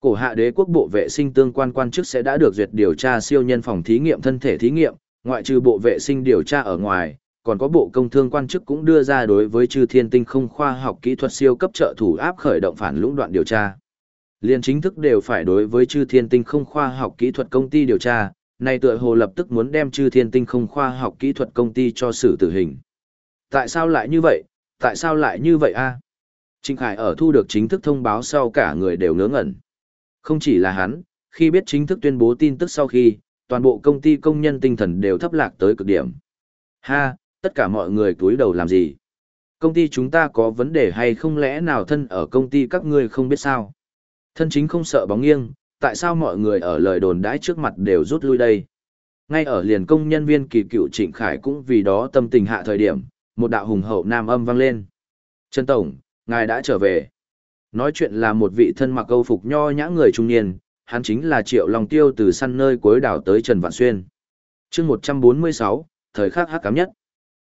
Cổ hạ đế quốc bộ vệ sinh tương quan quan chức sẽ đã được duyệt điều tra siêu nhân phòng thí nghiệm thân thể thí nghiệm, ngoại trừ bộ vệ sinh điều tra ở ngoài, còn có bộ công thương quan chức cũng đưa ra đối với chư thiên tinh không khoa học kỹ thuật siêu cấp trợ thủ áp khởi động phản lũng đoạn điều tra. Liên chính thức đều phải đối với chư thiên tinh không khoa học kỹ thuật công ty điều tra, này tựa hồ lập tức muốn đem chư thiên tinh không khoa học kỹ thuật công ty cho xử tử hình. Tại sao lại như vậy? Tại sao lại như vậy a? À? Trịnh Khải ở thu được chính thức thông báo sau cả người đều ngớ ngẩn. Không chỉ là hắn, khi biết chính thức tuyên bố tin tức sau khi, toàn bộ công ty công nhân tinh thần đều thấp lạc tới cực điểm. Ha, tất cả mọi người túi đầu làm gì? Công ty chúng ta có vấn đề hay không lẽ nào thân ở công ty các ngươi không biết sao? Thân chính không sợ bóng nghiêng, tại sao mọi người ở lời đồn đãi trước mặt đều rút lui đây? Ngay ở liền công nhân viên kỳ cựu Trịnh Khải cũng vì đó tâm tình hạ thời điểm, một đạo hùng hậu nam âm vang lên. Trần Tổng, ngài đã trở về. Nói chuyện là một vị thân mặc câu phục nho nhã người trung niên, hắn chính là Triệu Long Tiêu từ săn nơi cuối đảo tới Trần Vạn Xuyên. chương 146, thời khắc hắc cám nhất.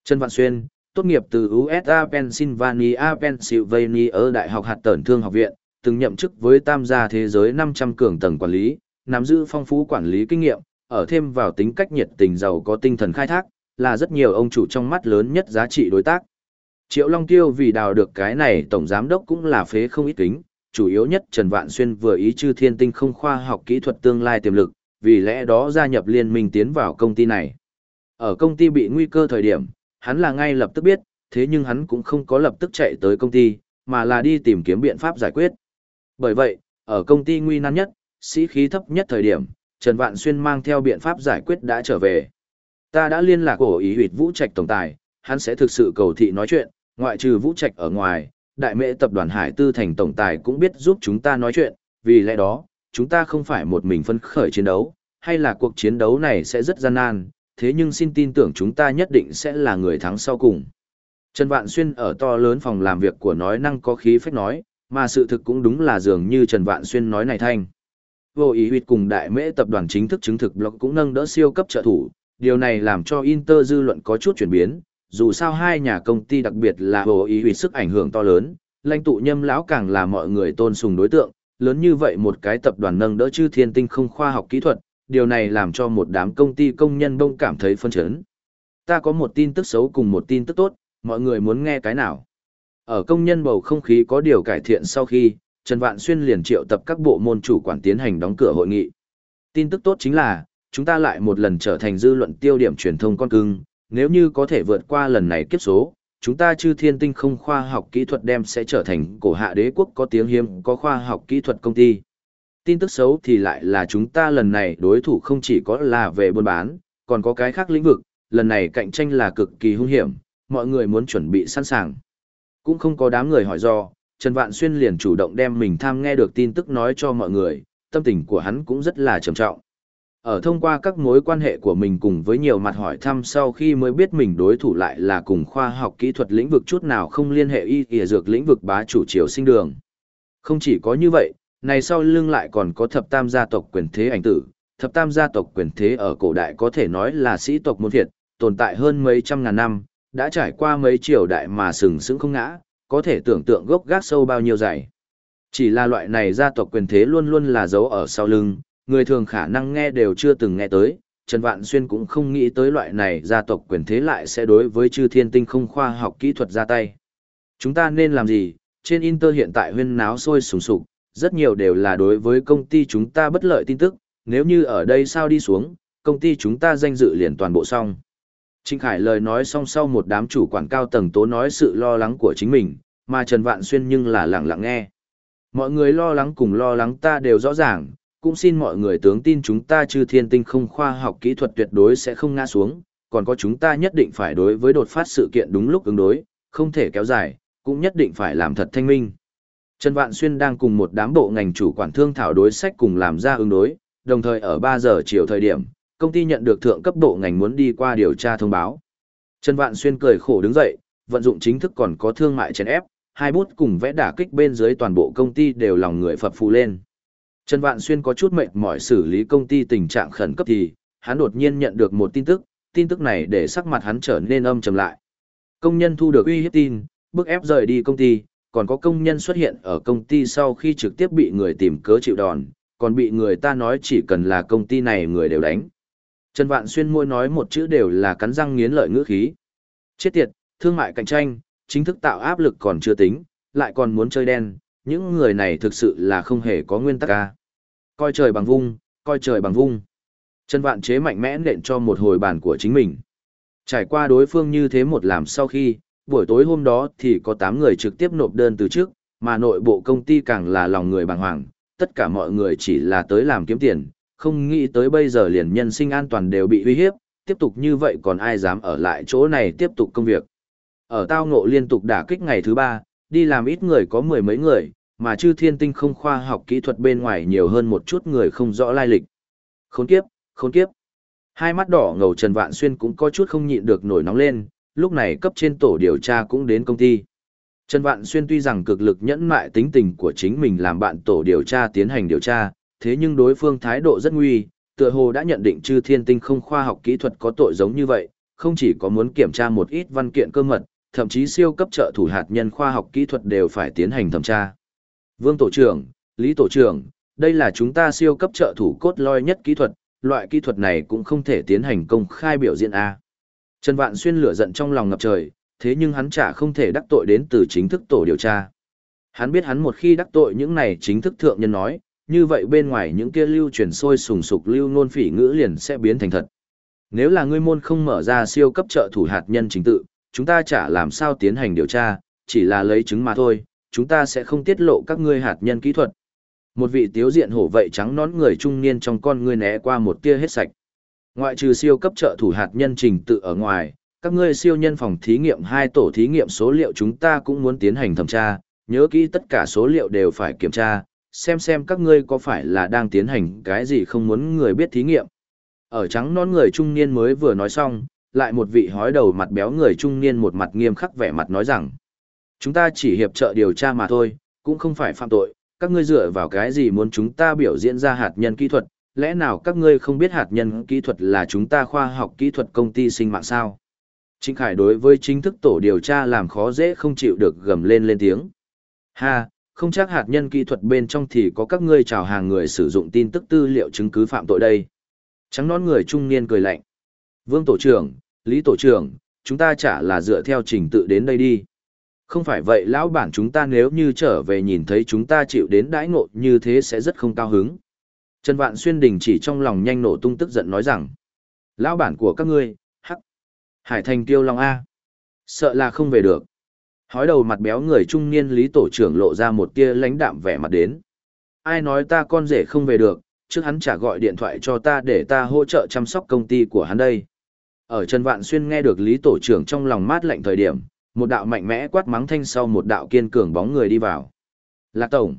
Trần Vạn Xuyên, tốt nghiệp từ USA Pennsylvania Pennsylvania ở Đại học Hạt Tẩn Thương Học viện, từng nhậm chức với tam gia thế giới 500 cường tầng quản lý, nắm giữ phong phú quản lý kinh nghiệm, ở thêm vào tính cách nhiệt tình giàu có tinh thần khai thác, là rất nhiều ông chủ trong mắt lớn nhất giá trị đối tác. Triệu Long Tiêu vì đào được cái này tổng giám đốc cũng là phế không ít kính, chủ yếu nhất Trần Vạn Xuyên vừa ý chư thiên tinh không khoa học kỹ thuật tương lai tiềm lực, vì lẽ đó gia nhập liên minh tiến vào công ty này. Ở công ty bị nguy cơ thời điểm, hắn là ngay lập tức biết, thế nhưng hắn cũng không có lập tức chạy tới công ty, mà là đi tìm kiếm biện pháp giải quyết. Bởi vậy, ở công ty nguy nan nhất, sĩ khí thấp nhất thời điểm, Trần Vạn Xuyên mang theo biện pháp giải quyết đã trở về. Ta đã liên lạc cổ ý huyệt vũ trạch tổng tài, hắn sẽ thực sự cầu thị nói chuyện, ngoại trừ vũ trạch ở ngoài, đại mễ tập đoàn Hải Tư Thành tổng tài cũng biết giúp chúng ta nói chuyện, vì lẽ đó, chúng ta không phải một mình phân khởi chiến đấu, hay là cuộc chiến đấu này sẽ rất gian nan, thế nhưng xin tin tưởng chúng ta nhất định sẽ là người thắng sau cùng. Trần Vạn Xuyên ở to lớn phòng làm việc của nói năng có khí phách nói, mà sự thực cũng đúng là dường như Trần Vạn Xuyên nói này thanh. Vô ý huyệt cùng đại mễ tập đoàn chính thức chứng thực blog cũng nâng đỡ siêu cấp trợ thủ, điều này làm cho Inter dư luận có chút chuyển biến, dù sao hai nhà công ty đặc biệt là vô ý hủy sức ảnh hưởng to lớn, lãnh tụ nhâm lão càng là mọi người tôn sùng đối tượng, lớn như vậy một cái tập đoàn nâng đỡ chư thiên tinh không khoa học kỹ thuật, điều này làm cho một đám công ty công nhân bông cảm thấy phân chấn. Ta có một tin tức xấu cùng một tin tức tốt, mọi người muốn nghe cái nào? Ở công nhân bầu không khí có điều cải thiện sau khi, Trần Vạn Xuyên liền triệu tập các bộ môn chủ quản tiến hành đóng cửa hội nghị. Tin tức tốt chính là, chúng ta lại một lần trở thành dư luận tiêu điểm truyền thông con cưng, nếu như có thể vượt qua lần này kiếp số, chúng ta chư thiên tinh không khoa học kỹ thuật đem sẽ trở thành cổ hạ đế quốc có tiếng hiếm có khoa học kỹ thuật công ty. Tin tức xấu thì lại là chúng ta lần này đối thủ không chỉ có là về buôn bán, còn có cái khác lĩnh vực, lần này cạnh tranh là cực kỳ hung hiểm, mọi người muốn chuẩn bị sẵn sàng. Cũng không có đám người hỏi do, Trần Vạn Xuyên liền chủ động đem mình tham nghe được tin tức nói cho mọi người, tâm tình của hắn cũng rất là trầm trọng. Ở thông qua các mối quan hệ của mình cùng với nhiều mặt hỏi thăm sau khi mới biết mình đối thủ lại là cùng khoa học kỹ thuật lĩnh vực chút nào không liên hệ y y dược lĩnh vực bá chủ triều sinh đường. Không chỉ có như vậy, này sau lưng lại còn có thập tam gia tộc quyền thế ảnh tử. Thập tam gia tộc quyền thế ở cổ đại có thể nói là sĩ tộc môn thiệt, tồn tại hơn mấy trăm ngàn năm, đã trải qua mấy triều đại mà sừng sững không ngã, có thể tưởng tượng gốc gác sâu bao nhiêu dày. Chỉ là loại này gia tộc quyền thế luôn luôn là dấu ở sau lưng, người thường khả năng nghe đều chưa từng nghe tới, Trần Vạn Xuyên cũng không nghĩ tới loại này gia tộc quyền thế lại sẽ đối với chư thiên tinh không khoa học kỹ thuật ra tay. Chúng ta nên làm gì? Trên Inter hiện tại huyên náo sôi sùng sục, rất nhiều đều là đối với công ty chúng ta bất lợi tin tức, nếu như ở đây sao đi xuống, công ty chúng ta danh dự liền toàn bộ xong. Trinh Khải lời nói xong sau một đám chủ quản cao tầng tố nói sự lo lắng của chính mình, mà Trần Vạn Xuyên nhưng là lặng lặng nghe. Mọi người lo lắng cùng lo lắng ta đều rõ ràng, cũng xin mọi người tướng tin chúng ta chư thiên tinh không khoa học kỹ thuật tuyệt đối sẽ không ngã xuống, còn có chúng ta nhất định phải đối với đột phát sự kiện đúng lúc ứng đối, không thể kéo dài, cũng nhất định phải làm thật thanh minh. Trần Vạn Xuyên đang cùng một đám bộ ngành chủ quản thương thảo đối sách cùng làm ra ứng đối, đồng thời ở 3 giờ chiều thời điểm, công ty nhận được thượng cấp bộ ngành muốn đi qua điều tra thông báo. Trần Vạn Xuyên cười khổ đứng dậy, vận dụng chính thức còn có thương mại chèn ép, hai bút cùng vẽ đả kích bên dưới toàn bộ công ty đều lòng người phập phù lên. Trần Vạn Xuyên có chút mệt mỏi xử lý công ty tình trạng khẩn cấp thì, hắn đột nhiên nhận được một tin tức, tin tức này để sắc mặt hắn trở nên âm trầm lại. Công nhân thu được uy hiếp tin, bức ép rời đi công ty, còn có công nhân xuất hiện ở công ty sau khi trực tiếp bị người tìm cớ chịu đòn, còn bị người ta nói chỉ cần là công ty này người đều đánh. Trần Vạn Xuyên môi nói một chữ đều là cắn răng nghiến lợi ngữ khí. Chết tiệt, thương mại cạnh tranh, chính thức tạo áp lực còn chưa tính, lại còn muốn chơi đen, những người này thực sự là không hề có nguyên tắc ca. Coi trời bằng vung, coi trời bằng vung. Trần Vạn chế mạnh mẽ nện cho một hồi bàn của chính mình. Trải qua đối phương như thế một làm sau khi, buổi tối hôm đó thì có 8 người trực tiếp nộp đơn từ trước, mà nội bộ công ty càng là lòng người bàng hoàng, tất cả mọi người chỉ là tới làm kiếm tiền, không nghĩ tới bây giờ liền nhân sinh an toàn đều bị uy hiếp, tiếp tục như vậy còn ai dám ở lại chỗ này tiếp tục công việc. Ở tao ngộ liên tục đả kích ngày thứ ba, đi làm ít người có mười mấy người, mà chư thiên tinh không khoa học kỹ thuật bên ngoài nhiều hơn một chút người không rõ lai lịch. Khốn kiếp, khốn kiếp. Hai mắt đỏ ngầu Trần Vạn Xuyên cũng có chút không nhịn được nổi nóng lên, lúc này cấp trên tổ điều tra cũng đến công ty. Trần Vạn Xuyên tuy rằng cực lực nhẫn mại tính tình của chính mình làm bạn tổ điều tra tiến hành điều tra, thế nhưng đối phương thái độ rất nguy, tựa hồ đã nhận định chư thiên tinh không khoa học kỹ thuật có tội giống như vậy, không chỉ có muốn kiểm tra một ít văn kiện cơ mật, thậm chí siêu cấp trợ thủ hạt nhân khoa học kỹ thuật đều phải tiến hành thẩm tra. Vương Tổ trưởng, Lý Tổ trưởng, đây là chúng ta siêu cấp trợ thủ cốt lõi nhất kỹ thuật, loại kỹ thuật này cũng không thể tiến hành công khai biểu diễn A. Trần Vạn Xuyên lửa giận trong lòng ngập trời, thế nhưng hắn chả không thể đắc tội đến từ chính thức tổ điều tra. Hắn biết hắn một khi đắc tội những này chính thức thượng nhân nói, như vậy bên ngoài những kia lưu truyền sôi sùng sục lưu ngôn phỉ ngữ liền sẽ biến thành thật. Nếu là ngươi môn không mở ra siêu cấp trợ thủ hạt nhân chính tự, chúng ta chả làm sao tiến hành điều tra, chỉ là lấy chứng mà thôi, chúng ta sẽ không tiết lộ các ngươi hạt nhân kỹ thuật. Một vị tiếu diện hổ vậy trắng nón người trung niên trong con ngươi né qua một tia hết sạch. Ngoại trừ siêu cấp trợ thủ hạt nhân trình tự ở ngoài, các ngươi siêu nhân phòng thí nghiệm hai tổ thí nghiệm số liệu chúng ta cũng muốn tiến hành thẩm tra, nhớ kỹ tất cả số liệu đều phải kiểm tra, xem xem các ngươi có phải là đang tiến hành cái gì không muốn người biết thí nghiệm. Ở trắng nón người trung niên mới vừa nói xong, lại một vị hói đầu mặt béo người trung niên một mặt nghiêm khắc vẻ mặt nói rằng, chúng ta chỉ hiệp trợ điều tra mà thôi, cũng không phải phạm tội, các ngươi dựa vào cái gì muốn chúng ta biểu diễn ra hạt nhân kỹ thuật, lẽ nào các ngươi không biết hạt nhân kỹ thuật là chúng ta khoa học kỹ thuật công ty sinh mạng sao? Trịnh Khải đối với chính thức tổ điều tra làm khó dễ không chịu được gầm lên lên tiếng. Ha, không chắc hạt nhân kỹ thuật bên trong thì có các ngươi chào hàng người sử dụng tin tức tư liệu chứng cứ phạm tội đây. Trắng nón người trung niên cười lạnh. Vương Tổ trưởng, Lý Tổ trưởng, chúng ta chả là dựa theo trình tự đến đây đi. Không phải vậy lão bản chúng ta nếu như trở về nhìn thấy chúng ta chịu đến đãi ngộ như thế sẽ rất không cao hứng. Trần Vạn Xuyên đình chỉ trong lòng nhanh nổ tung tức giận nói rằng. Lão bản của các ngươi, hắc. Hải thành tiêu long A. Sợ là không về được. Hói đầu mặt béo người trung niên Lý Tổ trưởng lộ ra một tia lãnh đạm vẻ mặt đến. Ai nói ta con rể không về được, trước hắn trả gọi điện thoại cho ta để ta hỗ trợ chăm sóc công ty của hắn đây. Ở Trần Vạn Xuyên nghe được Lý Tổ trưởng trong lòng mát lạnh thời điểm, một đạo mạnh mẽ quát mắng thanh sau một đạo kiên cường bóng người đi vào. Lạc Tổng.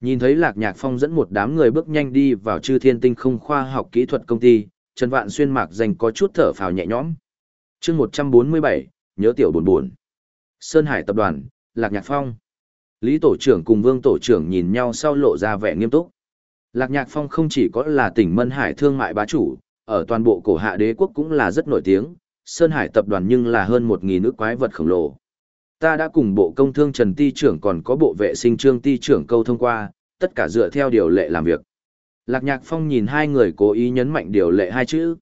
Nhìn thấy Lạc Nhạc Phong dẫn một đám người bước nhanh đi vào chư thiên tinh không khoa học kỹ thuật công ty, Trần Vạn Xuyên mạc dành có chút thở phào nhẹ nhõm. chương 147, nhớ tiểu buồn buồn. Sơn Hải Tập đoàn, Lạc Nhạc Phong. Lý Tổ trưởng cùng Vương Tổ trưởng nhìn nhau sau lộ ra vẻ nghiêm túc. Lạc Nhạc Phong không chỉ có là tỉnh Mân Hải thương mại bá chủ, ở toàn bộ cổ hạ đế quốc cũng là rất nổi tiếng, Sơn Hải tập đoàn nhưng là hơn 1.000 ước quái vật khổng lồ. Ta đã cùng bộ công thương Trần Ti trưởng còn có bộ vệ sinh trương Ti trưởng câu thông qua, tất cả dựa theo điều lệ làm việc. Lạc Nhạc Phong nhìn hai người cố ý nhấn mạnh điều lệ hai chữ.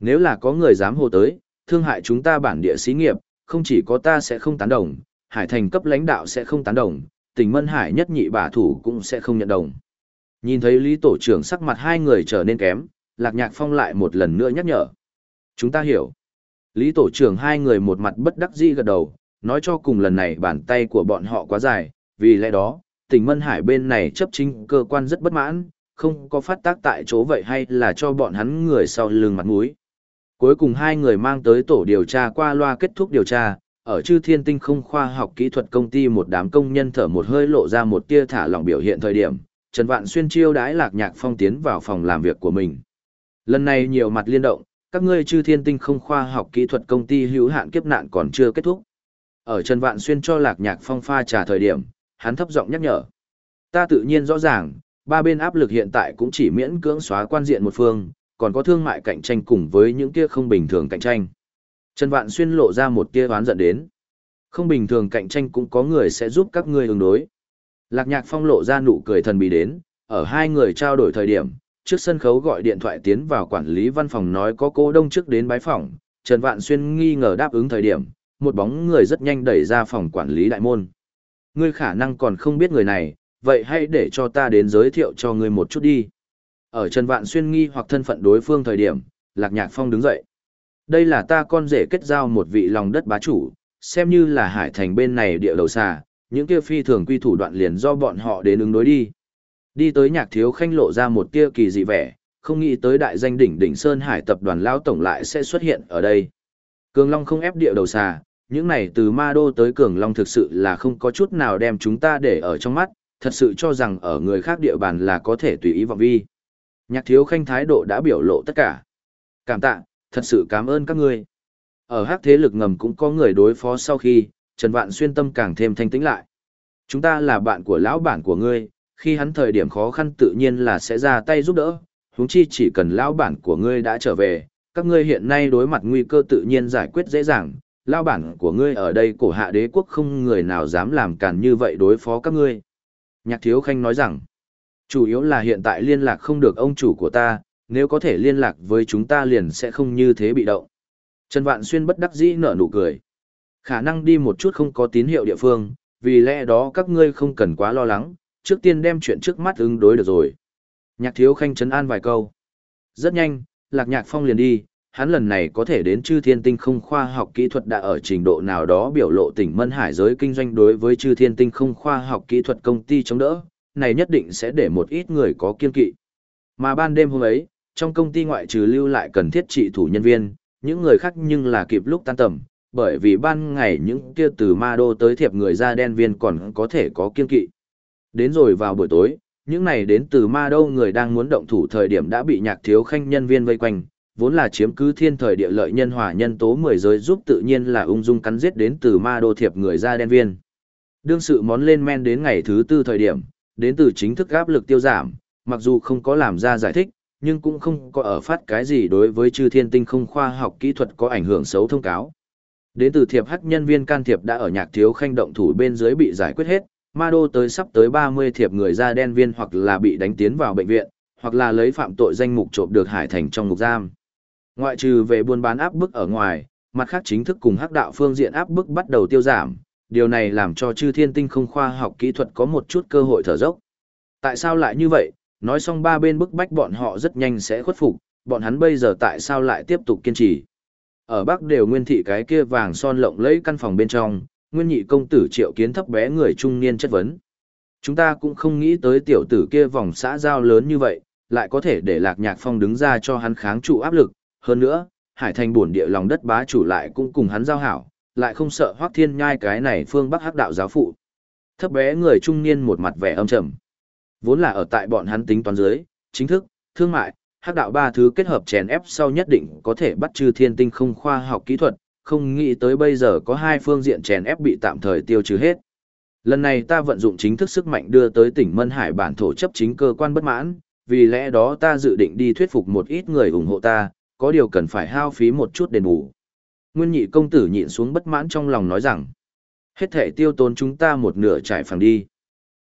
Nếu là có người dám hồ tới, thương hại chúng ta bản địa xí nghiệp, không chỉ có ta sẽ không tán đồng, Hải Thành cấp lãnh đạo sẽ không tán đồng, tỉnh Mân Hải nhất nhị bả thủ cũng sẽ không nhận đồng. Nhìn thấy Lý Tổ trưởng sắc mặt hai người trở nên kém, Lạc Nhạc Phong lại một lần nữa nhắc nhở. Chúng ta hiểu. Lý Tổ trưởng hai người một mặt bất đắc dĩ gật đầu, nói cho cùng lần này bàn tay của bọn họ quá dài, vì lẽ đó, tỉnh Mân Hải bên này chấp chính cơ quan rất bất mãn, không có phát tác tại chỗ vậy hay là cho bọn hắn người sau lưng mặt mũi. Cuối cùng hai người mang tới tổ điều tra qua loa kết thúc điều tra, ở chư thiên tinh không khoa học kỹ thuật công ty một đám công nhân thở một hơi lộ ra một tia thả lỏng biểu hiện thời điểm, Trần Vạn Xuyên chiêu đãi lạc nhạc phong tiến vào phòng làm việc của mình. Lần này nhiều mặt liên động, các ngươi chư thiên tinh không khoa học kỹ thuật công ty hữu hạn kiếp nạn còn chưa kết thúc. Ở Trần Vạn Xuyên cho lạc nhạc phong pha trà thời điểm, hắn thấp giọng nhắc nhở. Ta tự nhiên rõ ràng, ba bên áp lực hiện tại cũng chỉ miễn cưỡng xóa quan diện một phương, còn có thương mại cạnh tranh cùng với những kia không bình thường cạnh tranh. Trần Vạn Xuyên lộ ra một tia oán giận đến. Không bình thường cạnh tranh cũng có người sẽ giúp các ngươi ứng đối. Lạc Nhạc Phong lộ ra nụ cười thần bí đến, ở hai người trao đổi thời điểm, trước sân khấu gọi điện thoại tiến vào quản lý văn phòng nói có cô đông trước đến bái phòng, Trần Vạn Xuyên nghi ngờ đáp ứng thời điểm, một bóng người rất nhanh đẩy ra phòng quản lý đại môn. Ngươi khả năng còn không biết người này, vậy hãy để cho ta đến giới thiệu cho ngươi một chút đi. Ở Trần Vạn Xuyên nghi hoặc thân phận đối phương thời điểm, Lạc Nhạc Phong đứng dậy. Đây là ta con rể kết giao một vị lòng đất bá chủ, xem như là hải thành bên này địa đầu xa, những kia phi thường quy thủ đoạn liền do bọn họ đến ứng đối đi. Đi tới nhạc thiếu khanh lộ ra một tia kỳ dị vẻ, không nghĩ tới đại danh đỉnh đỉnh Sơn Hải tập đoàn lao tổng lại sẽ xuất hiện ở đây. Cường Long không ép địa đầu xà, những này từ ma đô tới Cường Long thực sự là không có chút nào đem chúng ta để ở trong mắt, thật sự cho rằng ở người khác địa bàn là có thể tùy ý vọng vi. Nhạc thiếu khanh thái độ đã biểu lộ tất cả. Cảm tạ, thật sự cảm ơn các ngươi. Ở hắc thế lực ngầm cũng có người đối phó sau khi, Trần Vạn xuyên tâm càng thêm thanh tĩnh lại. Chúng ta là bạn của lão bản của ngươi, khi hắn thời điểm khó khăn tự nhiên là sẽ ra tay giúp đỡ, huống chi chỉ cần lão bản của ngươi đã trở về, các ngươi hiện nay đối mặt nguy cơ tự nhiên giải quyết dễ dàng, lão bản của ngươi ở đây cổ hạ đế quốc không người nào dám làm càn như vậy đối phó các ngươi. Nhạc Thiếu Khanh nói rằng, chủ yếu là hiện tại liên lạc không được ông chủ của ta, nếu có thể liên lạc với chúng ta liền sẽ không như thế bị động. Trần Vạn Xuyên bất đắc dĩ nở nụ cười. Khả năng đi một chút không có tín hiệu địa phương, vì lẽ đó các ngươi không cần quá lo lắng, trước tiên đem chuyện trước mắt ứng đối được rồi. Nhạc thiếu khanh chấn an vài câu. Rất nhanh, lạc nhạc phong liền đi, hắn lần này có thể đến chư thiên tinh không khoa học kỹ thuật đã ở trình độ nào đó biểu lộ tỉnh Mân Hải giới kinh doanh đối với chư thiên tinh không khoa học kỹ thuật công ty chống đỡ, này nhất định sẽ để một ít người có kiên kỵ. Mà ban đêm hôm ấy, trong công ty ngoại trừ lưu lại cần thiết trị thủ nhân viên, những người khác nhưng là kịp lúc tan tầm, bởi vì ban ngày những kia từ ma đô tới thiệp người da đen viên còn có thể có kiên kỵ. Đến rồi vào buổi tối, những này đến từ ma đô người đang muốn động thủ thời điểm đã bị nhạc thiếu khanh nhân viên vây quanh, vốn là chiếm cứ thiên thời địa lợi nhân hòa nhân tố 10 giới giúp tự nhiên là ung dung cắn giết đến từ ma đô thiệp người ra đen viên. Đương sự món lên men đến ngày thứ tư thời điểm, đến từ chính thức áp lực tiêu giảm, mặc dù không có làm ra giải thích, nhưng cũng không có ở phát cái gì đối với chư thiên tinh không khoa học kỹ thuật có ảnh hưởng xấu thông cáo. Đến từ thiệp hắc nhân viên can thiệp đã ở nhạc thiếu khanh động thủ bên dưới bị giải quyết hết, ma đô tới sắp tới 30 thiệp người da đen viên hoặc là bị đánh tiến vào bệnh viện, hoặc là lấy phạm tội danh mục trộm được hải thành trong ngục giam. Ngoại trừ về buôn bán áp bức ở ngoài, mặt khác chính thức cùng hắc đạo phương diện áp bức bắt đầu tiêu giảm, điều này làm cho chư thiên tinh không khoa học kỹ thuật có một chút cơ hội thở dốc. Tại sao lại như vậy? Nói xong ba bên bức bách bọn họ rất nhanh sẽ khuất phục, bọn hắn bây giờ tại sao lại tiếp tục kiên trì? Ở Bắc đều nguyên thị cái kia vàng son lộng lẫy căn phòng bên trong, nguyên nhị công tử triệu kiến thấp bé người trung niên chất vấn. Chúng ta cũng không nghĩ tới tiểu tử kia vòng xã giao lớn như vậy, lại có thể để lạc nhạc phong đứng ra cho hắn kháng trụ áp lực. Hơn nữa, hải thành bổn địa lòng đất bá chủ lại cũng cùng hắn giao hảo, lại không sợ hoác thiên nhai cái này phương bắc hắc đạo giáo phụ. Thấp bé người trung niên một mặt vẻ âm trầm. Vốn là ở tại bọn hắn tính toán dưới, chính thức, thương mại, hắc đạo ba thứ kết hợp chèn ép sau nhất định có thể bắt trừ thiên tinh không khoa học kỹ thuật, không nghĩ tới bây giờ có hai phương diện chèn ép bị tạm thời tiêu trừ hết. Lần này ta vận dụng chính thức sức mạnh đưa tới tỉnh Mân Hải bản thổ chấp chính cơ quan bất mãn, vì lẽ đó ta dự định đi thuyết phục một ít người ủng hộ ta, có điều cần phải hao phí một chút đền bù. Nguyên nhị công tử nhịn xuống bất mãn trong lòng nói rằng, hết thể tiêu tốn chúng ta một nửa trải phẳng đi.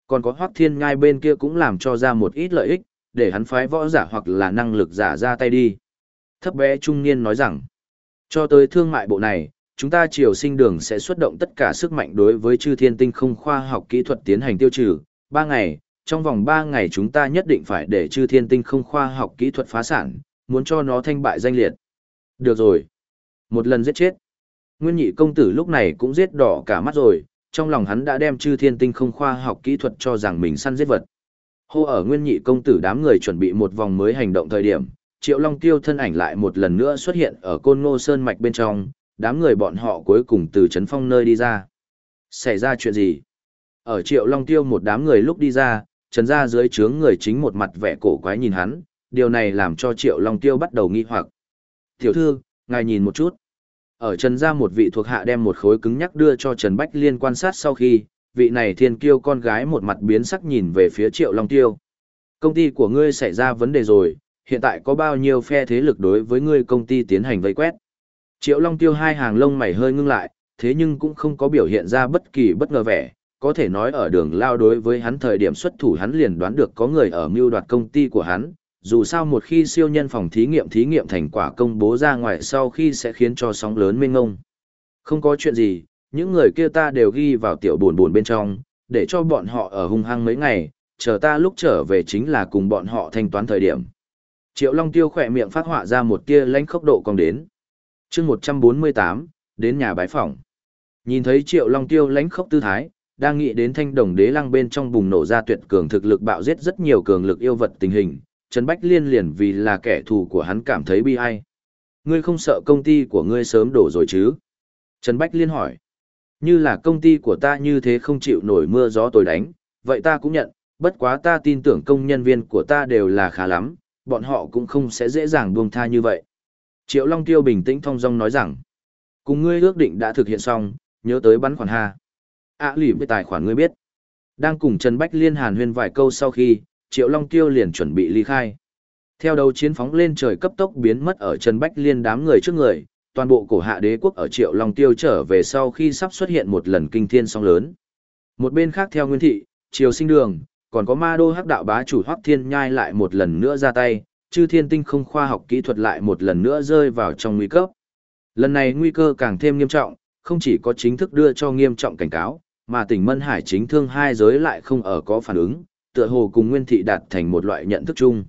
Còn có hoác thiên ngai bên kia cũng làm cho ra một ít lợi ích, để hắn phái võ giả hoặc là năng lực giả ra tay đi. Thấp bé trung niên nói rằng, cho tới thương mại bộ này, chúng ta triều sinh đường sẽ xuất động tất cả sức mạnh đối với chư thiên tinh không khoa học kỹ thuật tiến hành tiêu trừ. Ba ngày, trong vòng ba ngày chúng ta nhất định phải để chư thiên tinh không khoa học kỹ thuật phá sản, muốn cho nó thanh bại danh liệt. Được rồi. Một lần giết chết. Nguyên nhị công tử lúc này cũng giết đỏ cả mắt rồi, trong lòng hắn đã đem chư thiên tinh không khoa học kỹ thuật cho rằng mình săn giết vật. Hô ở nguyên nhị công tử đám người chuẩn bị một vòng mới hành động thời điểm, Triệu Long Tiêu thân ảnh lại một lần nữa xuất hiện ở côn ngô sơn mạch bên trong, đám người bọn họ cuối cùng từ Trấn Phong nơi đi ra. Xảy ra chuyện gì? Ở Triệu Long Tiêu một đám người lúc đi ra, trần ra dưới trướng người chính một mặt vẻ cổ quái nhìn hắn, điều này làm cho Triệu Long Tiêu bắt đầu nghi hoặc. Tiểu thư, ngài nhìn một chút. Ở trần Gia một vị thuộc hạ đem một khối cứng nhắc đưa cho Trần Bách Liên quan sát sau khi, vị này thiên kiêu con gái một mặt biến sắc nhìn về phía Triệu Long Tiêu. Công ty của ngươi xảy ra vấn đề rồi, hiện tại có bao nhiêu phe thế lực đối với ngươi công ty tiến hành vây quét. Triệu Long Tiêu hai hàng lông mày hơi ngưng lại, thế nhưng cũng không có biểu hiện ra bất kỳ bất ngờ vẻ, có thể nói ở đường lao đối với hắn thời điểm xuất thủ hắn liền đoán được có người ở mưu đoạt công ty của hắn, dù sao một khi siêu nhân phòng thí nghiệm thí nghiệm thành quả công bố ra ngoài sau khi sẽ khiến cho sóng lớn mênh ngông. Không có chuyện gì, những người kia ta đều ghi vào tiểu buồn buồn bên trong, để cho bọn họ ở hung hăng mấy ngày, chờ ta lúc trở về chính là cùng bọn họ thanh toán thời điểm. Triệu Long Tiêu khỏe miệng phát họa ra một tia lãnh khốc độ còn đến. chương 148, đến nhà bái phỏng. Nhìn thấy Triệu Long Tiêu lãnh khốc tư thái, đang nghĩ đến thanh đồng đế lăng bên trong bùng nổ ra tuyệt cường thực lực bạo giết rất nhiều cường lực yêu vật tình hình, Trần Bách Liên liền vì là kẻ thù của hắn cảm thấy bi ai. Ngươi không sợ công ty của ngươi sớm đổ rồi chứ? Trần Bách Liên hỏi. Như là công ty của ta như thế không chịu nổi mưa gió tồi đánh, vậy ta cũng nhận, bất quá ta tin tưởng công nhân viên của ta đều là khá lắm, bọn họ cũng không sẽ dễ dàng buông tha như vậy. Triệu Long Tiêu bình tĩnh thong dong nói rằng, cùng ngươi ước định đã thực hiện xong, nhớ tới bắn khoản ha. À lỉ với tài khoản ngươi biết. Đang cùng Trần Bách Liên hàn huyên vài câu sau khi, Triệu Long Tiêu liền chuẩn bị ly khai. Theo đầu chiến phóng lên trời cấp tốc biến mất ở Trần Bách Liên đám người trước người, toàn bộ cổ hạ đế quốc ở Triệu Long Tiêu trở về sau khi sắp xuất hiện một lần kinh thiên song lớn. Một bên khác theo Nguyên Thị, Triều Sinh Đường, còn có ma đô hắc đạo bá chủ Hoắc Thiên Nhai lại một lần nữa ra tay, chư thiên tinh không khoa học kỹ thuật lại một lần nữa rơi vào trong nguy cấp. Lần này nguy cơ càng thêm nghiêm trọng, không chỉ có chính thức đưa cho nghiêm trọng cảnh cáo, mà tỉnh Mân Hải chính thương hai giới lại không ở có phản ứng, tựa hồ cùng Nguyên Thị đạt thành một loại nhận thức chung.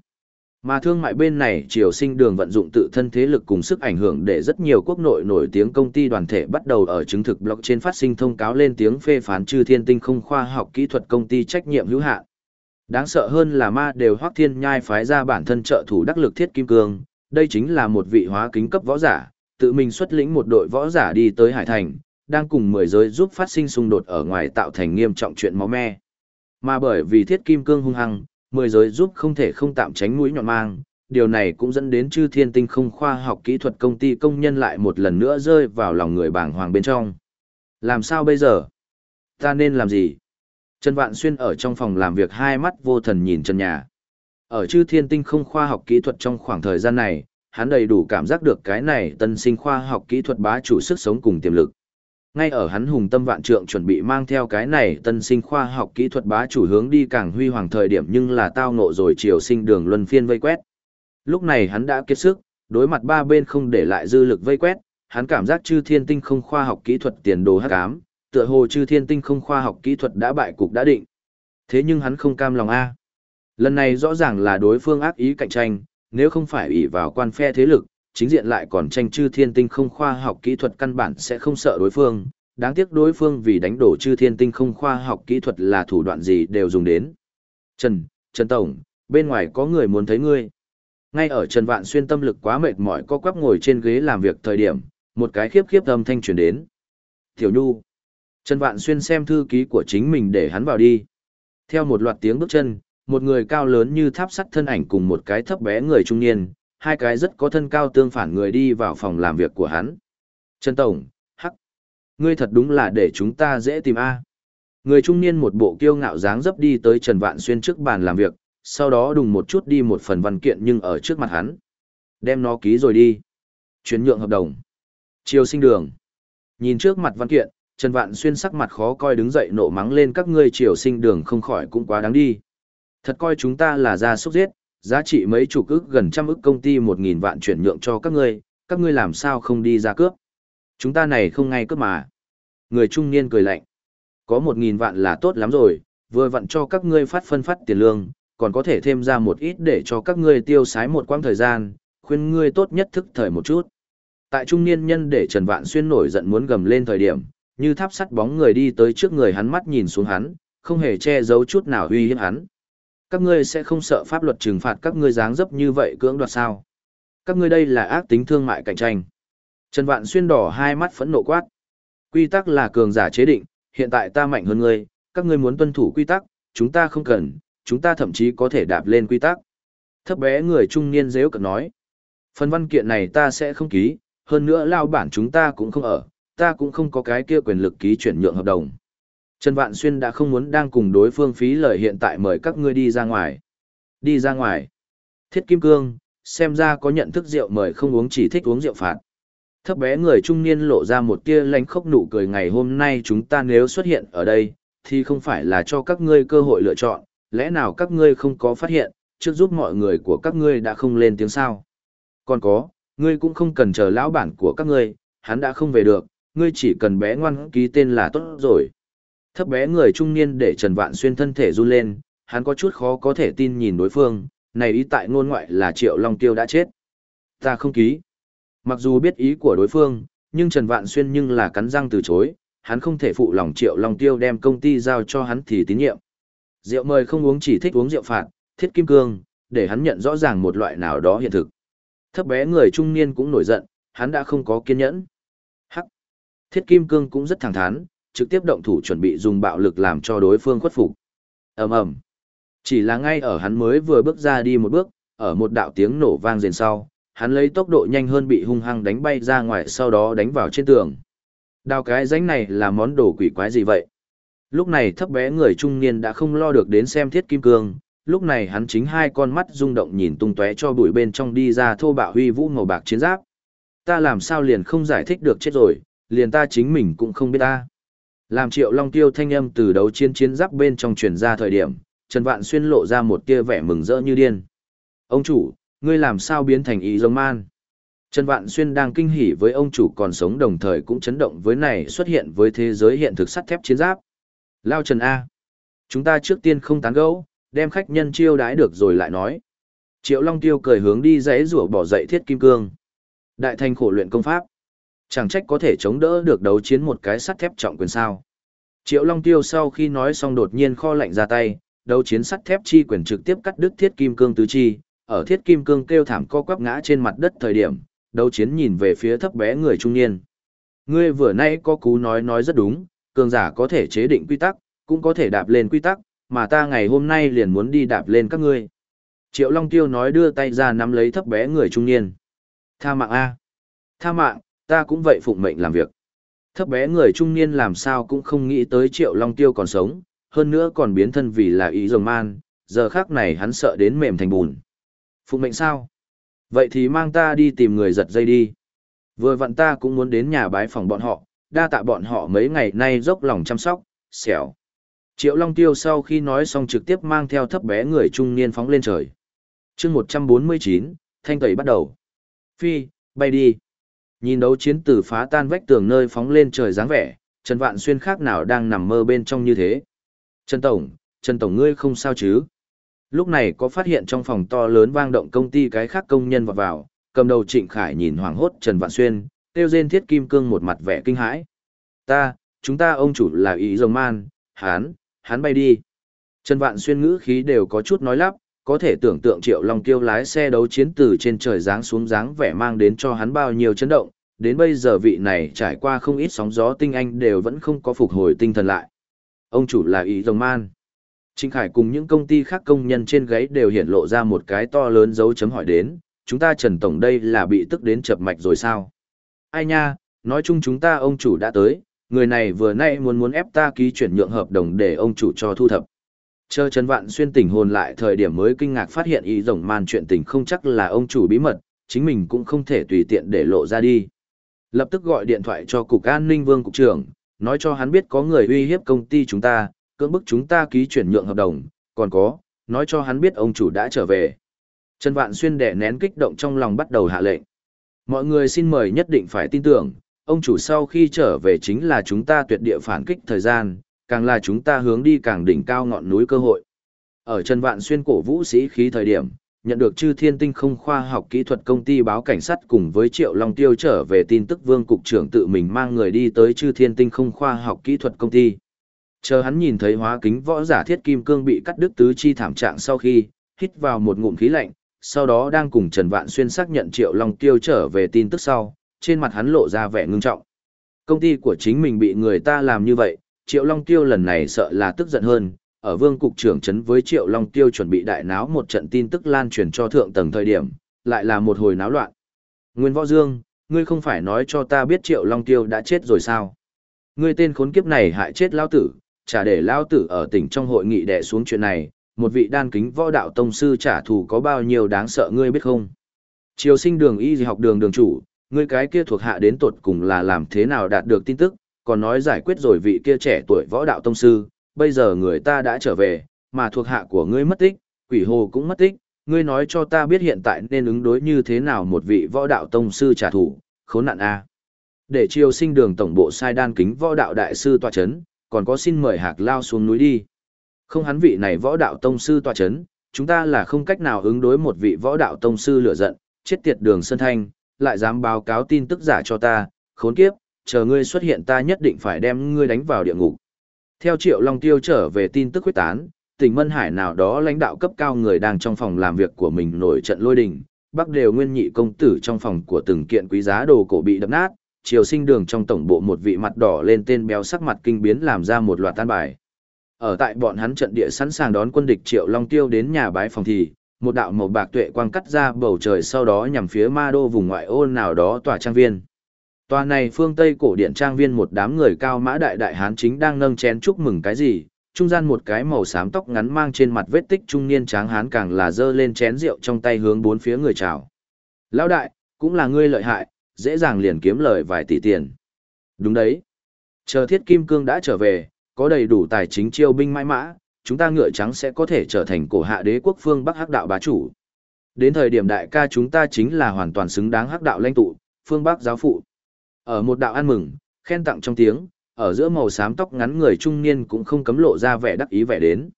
Mà thương mại bên này triều sinh đường vận dụng tự thân thế lực cùng sức ảnh hưởng để rất nhiều quốc nội nổi tiếng công ty đoàn thể bắt đầu ở chứng thực blockchain phát sinh thông cáo lên tiếng phê phán chư thiên tinh không khoa học kỹ thuật công ty trách nhiệm hữu hạn. Đáng sợ hơn là ma đều hoác thiên nhai phái ra bản thân trợ thủ đắc lực thiết kim cương, đây chính là một vị hóa kính cấp võ giả, tự mình xuất lĩnh một đội võ giả đi tới Hải Thành, đang cùng mười giới giúp phát sinh xung đột ở ngoài tạo thành nghiêm trọng chuyện máu me. Mà bởi vì thiết kim cương hung hăng, mười giới giúp không thể không tạm tránh mũi nhọn mang, điều này cũng dẫn đến chư thiên tinh không khoa học kỹ thuật công ty công nhân lại một lần nữa rơi vào lòng người bảng hoàng bên trong. Làm sao bây giờ? Ta nên làm gì? Trần Vạn Xuyên ở trong phòng làm việc hai mắt vô thần nhìn Trần Nhà. Ở chư thiên tinh không khoa học kỹ thuật trong khoảng thời gian này, hắn đầy đủ cảm giác được cái này tân sinh khoa học kỹ thuật bá chủ sức sống cùng tiềm lực. Ngay ở hắn hùng tâm vạn trượng chuẩn bị mang theo cái này tân sinh khoa học kỹ thuật bá chủ hướng đi càng huy hoàng thời điểm nhưng là tao ngộ rồi chiều sinh đường luân phiên vây quét. Lúc này hắn đã kiệt sức, đối mặt ba bên không để lại dư lực vây quét, hắn cảm giác chư thiên tinh không khoa học kỹ thuật tiền đồ hắc ám, tựa hồ chư thiên tinh không khoa học kỹ thuật đã bại cục đã định. Thế nhưng hắn không cam lòng a. Lần này rõ ràng là đối phương ác ý cạnh tranh, nếu không phải ủy vào quan phe thế lực, chính diện lại còn tranh chư thiên tinh không khoa học kỹ thuật căn bản sẽ không sợ đối phương, đáng tiếc đối phương vì đánh đổ chư thiên tinh không khoa học kỹ thuật là thủ đoạn gì đều dùng đến. Trần, Trần Tổng, bên ngoài có người muốn thấy ngươi. Ngay ở Trần Vạn Xuyên tâm lực quá mệt mỏi co quắp ngồi trên ghế làm việc thời điểm, một cái khiếp khiếp âm thanh truyền đến. Tiểu Nhu. Trần Vạn Xuyên xem thư ký của chính mình để hắn vào đi. Theo một loạt tiếng bước chân, một người cao lớn như tháp sắt thân ảnh cùng một cái thấp bé người trung niên, hai cái rất có thân cao tương phản người đi vào phòng làm việc của hắn. Trần Tổng, hắc, ngươi thật đúng là để chúng ta dễ tìm A. Người trung niên một bộ kiêu ngạo dáng dấp đi tới Trần Vạn Xuyên trước bàn làm việc, sau đó đùng một chút đi một phần văn kiện nhưng ở trước mặt hắn. Đem nó ký rồi đi. Chuyển nhượng hợp đồng. Chiều sinh đường. Nhìn trước mặt văn kiện, Trần Vạn Xuyên sắc mặt khó coi đứng dậy nộ mắng lên các ngươi triều sinh đường không khỏi cũng quá đáng đi. Thật coi chúng ta là gia súc giết, giá trị mấy chục ức gần trăm ức công ty một nghìn vạn chuyển nhượng cho các ngươi, các ngươi làm sao không đi ra cướp. Chúng ta này không ngay cướp mà. Người trung niên cười lạnh. Có một nghìn vạn là tốt lắm rồi, vừa vặn cho các ngươi phát phân phát tiền lương, còn có thể thêm ra một ít để cho các ngươi tiêu sái một quãng thời gian, khuyên ngươi tốt nhất thức thời một chút. Tại trung niên nhân để Trần Vạn Xuyên nổi giận muốn gầm lên thời điểm, như tháp sắt bóng người đi tới trước người hắn mắt nhìn xuống hắn, không hề che giấu chút nào uy hiếp hắn. Các ngươi sẽ không sợ pháp luật trừng phạt các ngươi dáng dấp như vậy cưỡng đoạt sao? Các ngươi đây là ác tính thương mại cạnh tranh. Trần Vạn xuyên đỏ hai mắt phẫn nộ quát. Quy tắc là cường giả chế định, hiện tại ta mạnh hơn ngươi, các ngươi muốn tuân thủ quy tắc, chúng ta không cần, chúng ta thậm chí có thể đạp lên quy tắc. Thấp bé người trung niên dễ cận nói. Phần văn kiện này ta sẽ không ký, hơn nữa lao bản chúng ta cũng không ở, ta cũng không có cái kia quyền lực ký chuyển nhượng hợp đồng. Trần Vạn Xuyên đã không muốn đang cùng đối phương phí lời hiện tại mời các ngươi đi ra ngoài. Đi ra ngoài. Thiết Kim Cương, xem ra có nhận thức rượu mời không uống chỉ thích uống rượu phạt. Thấp bé người trung niên lộ ra một tia lánh khóc nụ cười ngày hôm nay chúng ta nếu xuất hiện ở đây, thì không phải là cho các ngươi cơ hội lựa chọn, lẽ nào các ngươi không có phát hiện, trước giúp mọi người của các ngươi đã không lên tiếng sao. Còn có, ngươi cũng không cần chờ lão bản của các ngươi, hắn đã không về được, ngươi chỉ cần bé ngoan ký tên là tốt rồi. Thấp bé người trung niên để Trần Vạn Xuyên thân thể run lên, hắn có chút khó có thể tin nhìn đối phương, này ý tại ngôn ngoại là Triệu Long Tiêu đã chết. Ta không ký. Mặc dù biết ý của đối phương, nhưng Trần Vạn Xuyên nhưng là cắn răng từ chối, hắn không thể phụ lòng Triệu Long Tiêu đem công ty giao cho hắn thì tín nhiệm. Rượu mời không uống chỉ thích uống rượu phạt, thiết kim cương, để hắn nhận rõ ràng một loại nào đó hiện thực. Thấp bé người trung niên cũng nổi giận, hắn đã không có kiên nhẫn. Thiết kim cương cũng rất thẳng thắn, trực tiếp động thủ chuẩn bị dùng bạo lực làm cho đối phương khuất phục. Ầm ầm. Chỉ là ngay ở hắn mới vừa bước ra đi một bước, ở một đạo tiếng nổ vang rền sau, hắn lấy tốc độ nhanh hơn bị hung hăng đánh bay ra ngoài sau đó đánh vào trên tường. Đào cái rãnh này là món đồ quỷ quái gì vậy? Lúc này thấp bé người trung niên đã không lo được đến xem thiết kim cương, lúc này hắn chính hai con mắt rung động nhìn tung tóe cho bụi bên trong đi ra thô bạo huy vũ màu bạc chiến giáp. Ta làm sao liền không giải thích được chết rồi, liền ta chính mình cũng không biết ta. Làm triệu long tiêu thanh âm từ đấu chiến chiến giáp bên trong truyền ra thời điểm, Trần Vạn Xuyên lộ ra một tia vẻ mừng rỡ như điên. Ông chủ, ngươi làm sao biến thành ý giống man? Trần Vạn Xuyên đang kinh hỉ với ông chủ còn sống đồng thời cũng chấn động với này xuất hiện với thế giới hiện thực sắt thép chiến giáp. Lao Trần A. Chúng ta trước tiên không tán gẫu, đem khách nhân chiêu đãi được rồi lại nói. Triệu Long Tiêu cười hướng đi giấy rủa bỏ dậy thiết kim cương. Đại thành khổ luyện công pháp. Chẳng trách có thể chống đỡ được đấu chiến một cái sắt thép trọng quyền sao. Triệu Long Tiêu sau khi nói xong đột nhiên kho lạnh ra tay, đấu chiến sắt thép chi quyền trực tiếp cắt đứt thiết kim cương tứ chi, ở thiết kim cương kêu thảm co quắp ngã trên mặt đất thời điểm, đấu chiến nhìn về phía thấp bé người trung niên. Ngươi vừa nay có cú nói nói rất đúng, cường giả có thể chế định quy tắc, cũng có thể đạp lên quy tắc, mà ta ngày hôm nay liền muốn đi đạp lên các ngươi. Triệu Long Tiêu nói đưa tay ra nắm lấy thấp bé người trung niên. Tha mạng A. Tha mạng, ta cũng vậy phụng mệnh làm việc. Thấp bé người trung niên làm sao cũng không nghĩ tới Triệu Long Tiêu còn sống, hơn nữa còn biến thân vì là ý rồng man, giờ khác này hắn sợ đến mềm thành bùn. Phụng mệnh sao? Vậy thì mang ta đi tìm người giật dây đi. Vừa vặn ta cũng muốn đến nhà bái phòng bọn họ, đa tạ bọn họ mấy ngày nay dốc lòng chăm sóc, xẻo. Triệu Long Tiêu sau khi nói xong trực tiếp mang theo thấp bé người trung niên phóng lên trời. chương 149, thanh tẩy bắt đầu. Phi, bay đi. Nhìn đấu chiến tử phá tan vách tường nơi phóng lên trời dáng vẻ, Trần Vạn Xuyên khác nào đang nằm mơ bên trong như thế. Trần Tổng, Trần Tổng ngươi không sao chứ? Lúc này có phát hiện trong phòng to lớn vang động công ty cái khác công nhân vào vào, cầm đầu Trịnh Khải nhìn hoảng hốt Trần Vạn Xuyên, tiêu rên thiết kim cương một mặt vẻ kinh hãi. Ta, chúng ta ông chủ là ý rồng man, hán, hắn bay đi. Trần Vạn Xuyên ngữ khí đều có chút nói lắp, có thể tưởng tượng Triệu Long Kiêu lái xe đấu chiến từ trên trời giáng xuống dáng vẻ mang đến cho hắn bao nhiêu chấn động, đến bây giờ vị này trải qua không ít sóng gió tinh anh đều vẫn không có phục hồi tinh thần lại. Ông chủ là ý rồng man. Trinh Khải cùng những công ty khác công nhân trên gáy đều hiện lộ ra một cái to lớn dấu chấm hỏi đến, chúng ta Trần Tổng đây là bị tức đến chập mạch rồi sao? Ai nha, nói chung chúng ta ông chủ đã tới, người này vừa nay muốn muốn ép ta ký chuyển nhượng hợp đồng để ông chủ cho thu thập. Chờ Trần Vạn Xuyên tỉnh hồn lại thời điểm mới kinh ngạc phát hiện ý rồng man chuyện tình không chắc là ông chủ bí mật, chính mình cũng không thể tùy tiện để lộ ra đi. Lập tức gọi điện thoại cho Cục An ninh Vương Cục trưởng, nói cho hắn biết có người uy hiếp công ty chúng ta, cưỡng bức chúng ta ký chuyển nhượng hợp đồng, còn có, nói cho hắn biết ông chủ đã trở về. Trần Vạn Xuyên đẻ nén kích động trong lòng bắt đầu hạ lệnh. Mọi người xin mời nhất định phải tin tưởng, ông chủ sau khi trở về chính là chúng ta tuyệt địa phản kích thời gian, càng là chúng ta hướng đi càng đỉnh cao ngọn núi cơ hội. Ở Trần Vạn Xuyên cổ vũ sĩ khí thời điểm, nhận được chư thiên tinh không khoa học kỹ thuật công ty báo cảnh sát cùng với Triệu Long Tiêu trở về tin tức vương cục trưởng tự mình mang người đi tới chư thiên tinh không khoa học kỹ thuật công ty. Chờ hắn nhìn thấy hóa kính võ giả thiết kim cương bị cắt đứt tứ chi thảm trạng sau khi, hít vào một ngụm khí lạnh, sau đó đang cùng Trần Vạn Xuyên xác nhận Triệu Long Tiêu trở về tin tức sau, trên mặt hắn lộ ra vẻ ngưng trọng. Công ty của chính mình bị người ta làm như vậy, Triệu Long Tiêu lần này sợ là tức giận hơn, ở vương cục trưởng chấn với Triệu Long Tiêu chuẩn bị đại náo một trận tin tức lan truyền cho thượng tầng thời điểm, lại là một hồi náo loạn. Nguyên Võ Dương, ngươi không phải nói cho ta biết Triệu Long Tiêu đã chết rồi sao? Ngươi tên khốn kiếp này hại chết lao tử, trả để lao tử ở tỉnh trong hội nghị đè xuống chuyện này, một vị đan kính võ đạo tông sư trả thù có bao nhiêu đáng sợ ngươi biết không? Triều sinh đường y học đường đường chủ, ngươi cái kia thuộc hạ đến tột cùng là làm thế nào đạt được tin tức, còn nói giải quyết rồi vị kia trẻ tuổi võ đạo tông sư, bây giờ người ta đã trở về, mà thuộc hạ của ngươi mất tích, quỷ hồ cũng mất tích, ngươi nói cho ta biết hiện tại nên ứng đối như thế nào một vị võ đạo tông sư trả thù, khốn nạn a. Để triều sinh đường tổng bộ sai đan kính võ đạo đại sư tọa chấn, còn có xin mời hạc lao xuống núi đi. Không hắn vị này võ đạo tông sư tọa chấn, chúng ta là không cách nào ứng đối một vị võ đạo tông sư lửa giận, chết tiệt đường sơn thanh, lại dám báo cáo tin tức giả cho ta, khốn kiếp, chờ ngươi xuất hiện ta nhất định phải đem ngươi đánh vào địa ngục. Theo Triệu Long Tiêu trở về tin tức quyết tán, tỉnh Mân Hải nào đó lãnh đạo cấp cao người đang trong phòng làm việc của mình nổi trận lôi đình, bắc đều nguyên nhị công tử trong phòng của từng kiện quý giá đồ cổ bị đập nát, triều sinh đường trong tổng bộ một vị mặt đỏ lên tên béo sắc mặt kinh biến làm ra một loạt tan bài. Ở tại bọn hắn trận địa sẵn sàng đón quân địch Triệu Long Tiêu đến nhà bái phòng thì, một đạo màu bạc tuệ quang cắt ra bầu trời sau đó nhằm phía ma đô vùng ngoại ô nào đó tỏa trang viên. Tòa này phương Tây cổ điện trang viên một đám người cao mã đại đại hán chính đang nâng chén chúc mừng cái gì, trung gian một cái màu xám tóc ngắn mang trên mặt vết tích trung niên tráng hán càng là dơ lên chén rượu trong tay hướng bốn phía người chào. Lão đại, cũng là ngươi lợi hại, dễ dàng liền kiếm lời vài tỷ tiền. Đúng đấy. Chờ thiết kim cương đã trở về, có đầy đủ tài chính chiêu binh mãi mã, chúng ta ngựa trắng sẽ có thể trở thành cổ hạ đế quốc phương Bắc Hắc đạo bá chủ. Đến thời điểm đại ca chúng ta chính là hoàn toàn xứng đáng Hắc đạo lãnh tụ, phương Bắc giáo phụ. Ở một đạo ăn mừng, khen tặng trong tiếng, ở giữa màu xám tóc ngắn người trung niên cũng không cấm lộ ra vẻ đắc ý vẻ đến.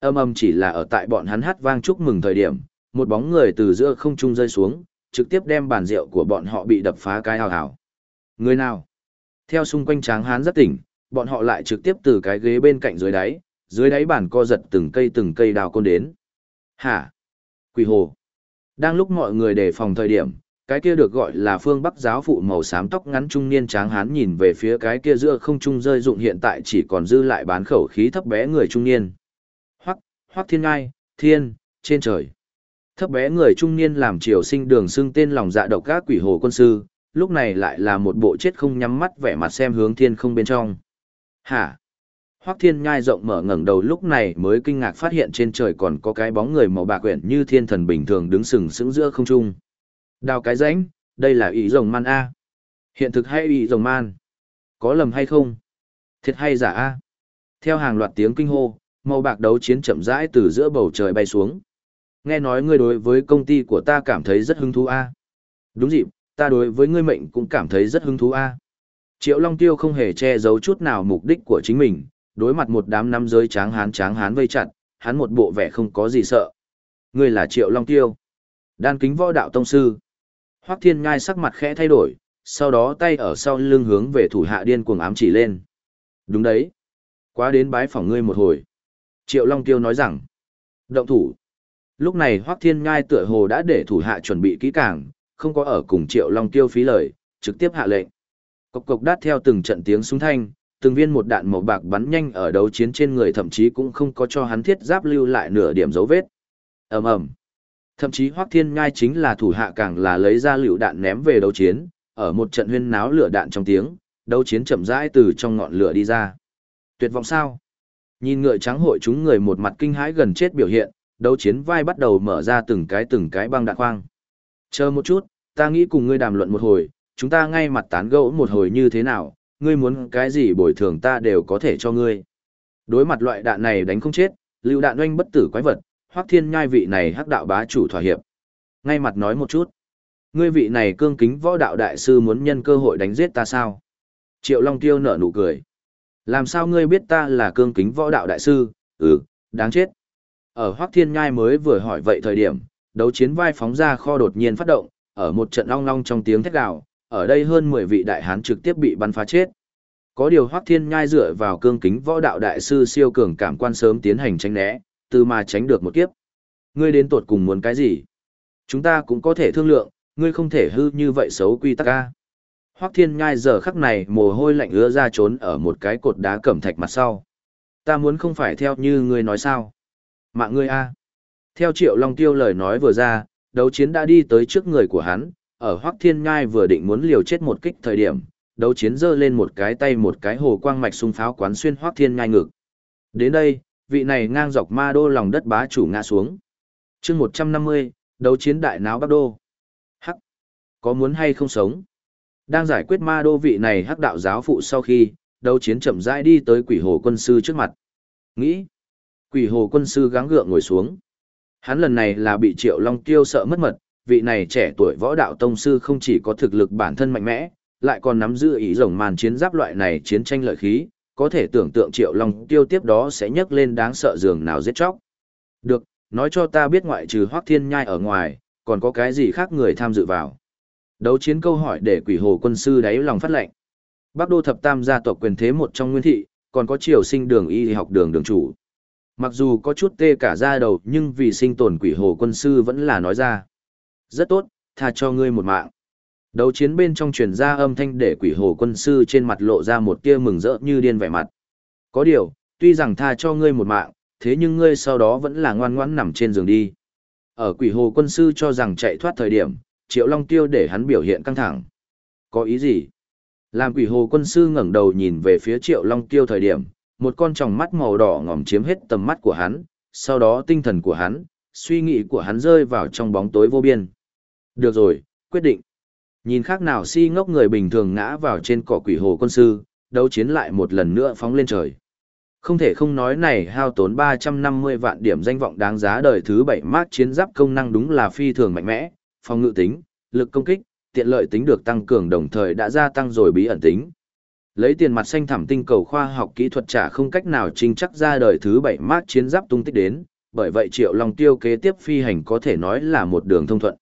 Âm âm chỉ là ở tại bọn hắn hát vang chúc mừng thời điểm, một bóng người từ giữa không trung rơi xuống, trực tiếp đem bàn rượu của bọn họ bị đập phá cái hào hào. Người nào? Theo xung quanh tráng hán rất tỉnh, bọn họ lại trực tiếp từ cái ghế bên cạnh dưới đáy, dưới đáy bàn co giật từng cây từng cây đào côn đến. Hả? Quỷ hồ. Đang lúc mọi người đề phòng thời điểm, cái kia được gọi là phương bắc giáo phụ màu xám tóc ngắn trung niên tráng hán nhìn về phía cái kia giữa không trung rơi dụng hiện tại chỉ còn dư lại bán khẩu khí thấp bé người trung niên. Hoắc, Hoắc Thiên Ngai, Thiên, trên trời. Thấp bé người trung niên làm triều sinh đường xưng tên lòng dạ độc các quỷ hồ quân sư, lúc này lại là một bộ chết không nhắm mắt vẻ mặt xem hướng thiên không bên trong. Hả? Hoắc Thiên Nhai rộng mở ngẩng đầu lúc này mới kinh ngạc phát hiện trên trời còn có cái bóng người màu bạc quyển như thiên thần bình thường đứng sừng sững giữa không trung. Đào cái rãnh, đây là ý rồng man A. Hiện thực hay ý rồng man? Có lầm hay không? Thiệt hay giả A? Theo hàng loạt tiếng kinh hô, màu bạc đấu chiến chậm rãi từ giữa bầu trời bay xuống. Nghe nói ngươi đối với công ty của ta cảm thấy rất hứng thú A. Đúng dịp, ta đối với ngươi mệnh cũng cảm thấy rất hứng thú A. Triệu Long Tiêu không hề che giấu chút nào mục đích của chính mình, đối mặt một đám năm giới tráng hán tráng hán vây chặt, hắn một bộ vẻ không có gì sợ. Ngươi là Triệu Long Tiêu. Đan kính võ đạo tông sư. Hoắc Thiên Ngai sắc mặt khẽ thay đổi, sau đó tay ở sau lưng hướng về thủ hạ điên cuồng ám chỉ lên. Đúng đấy. Quá đến bái phỏng ngươi một hồi. Triệu Long Tiêu nói rằng. Động thủ. Lúc này Hoắc Thiên Ngai tựa hồ đã để thủ hạ chuẩn bị kỹ càng, không có ở cùng Triệu Long Tiêu phí lời, trực tiếp hạ lệnh. Cộc cộc đát theo từng trận tiếng súng thanh, từng viên một đạn màu bạc bắn nhanh ở đấu chiến trên người thậm chí cũng không có cho hắn thiết giáp lưu lại nửa điểm dấu vết. Ầm ầm. Thậm chí Hoắc Thiên Nhai chính là thủ hạ càng là lấy ra lựu đạn ném về đấu chiến, ở một trận huyên náo lửa đạn trong tiếng, đấu chiến chậm rãi từ trong ngọn lửa đi ra. Tuyệt vọng sao? Nhìn ngựa trắng hội chúng người một mặt kinh hãi gần chết biểu hiện, đấu chiến vai bắt đầu mở ra từng cái từng cái băng đạn khoang. Chờ một chút, ta nghĩ cùng ngươi đàm luận một hồi, chúng ta ngay mặt tán gẫu một hồi như thế nào, ngươi muốn cái gì bồi thường ta đều có thể cho ngươi. Đối mặt loại đạn này đánh không chết, lưu đạn oanh bất tử quái vật, hoắc thiên nhai vị này hắc đạo bá chủ thỏa hiệp. Ngay mặt nói một chút. Ngươi vị này cương kính võ đạo đại sư muốn nhân cơ hội đánh giết ta sao? Triệu Long Tiêu nở nụ cười. Làm sao ngươi biết ta là cương kính võ đạo đại sư? Ừ, đáng chết. Ở Hoắc Thiên Nhai mới vừa hỏi vậy thời điểm, đấu chiến vai phóng ra kho đột nhiên phát động, ở một trận long long trong tiếng thét gào, ở đây hơn 10 vị đại hán trực tiếp bị bắn phá chết. Có điều Hoắc Thiên Nhai dựa vào cương kính võ đạo đại sư siêu cường cảm quan sớm tiến hành tránh né, từ mà tránh được một kiếp. Ngươi đến tột cùng muốn cái gì? Chúng ta cũng có thể thương lượng, ngươi không thể hư như vậy xấu quy tắc a. Hoắc Thiên Nhai giờ khắc này mồ hôi lạnh ứa ra trốn ở một cái cột đá cẩm thạch mặt sau. Ta muốn không phải theo như ngươi nói sao? Mạng ngươi a. Theo Triệu Long Tiêu lời nói vừa ra, đấu chiến đã đi tới trước người của hắn, ở Hoắc Thiên Nhai vừa định muốn liều chết một kích thời điểm, đấu chiến giơ lên một cái tay một cái hồ quang mạch xung pháo quán xuyên Hoắc Thiên Nhai ngực. Đến đây, vị này ngang dọc ma đô lòng đất bá chủ ngã xuống. chương 150, đấu chiến đại náo Bắc Đô. Hắc. có muốn hay không sống. Đang giải quyết ma đô vị này hắc đạo giáo phụ sau khi, đấu chiến chậm rãi đi tới quỷ hồ quân sư trước mặt. Nghĩ, quỷ hồ quân sư gắng gượng ngồi xuống. Hắn lần này là bị triệu long tiêu sợ mất mật, vị này trẻ tuổi võ đạo tông sư không chỉ có thực lực bản thân mạnh mẽ, lại còn nắm giữ ý rồng màn chiến giáp loại này chiến tranh lợi khí, có thể tưởng tượng triệu long tiêu tiếp đó sẽ nhấc lên đáng sợ giường nào giết chóc. Được, nói cho ta biết ngoại trừ hoác thiên nhai ở ngoài, còn có cái gì khác người tham dự vào. Đấu chiến câu hỏi để quỷ hồ quân sư đáy lòng phát lệnh. Bắc đô thập tam gia tộc quyền thế một trong nguyên thị, còn có triều sinh đường y học đường đường chủ. Mặc dù có chút tê cả da đầu nhưng vì sinh tồn quỷ hồ quân sư vẫn là nói ra. Rất tốt, tha cho ngươi một mạng. Đấu chiến bên trong truyền ra âm thanh để quỷ hồ quân sư trên mặt lộ ra một tia mừng rỡ như điên vẻ mặt. Có điều, tuy rằng tha cho ngươi một mạng, thế nhưng ngươi sau đó vẫn là ngoan ngoãn nằm trên giường đi. Ở quỷ hồ quân sư cho rằng chạy thoát thời điểm, triệu long tiêu để hắn biểu hiện căng thẳng. Có ý gì? Làm quỷ hồ quân sư ngẩng đầu nhìn về phía triệu long tiêu thời điểm, một con tròng mắt màu đỏ ngòm chiếm hết tầm mắt của hắn, sau đó tinh thần của hắn, suy nghĩ của hắn rơi vào trong bóng tối vô biên. Được rồi, quyết định. Nhìn khác nào si ngốc người bình thường ngã vào trên cỏ quỷ hồ quân sư, đấu chiến lại một lần nữa phóng lên trời. Không thể không nói này hao tốn 350 vạn điểm danh vọng đáng giá đời thứ 7 mát chiến giáp công năng đúng là phi thường mạnh mẽ, phòng ngự tính, lực công kích, tiện lợi tính được tăng cường đồng thời đã gia tăng rồi bí ẩn tính. Lấy tiền mặt xanh thảm tinh cầu khoa học kỹ thuật trả không cách nào trinh chắc ra đời thứ 7 mát chiến giáp tung tích đến, bởi vậy Triệu Long Tiêu kế tiếp phi hành có thể nói là một đường thông thuận.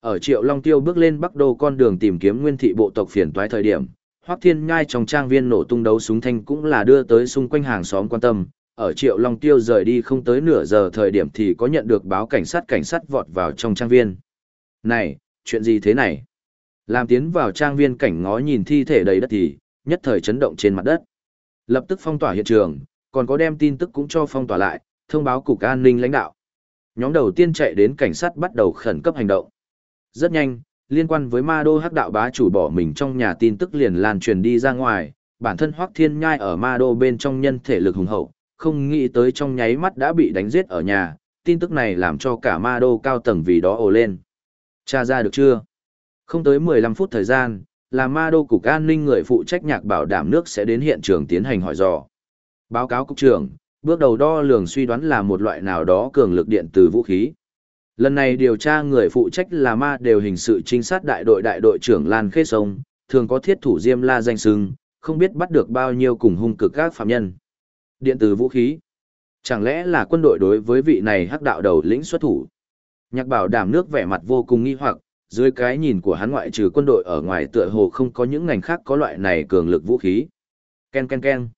Ở Triệu Long Tiêu bước lên Bắc Đô con đường tìm kiếm nguyên thị bộ tộc phiền toái thời điểm, Hoắc Thiên Nhai trong trang viên nổ tung đấu súng thanh cũng là đưa tới xung quanh hàng xóm quan tâm, ở Triệu Long Tiêu rời đi không tới nửa giờ thời điểm thì có nhận được báo cảnh sát cảnh sát vọt vào trong trang viên. Này, chuyện gì thế này? Làm tiến vào trang viên cảnh ngó nhìn thi thể đầy đất thì, nhất thời chấn động trên mặt đất. Lập tức phong tỏa hiện trường, còn có đem tin tức cũng cho phong tỏa lại, thông báo cục an ninh lãnh đạo. Nhóm đầu tiên chạy đến cảnh sát bắt đầu khẩn cấp hành động. Rất nhanh, liên quan với ma đô hắc đạo bá chủ bỏ mình trong nhà tin tức liền lan truyền đi ra ngoài, bản thân Hoắc Thiên Nhai ở ma đô bên trong nhân thể lực hùng hậu, không nghĩ tới trong nháy mắt đã bị đánh giết ở nhà, tin tức này làm cho cả ma đô cao tầng vì đó ồ lên. Tra ra được chưa? Không tới 15 phút thời gian, là ma đô cục an ninh người phụ trách nhạc bảo đảm nước sẽ đến hiện trường tiến hành hỏi dò. Báo cáo cục trưởng, bước đầu đo lường suy đoán là một loại nào đó cường lực điện từ vũ khí. Lần này điều tra người phụ trách là ma đều hình sự trinh sát đại đội đại đội trưởng Lan Khê Sông, thường có thiết thủ Diêm La danh sưng, không biết bắt được bao nhiêu cùng hung cực các phạm nhân. Điện tử vũ khí. Chẳng lẽ là quân đội đối với vị này hắc đạo đầu lĩnh xuất thủ? Nhạc bảo đảm nước vẻ mặt vô cùng nghi hoặc, dưới cái nhìn của hắn ngoại trừ quân đội ở ngoài tựa hồ không có những ngành khác có loại này cường lực vũ khí. Ken ken ken.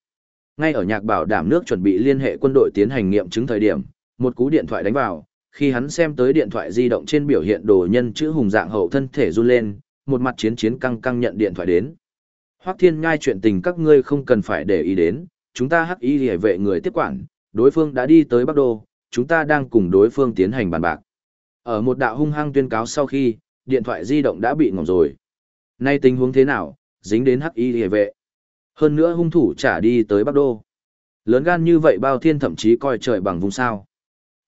Ngay ở nhạc bảo đảm nước chuẩn bị liên hệ quân đội tiến hành nghiệm chứng thời điểm, một cú điện thoại đánh vào, khi hắn xem tới điện thoại di động trên biểu hiện đồ nhân chữ hùng dạng hậu thân thể run lên, một mặt chiến chiến căng căng nhận điện thoại đến. Hoắc Thiên Ngai chuyện tình các ngươi không cần phải để ý đến, chúng ta hắc ý liễu vệ người tiếp quản, đối phương đã đi tới Bắc Đô, chúng ta đang cùng đối phương tiến hành bàn bạc. Ở một đạo hung hăng tuyên cáo sau khi, điện thoại di động đã bị ngỏm rồi. Nay tình huống thế nào, dính đến hắc y hề vệ. Hơn nữa hung thủ trả đi tới Bắc Đô. Lớn gan như vậy bao thiên thậm chí coi trời bằng vùng sao.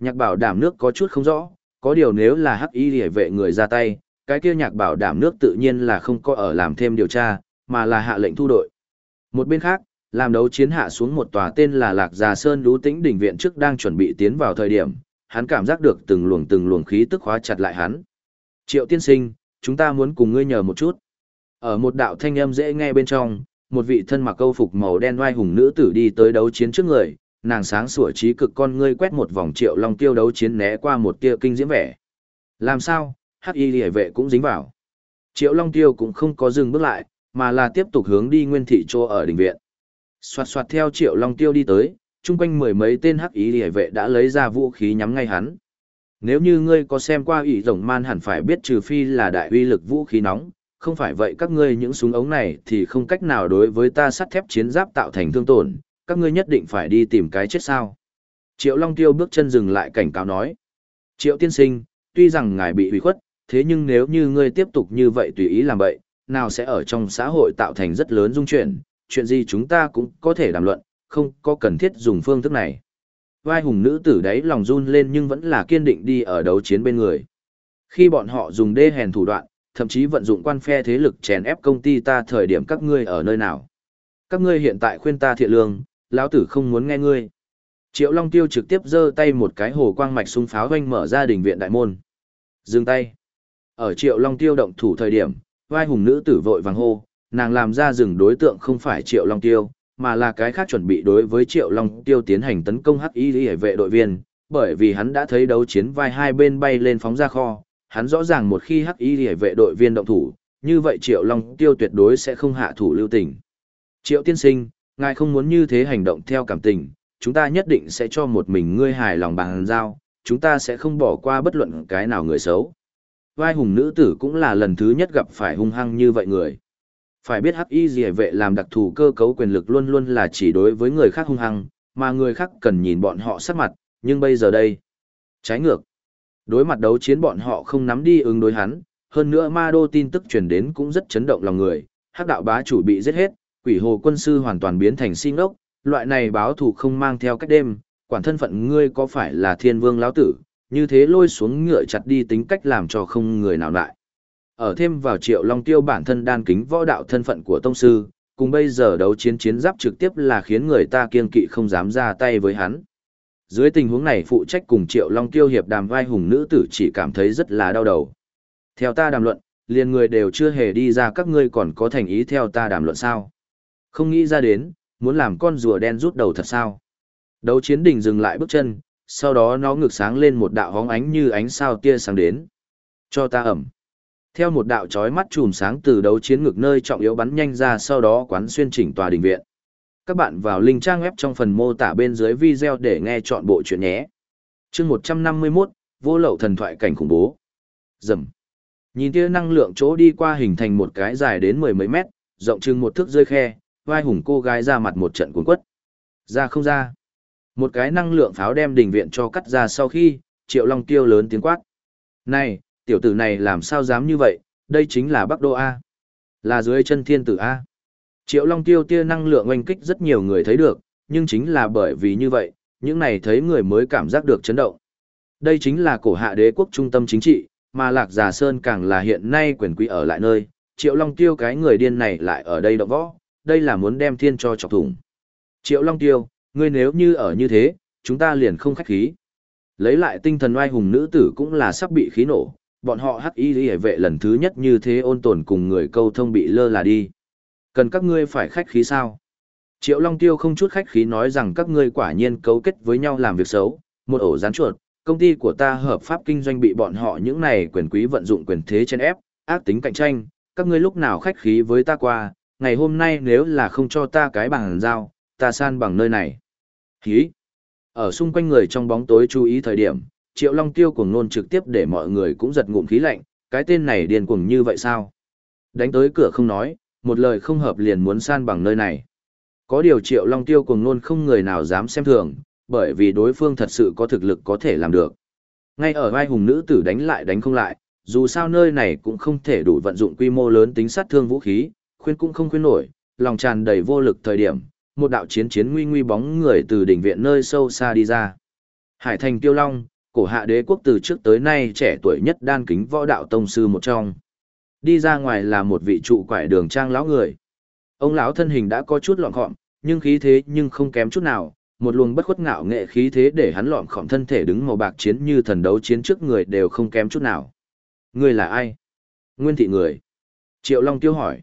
Nhạc bảo đảm nước có chút không rõ, có điều nếu là hắc y hề vệ người ra tay, cái kia nhạc bảo đảm nước tự nhiên là không có ở làm thêm điều tra, mà là hạ lệnh thu đội. Một bên khác, làm đấu chiến hạ xuống một tòa tên là Lạc Già Sơn Lũ Tĩnh đỉnh viện trước đang chuẩn bị tiến vào thời điểm, hắn cảm giác được từng luồng từng luồng khí tức khóa chặt lại hắn. Triệu tiên sinh, chúng ta muốn cùng ngươi nhờ một chút. Ở một đạo thanh âm dễ nghe bên trong, một vị thân mặc câu phục màu đen oai hùng nữ tử đi tới đấu chiến trước người, nàng sáng sủa trí cực con ngươi quét một vòng triệu long tiêu đấu chiến né qua một tia kinh diễm vẻ. Làm sao, hắc y hệ vệ cũng dính vào. Triệu long tiêu cũng không có dừng bước lại, mà là tiếp tục hướng đi nguyên thị chỗ ở đình viện. Xoạt xoạt theo triệu long tiêu đi tới, chung quanh mười mấy tên hắc y hệ vệ đã lấy ra vũ khí nhắm ngay hắn. Nếu như ngươi có xem qua ủy rồng man hẳn phải biết trừ phi là đại uy lực vũ khí nóng, không phải vậy các ngươi những súng ống này thì không cách nào đối với ta sắt thép chiến giáp tạo thành thương tổn, các ngươi nhất định phải đi tìm cái chết sao. Triệu Long Tiêu bước chân dừng lại cảnh cáo nói. Triệu tiên sinh, tuy rằng ngài bị hủy khuất, thế nhưng nếu như ngươi tiếp tục như vậy tùy ý làm vậy, nào sẽ ở trong xã hội tạo thành rất lớn dung chuyển, chuyện gì chúng ta cũng có thể đàm luận, không có cần thiết dùng phương thức này vai hùng nữ tử đấy lòng run lên nhưng vẫn là kiên định đi ở đấu chiến bên người. Khi bọn họ dùng đê hèn thủ đoạn, thậm chí vận dụng quan phe thế lực chèn ép công ty ta thời điểm các ngươi ở nơi nào. Các ngươi hiện tại khuyên ta thiện lương, lão tử không muốn nghe ngươi. Triệu Long Tiêu trực tiếp giơ tay một cái hồ quang mạch xung pháo hoanh mở ra đình viện đại môn. Dừng tay. Ở Triệu Long Tiêu động thủ thời điểm, vai hùng nữ tử vội vàng hô, nàng làm ra dừng đối tượng không phải Triệu Long Tiêu, mà là cái khác chuẩn bị đối với Triệu Long Tiêu tiến hành tấn công hắc y hệ vệ đội viên, bởi vì hắn đã thấy đấu chiến vai hai bên bay lên phóng ra kho, hắn rõ ràng một khi hắc y hệ vệ đội viên động thủ, như vậy Triệu Long Tiêu tuyệt đối sẽ không hạ thủ lưu tình. Triệu tiên sinh, ngài không muốn như thế hành động theo cảm tình, chúng ta nhất định sẽ cho một mình ngươi hài lòng bằng giao, chúng ta sẽ không bỏ qua bất luận cái nào người xấu. Vai hùng nữ tử cũng là lần thứ nhất gặp phải hung hăng như vậy người. Phải biết hắc y dì vệ làm đặc thù cơ cấu quyền lực luôn luôn là chỉ đối với người khác hung hăng, mà người khác cần nhìn bọn họ sắc mặt, nhưng bây giờ đây. Trái ngược. Đối mặt đấu chiến bọn họ không nắm đi ứng đối hắn, hơn nữa ma đô tin tức truyền đến cũng rất chấn động lòng người, hắc đạo bá chủ bị giết hết, quỷ hồ quân sư hoàn toàn biến thành si ngốc, loại này báo thù không mang theo cách đêm, quản thân phận ngươi có phải là thiên vương lão tử, như thế lôi xuống ngựa chặt đi tính cách làm cho không người nào lại. Ở thêm vào triệu long tiêu bản thân đan kính võ đạo thân phận của tông sư, cùng bây giờ đấu chiến chiến giáp trực tiếp là khiến người ta kiên kỵ không dám ra tay với hắn. Dưới tình huống này phụ trách cùng triệu long tiêu hiệp đàm vai hùng nữ tử chỉ cảm thấy rất là đau đầu. Theo ta đàm luận, liền người đều chưa hề đi ra các ngươi còn có thành ý theo ta đàm luận sao. Không nghĩ ra đến, muốn làm con rùa đen rút đầu thật sao. Đấu chiến đỉnh dừng lại bước chân, sau đó nó ngực sáng lên một đạo hóng ánh như ánh sao tia sáng đến. Cho ta ẩm. Theo một đạo chói mắt chùm sáng từ đấu chiến ngực nơi trọng yếu bắn nhanh ra sau đó quán xuyên chỉnh tòa đình viện. Các bạn vào link trang web trong phần mô tả bên dưới video để nghe chọn bộ chuyện nhé. chương 151, vô lậu thần thoại cảnh khủng bố. Dầm. Nhìn tia năng lượng chỗ đi qua hình thành một cái dài đến mười mấy mét, rộng chừng một thước rơi khe, vai hùng cô gái ra mặt một trận cuốn quất. Ra không ra. Một cái năng lượng pháo đem đình viện cho cắt ra sau khi, Triệu Long tiêu lớn tiếng quát. Này, tiểu tử này làm sao dám như vậy, đây chính là Bắc Đô A. Là dưới chân thiên tử A. Triệu Long tiêu tia năng lượng oanh kích rất nhiều người thấy được, nhưng chính là bởi vì như vậy, những này thấy người mới cảm giác được chấn động. Đây chính là cổ hạ đế quốc trung tâm chính trị, mà Lạc Già Sơn càng là hiện nay quyền quý ở lại nơi, Triệu Long tiêu cái người điên này lại ở đây động võ, đây là muốn đem thiên cho chọc thủng. Triệu Long tiêu, ngươi nếu như ở như thế, chúng ta liền không khách khí. Lấy lại tinh thần oai hùng nữ tử cũng là sắp bị khí nổ, bọn họ hắc y lý vệ lần thứ nhất như thế ôn tồn cùng người câu thông bị lơ là đi. Cần các ngươi phải khách khí sao? Triệu Long Tiêu không chút khách khí nói rằng các ngươi quả nhiên cấu kết với nhau làm việc xấu, một ổ rán chuột, công ty của ta hợp pháp kinh doanh bị bọn họ những này quyền quý vận dụng quyền thế trên ép, ác tính cạnh tranh, các ngươi lúc nào khách khí với ta qua, ngày hôm nay nếu là không cho ta cái bằng dao, ta san bằng nơi này. Hí! Ở xung quanh người trong bóng tối chú ý thời điểm, Triệu Long Tiêu cuồng nôn trực tiếp để mọi người cũng giật ngụm khí lạnh, cái tên này điên cuồng như vậy sao? Đánh tới cửa không nói, một lời không hợp liền muốn san bằng nơi này. Có điều Triệu Long Tiêu cuồng nôn không người nào dám xem thường, bởi vì đối phương thật sự có thực lực có thể làm được. Ngay ở vai hùng nữ tử đánh lại đánh không lại, dù sao nơi này cũng không thể đủ vận dụng quy mô lớn tính sát thương vũ khí, khuyên cũng không khuyên nổi, lòng tràn đầy vô lực thời điểm, một đạo chiến chiến nguy nguy bóng người từ đỉnh viện nơi sâu xa đi ra. Hải thành tiêu long, cổ hạ đế quốc từ trước tới nay trẻ tuổi nhất đan kính võ đạo tông sư một trong. Đi ra ngoài là một vị trụ quải đường trang lão người. Ông lão thân hình đã có chút lọn khọm, nhưng khí thế nhưng không kém chút nào, một luồng bất khuất ngạo nghệ khí thế để hắn lọn khọm thân thể đứng màu bạc chiến như thần đấu chiến trước người đều không kém chút nào. Người là ai? Nguyên thị người. Triệu Long tiêu hỏi.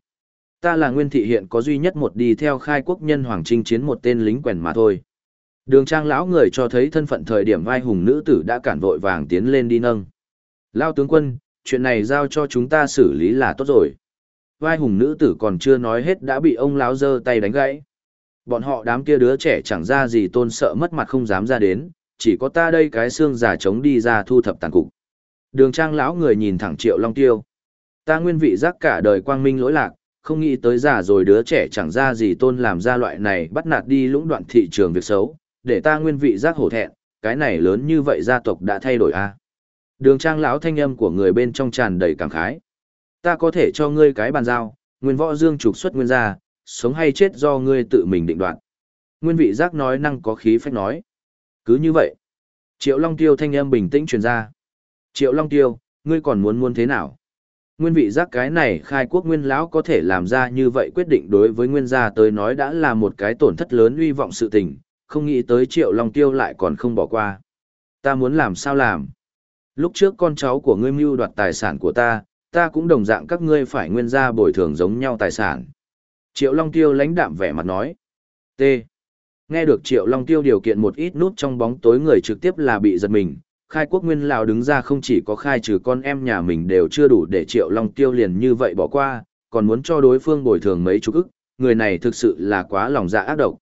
Ta là nguyên thị hiện có duy nhất một đi theo khai quốc nhân hoàng trinh chiến một tên lính quèn mà thôi. Đường trang lão người cho thấy thân phận thời điểm vai hùng nữ tử đã cản vội vàng tiến lên đi nâng. Lao tướng quân, chuyện này giao cho chúng ta xử lý là tốt rồi. Vai hùng nữ tử còn chưa nói hết đã bị ông lão giơ tay đánh gãy. Bọn họ đám kia đứa trẻ chẳng ra gì tôn sợ mất mặt không dám ra đến, chỉ có ta đây cái xương giả trống đi ra thu thập tàn cục. Đường trang lão người nhìn thẳng triệu long tiêu. Ta nguyên vị giác cả đời quang minh lỗi lạc, không nghĩ tới già rồi đứa trẻ chẳng ra gì tôn làm ra loại này bắt nạt đi lũng đoạn thị trường việc xấu, để ta nguyên vị giác hổ thẹn, cái này lớn như vậy gia tộc đã thay đổi a. À? Đường trang lão thanh âm của người bên trong tràn đầy cảm khái. Ta có thể cho ngươi cái bàn giao, nguyên võ dương trục xuất nguyên gia, sống hay chết do ngươi tự mình định đoạt. Nguyên vị giác nói năng có khí phách nói. Cứ như vậy. Triệu Long Tiêu thanh âm bình tĩnh truyền ra. Triệu Long Tiêu, ngươi còn muốn muốn thế nào? Nguyên vị giác cái này khai quốc nguyên lão có thể làm ra như vậy quyết định đối với nguyên gia tới nói đã là một cái tổn thất lớn uy vọng sự tình, không nghĩ tới triệu long tiêu lại còn không bỏ qua. Ta muốn làm sao làm? Lúc trước con cháu của ngươi mưu đoạt tài sản của ta, ta cũng đồng dạng các ngươi phải nguyên gia bồi thường giống nhau tài sản. Triệu Long Tiêu lãnh đạm vẻ mặt nói. T. Nghe được Triệu Long Tiêu điều kiện một ít nút trong bóng tối người trực tiếp là bị giật mình. Khai quốc nguyên Lào đứng ra không chỉ có khai trừ con em nhà mình đều chưa đủ để Triệu Long Tiêu liền như vậy bỏ qua, còn muốn cho đối phương bồi thường mấy chục ức, người này thực sự là quá lòng dạ ác độc.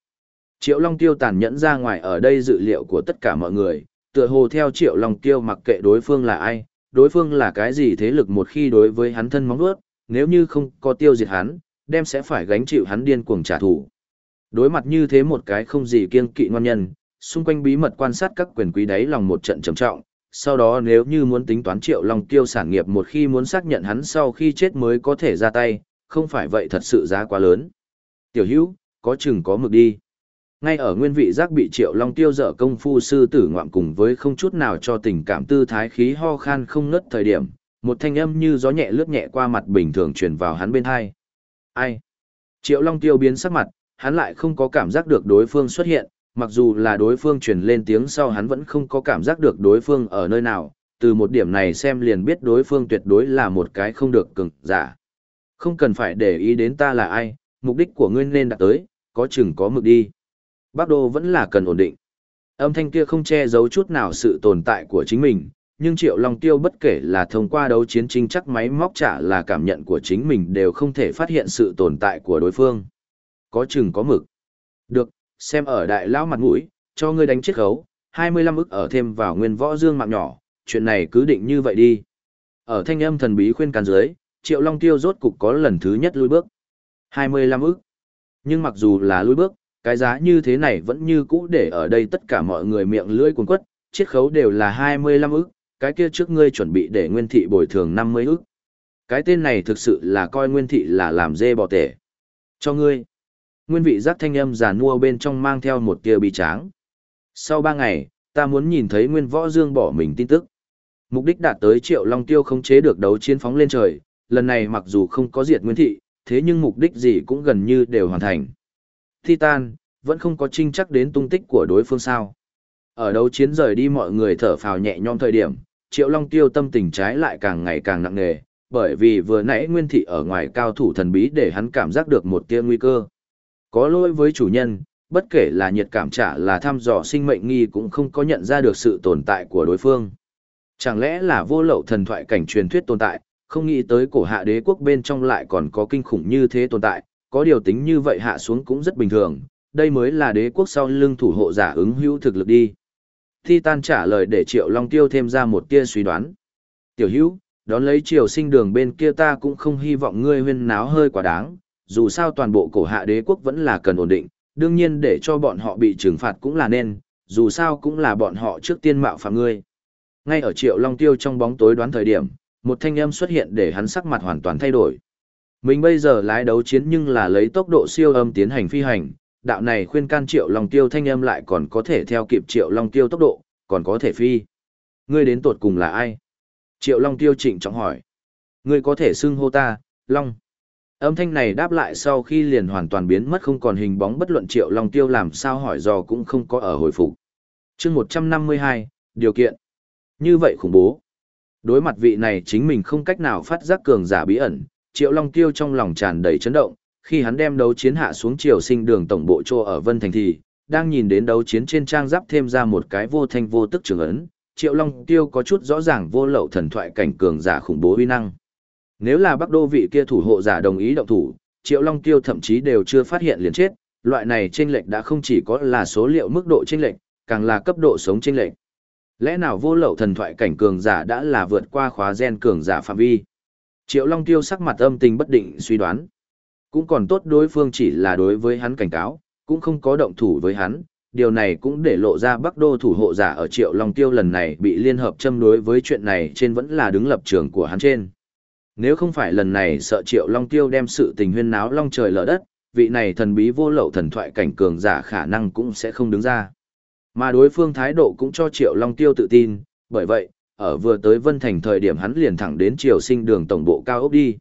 Triệu Long Tiêu tàn nhẫn ra ngoài ở đây dự liệu của tất cả mọi người, tựa hồ theo Triệu Long Tiêu mặc kệ đối phương là ai, đối phương là cái gì thế lực một khi đối với hắn thân móng ướt nếu như không có tiêu diệt hắn, đem sẽ phải gánh chịu hắn điên cuồng trả thù. Đối mặt như thế một cái không gì kiêng kỵ ngon nhân, xung quanh bí mật quan sát các quyền quý đáy lòng một trận trầm trọng, sau đó nếu như muốn tính toán triệu long tiêu sản nghiệp một khi muốn xác nhận hắn sau khi chết mới có thể ra tay, không phải vậy thật sự giá quá lớn. Tiểu hữu, có chừng có mực đi. Ngay ở nguyên vị giác bị triệu long tiêu dở công phu sư tử ngoạm cùng với không chút nào cho tình cảm tư thái khí ho khan không nứt thời điểm, một thanh âm như gió nhẹ lướt nhẹ qua mặt bình thường truyền vào hắn bên hai. Ai? Triệu long tiêu biến sắc mặt, hắn lại không có cảm giác được đối phương xuất hiện, mặc dù là đối phương truyền lên tiếng sau hắn vẫn không có cảm giác được đối phương ở nơi nào, từ một điểm này xem liền biết đối phương tuyệt đối là một cái không được cứng, giả. Không cần phải để ý đến ta là ai, mục đích của ngươi nên đạt tới, có chừng có mực đi. Bác Đô vẫn là cần ổn định. Âm thanh kia không che giấu chút nào sự tồn tại của chính mình, nhưng Triệu Long Tiêu bất kể là thông qua đấu chiến chính chắc máy móc trả là cảm nhận của chính mình đều không thể phát hiện sự tồn tại của đối phương. Có chừng có mực. Được, xem ở đại lão mặt mũi, cho ngươi đánh chết khấu, 25 ức ở thêm vào nguyên võ dương mạng nhỏ, chuyện này cứ định như vậy đi. Ở thanh âm thần bí khuyên can dưới, Triệu Long Tiêu rốt cục có lần thứ nhất lui bước. 25 ức. Nhưng mặc dù là lui bước, cái giá như thế này vẫn như cũ để ở đây tất cả mọi người miệng lưỡi cuốn quất, chiết khấu đều là 25 ức, cái kia trước ngươi chuẩn bị để nguyên thị bồi thường 50 ức. Cái tên này thực sự là coi nguyên thị là làm dê bò tể. Cho ngươi. Nguyên vị giác thanh âm giả mua bên trong mang theo một tia bị tráng. Sau ba ngày, ta muốn nhìn thấy nguyên võ dương bỏ mình tin tức. Mục đích đạt tới triệu long tiêu không chế được đấu chiến phóng lên trời, lần này mặc dù không có diệt nguyên thị, thế nhưng mục đích gì cũng gần như đều hoàn thành. Titan, vẫn không có trinh chắc đến tung tích của đối phương sao. Ở đấu chiến rời đi mọi người thở phào nhẹ nhõm thời điểm, Triệu Long Tiêu tâm tình trái lại càng ngày càng nặng nề, bởi vì vừa nãy Nguyên Thị ở ngoài cao thủ thần bí để hắn cảm giác được một tia nguy cơ. Có lỗi với chủ nhân, bất kể là nhiệt cảm trả là thăm dò sinh mệnh nghi cũng không có nhận ra được sự tồn tại của đối phương. Chẳng lẽ là vô lậu thần thoại cảnh truyền thuyết tồn tại, không nghĩ tới cổ hạ đế quốc bên trong lại còn có kinh khủng như thế tồn tại, có điều tính như vậy hạ xuống cũng rất bình thường, đây mới là đế quốc sau lưng thủ hộ giả ứng hữu thực lực đi. Titan trả lời để Triệu Long Tiêu thêm ra một tia suy đoán. Tiểu hữu, đón lấy triều sinh đường bên kia ta cũng không hy vọng ngươi huyên náo hơi quá đáng, dù sao toàn bộ cổ hạ đế quốc vẫn là cần ổn định, đương nhiên để cho bọn họ bị trừng phạt cũng là nên, dù sao cũng là bọn họ trước tiên mạo phạm ngươi. Ngay ở Triệu Long Tiêu trong bóng tối đoán thời điểm, một thanh âm xuất hiện để hắn sắc mặt hoàn toàn thay đổi. Mình bây giờ lái đấu chiến nhưng là lấy tốc độ siêu âm tiến hành phi hành, đạo này khuyên can triệu long tiêu thanh âm lại còn có thể theo kịp triệu long tiêu tốc độ, còn có thể phi. Ngươi đến tột cùng là ai? Triệu long tiêu trịnh trọng hỏi. Ngươi có thể xưng hô ta, long. Âm thanh này đáp lại sau khi liền hoàn toàn biến mất không còn hình bóng bất luận triệu long tiêu làm sao hỏi dò cũng không có ở hồi phục. chương 152, điều kiện. Như vậy khủng bố. Đối mặt vị này chính mình không cách nào phát giác cường giả bí ẩn, Triệu Long Tiêu trong lòng tràn đầy chấn động, khi hắn đem đấu chiến hạ xuống triều sinh đường tổng bộ trô ở Vân Thành thì, đang nhìn đến đấu chiến trên trang giáp thêm ra một cái vô thanh vô tức trường ấn, Triệu Long Tiêu có chút rõ ràng vô lậu thần thoại cảnh cường giả khủng bố uy năng. Nếu là Bắc Đô vị kia thủ hộ giả đồng ý động thủ, Triệu Long Tiêu thậm chí đều chưa phát hiện liền chết, loại này chênh lệch đã không chỉ có là số liệu mức độ chênh lệch, càng là cấp độ sống chênh lệch. Lẽ nào vô lậu thần thoại cảnh cường giả đã là vượt qua khóa gen cường giả phạm vi? Triệu Long Tiêu sắc mặt âm tình bất định suy đoán. Cũng còn tốt đối phương chỉ là đối với hắn cảnh cáo, cũng không có động thủ với hắn. Điều này cũng để lộ ra Bắc Đô thủ hộ giả ở Triệu Long Tiêu lần này bị liên hợp châm đối với chuyện này trên vẫn là đứng lập trường của hắn trên. Nếu không phải lần này sợ Triệu Long Tiêu đem sự tình huyên náo long trời lở đất, vị này thần bí vô lậu thần thoại cảnh cường giả khả năng cũng sẽ không đứng ra. Mà đối phương thái độ cũng cho Triệu Long Tiêu tự tin, bởi vậy, ở vừa tới Vân Thành thời điểm hắn liền thẳng đến triều sinh đường tổng bộ cao ốc đi.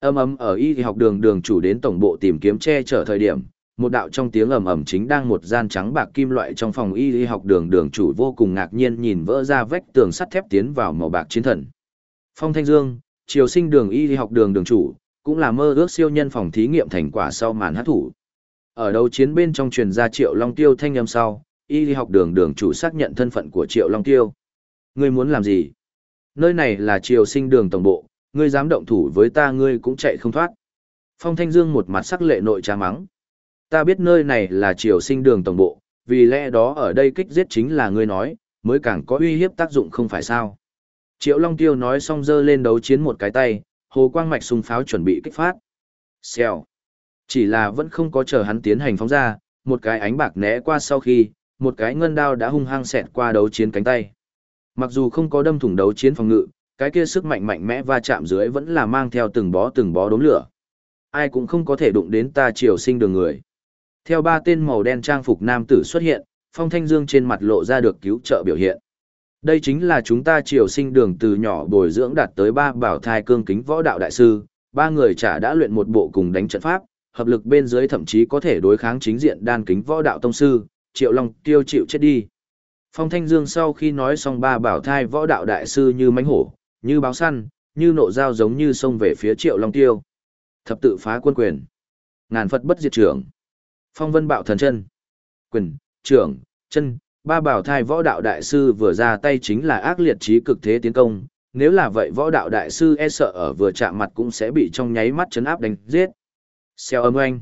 Âm ấm ở y học đường đường chủ đến tổng bộ tìm kiếm che chở thời điểm, một đạo trong tiếng ầm ầm chính đang một gian trắng bạc kim loại trong phòng y y học đường đường chủ vô cùng ngạc nhiên nhìn vỡ ra vách tường sắt thép tiến vào màu bạc chiến thần. Phong Thanh Dương, triều sinh đường y học đường đường chủ, cũng là mơ ước siêu nhân phòng thí nghiệm thành quả sau màn hát thủ. Ở đấu chiến bên trong truyền ra Triệu Long Tiêu thanh âm sau, y y học đường đường chủ xác nhận thân phận của Triệu Long Tiêu. Ngươi muốn làm gì? Nơi này là triều sinh đường tổng bộ, ngươi dám động thủ với ta ngươi cũng chạy không thoát. Phong Thanh Dương một mặt sắc lệ nội trà mắng. Ta biết nơi này là triều sinh đường tổng bộ, vì lẽ đó ở đây kích giết chính là ngươi nói, mới càng có uy hiếp tác dụng không phải sao. Triệu Long Tiêu nói xong dơ lên đấu chiến một cái tay, hồ quang mạch súng pháo chuẩn bị kích phát. Xèo. Chỉ là vẫn không có chờ hắn tiến hành phóng ra, một cái ánh bạc né qua sau khi, một cái ngân đao đã hung hăng xẹt qua đấu chiến cánh tay. Mặc dù không có đâm thủng đấu chiến phòng ngự, cái kia sức mạnh mạnh mẽ va chạm dưới vẫn là mang theo từng bó từng bó đốm lửa. Ai cũng không có thể đụng đến ta triều sinh đường người. Theo ba tên màu đen trang phục nam tử xuất hiện, Phong Thanh Dương trên mặt lộ ra được cứu trợ biểu hiện. Đây chính là chúng ta triều sinh đường từ nhỏ bồi dưỡng đạt tới ba bảo thai cương kính võ đạo đại sư, ba người chả đã luyện một bộ cùng đánh trận pháp, hợp lực bên dưới thậm chí có thể đối kháng chính diện đan kính võ đạo tông sư, Triệu Long tiêu chịu chết đi. Phong Thanh Dương sau khi nói xong ba bảo thai võ đạo đại sư như mánh hổ, như báo săn, như nộ dao giống như xông về phía Triệu Long tiêu. Thập tự phá quân quyền. Ngàn Phật bất diệt trưởng. Phong Vân bạo thần chân. Quyền, trưởng, chân, ba bảo thai võ đạo đại sư vừa ra tay chính là ác liệt trí cực thế tiến công. Nếu là vậy võ đạo đại sư e sợ ở vừa chạm mặt cũng sẽ bị trong nháy mắt chấn áp đánh giết. Xeo âm oanh.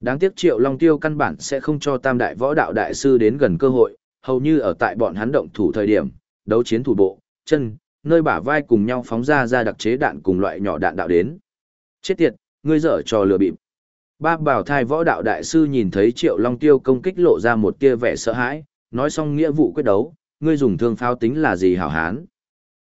Đáng tiếc Triệu Long Tiêu căn bản sẽ không cho tam đại võ đạo đại sư đến gần cơ hội, hầu như ở tại bọn hắn động thủ thời điểm, đấu chiến thủ bộ, chân, nơi bả vai cùng nhau phóng ra ra đặc chế đạn cùng loại nhỏ đạn đạo đến. Chết tiệt, ngươi dở trò lừa bịp. Ba bảo thai võ đạo đại sư nhìn thấy Triệu Long Tiêu công kích lộ ra một tia vẻ sợ hãi, nói xong nghĩa vụ quyết đấu, ngươi dùng thương pháo tính là gì hảo hán.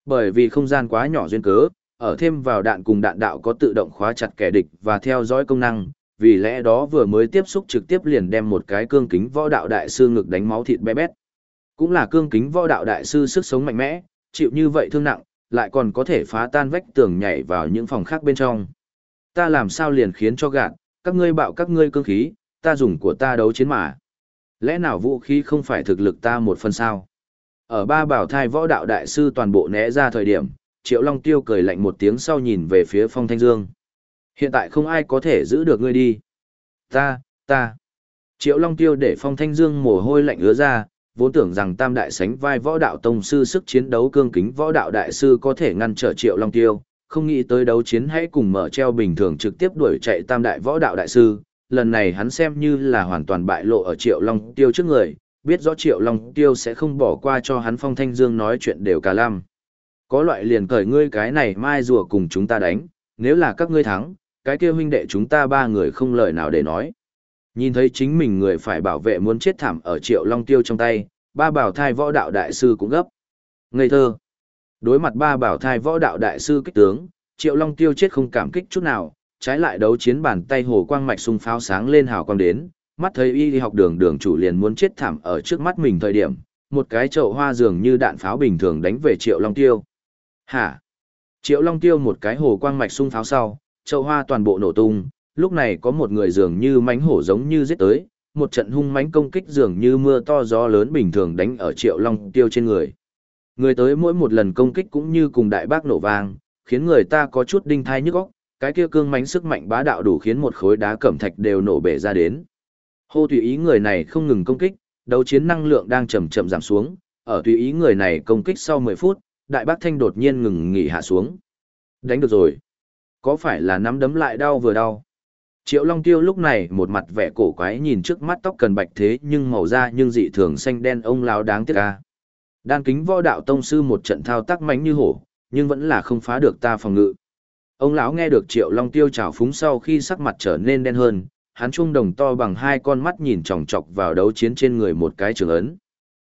Bởi vì không gian quá nhỏ duyên cớ, ở thêm vào đạn cùng đạn đạo có tự động khóa chặt kẻ địch và theo dõi công năng, vì lẽ đó vừa mới tiếp xúc trực tiếp liền đem một cái cương kính võ đạo đại sư ngực đánh máu thịt bé bét. Cũng là cương kính võ đạo đại sư sức sống mạnh mẽ, chịu như vậy thương nặng, lại còn có thể phá tan vách tường nhảy vào những phòng khác bên trong. Ta làm sao liền khiến cho gạt, các ngươi bạo các ngươi cương khí, ta dùng của ta đấu chiến mà. Lẽ nào vũ khí không phải thực lực ta một phần sao? Ở ba bảo thai võ đạo đại sư toàn bộ né ra thời điểm, Triệu Long Tiêu cười lạnh một tiếng sau nhìn về phía Phong Thanh Dương. Hiện tại không ai có thể giữ được ngươi đi. Ta, ta. Triệu Long Tiêu để Phong Thanh Dương mồ hôi lạnh ứa ra, vốn tưởng rằng tam đại sánh vai võ đạo tông sư sức chiến đấu cương kính võ đạo đại sư có thể ngăn trở Triệu Long Tiêu, không nghĩ tới đấu chiến hãy cùng mở treo bình thường trực tiếp đuổi chạy tam đại võ đạo đại sư, lần này hắn xem như là hoàn toàn bại lộ ở Triệu Long Tiêu trước người, biết rõ Triệu Long Tiêu sẽ không bỏ qua cho hắn Phong Thanh Dương nói chuyện đều cả lăm. Có loại liền cởi ngươi cái này mai rùa cùng chúng ta đánh, nếu là các ngươi thắng, cái kia huynh đệ chúng ta ba người không lời nào để nói. Nhìn thấy chính mình người phải bảo vệ muốn chết thảm ở Triệu Long Tiêu trong tay, ba bảo thai võ đạo đại sư cũng gấp. Ngây thơ. Đối mặt ba bảo thai võ đạo đại sư kích tướng, Triệu Long Tiêu chết không cảm kích chút nào, trái lại đấu chiến bàn tay hồ quang mạch sung pháo sáng lên hào quang đến, mắt thấy y đi học đường đường chủ liền muốn chết thảm ở trước mắt mình thời điểm, một cái chậu hoa dường như đạn pháo bình thường đánh về Triệu Long Tiêu. Hả? Triệu Long Tiêu một cái hồ quang mạch sung pháo sau, chậu hoa toàn bộ nổ tung, lúc này có một người dường như mánh hổ giống như giết tới, một trận hung mánh công kích dường như mưa to gió lớn bình thường đánh ở Triệu Long Tiêu trên người. Người tới mỗi một lần công kích cũng như cùng đại bác nổ vang, khiến người ta có chút đinh thai nhức óc, cái kia cương mánh sức mạnh bá đạo đủ khiến một khối đá cẩm thạch đều nổ bể ra đến. Hô tùy ý người này không ngừng công kích, đấu chiến năng lượng đang chậm chậm giảm xuống, ở tùy ý người này công kích sau 10 phút, đại bác thanh đột nhiên ngừng nghỉ hạ xuống. Đánh được rồi. Có phải là nắm đấm lại đau vừa đau? Triệu Long Tiêu lúc này một mặt vẻ cổ quái nhìn trước mắt tóc cần bạch thế nhưng màu da nhưng dị thường xanh đen ông lão đáng tiếc ca. Đan kính võ đạo tông sư một trận thao tác mánh như hổ, nhưng vẫn là không phá được ta phòng ngự. Ông lão nghe được Triệu Long Tiêu trào phúng sau khi sắc mặt trở nên đen hơn, hắn trung đồng to bằng hai con mắt nhìn chòng chọc vào đấu chiến trên người một cái trường ấn.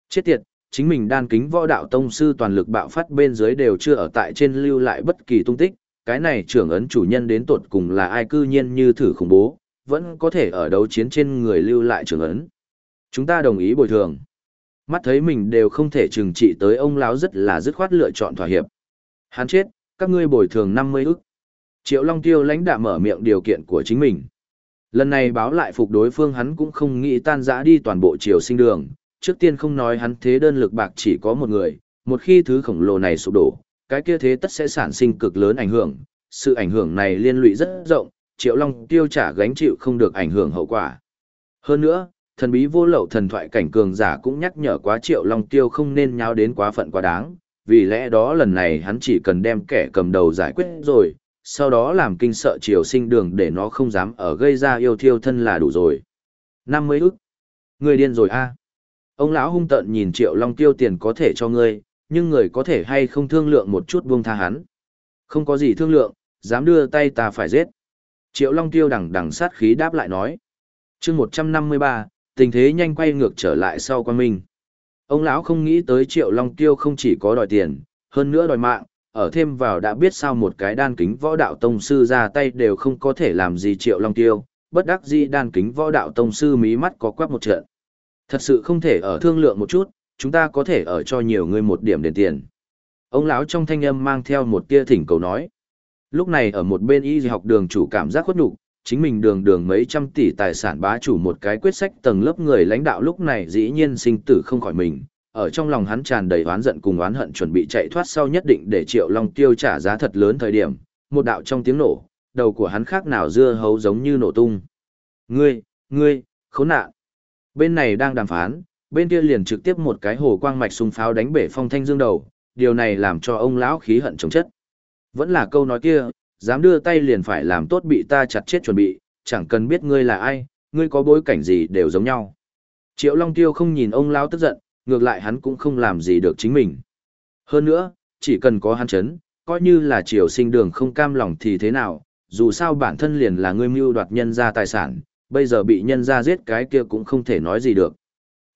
Chết tiệt, chính mình đan kính võ đạo tông sư toàn lực bạo phát bên dưới đều chưa ở tại trên lưu lại bất kỳ tung tích, cái này trưởng ấn chủ nhân đến tột cùng là ai cư nhiên như thử khủng bố, vẫn có thể ở đấu chiến trên người lưu lại trưởng ấn. Chúng ta đồng ý bồi thường. Mắt thấy mình đều không thể trừng trị tới ông lão rất là dứt khoát lựa chọn thỏa hiệp. Hắn chết, các ngươi bồi thường 50 ức. Triệu Long Tiêu lãnh đạm mở miệng điều kiện của chính mình. Lần này báo lại phục đối phương hắn cũng không nghĩ tan rã đi toàn bộ triều sinh đường, trước tiên không nói hắn thế đơn lực bạc chỉ có một người, một khi thứ khổng lồ này sụp đổ, cái kia thế tất sẽ sản sinh cực lớn ảnh hưởng, sự ảnh hưởng này liên lụy rất rộng, Triệu Long tiêu trả gánh chịu không được ảnh hưởng hậu quả. Hơn nữa, thần bí vô lậu thần thoại cảnh cường giả cũng nhắc nhở quá Triệu Long tiêu không nên nháo đến quá phận quá đáng, vì lẽ đó lần này hắn chỉ cần đem kẻ cầm đầu giải quyết rồi, sau đó làm kinh sợ triều sinh đường để nó không dám ở gây ra yêu thiêu thân là đủ rồi. năm mươi ức. Người điên rồi a Ông lão hung tợn nhìn triệu long tiêu tiền có thể cho ngươi, nhưng người có thể hay không thương lượng một chút buông tha hắn. Không có gì thương lượng, dám đưa tay ta phải giết. Triệu long tiêu đằng đằng sát khí đáp lại nói. chương một trăm năm mươi ba tình thế nhanh quay ngược trở lại sau quan minh. Ông lão không nghĩ tới triệu long tiêu không chỉ có đòi tiền, hơn nữa đòi mạng, ở thêm vào đã biết sao một cái đan kính võ đạo tông sư ra tay đều không có thể làm gì triệu long tiêu, bất đắc dĩ đan kính võ đạo tông sư mí mắt có quắc một trận. Thật sự không thể ở thương lượng một chút, chúng ta có thể ở cho nhiều người một điểm đền tiền. Ông lão trong thanh âm mang theo một tia thỉnh cầu nói. Lúc này ở một bên y học đường chủ cảm giác khuất nhục, chính mình đường đường mấy trăm tỷ tài sản bá chủ một cái quyết sách tầng lớp người lãnh đạo lúc này dĩ nhiên sinh tử không khỏi mình. Ở trong lòng hắn tràn đầy oán giận cùng oán hận chuẩn bị chạy thoát sau nhất định để Triệu Long tiêu trả giá thật lớn thời điểm, một đạo trong tiếng nổ, đầu của hắn khác nào dưa hấu giống như nổ tung. Ngươi, ngươi, khốn nạn. Bên này đang đàm phán, bên kia liền trực tiếp một cái hồ quang mạch súng pháo đánh bể phong thanh dương đầu, điều này làm cho ông lão khí hận chống chất. Vẫn là câu nói kia, dám đưa tay liền phải làm tốt bị ta chặt chết chuẩn bị, chẳng cần biết ngươi là ai, ngươi có bối cảnh gì đều giống nhau. Triệu Long Tiêu không nhìn ông lão tức giận, ngược lại hắn cũng không làm gì được chính mình. Hơn nữa, chỉ cần có hắn chấn, coi như là triều sinh đường không cam lòng thì thế nào, dù sao bản thân liền là người mưu đoạt nhân ra tài sản, bây giờ bị nhân ra giết cái kia cũng không thể nói gì được.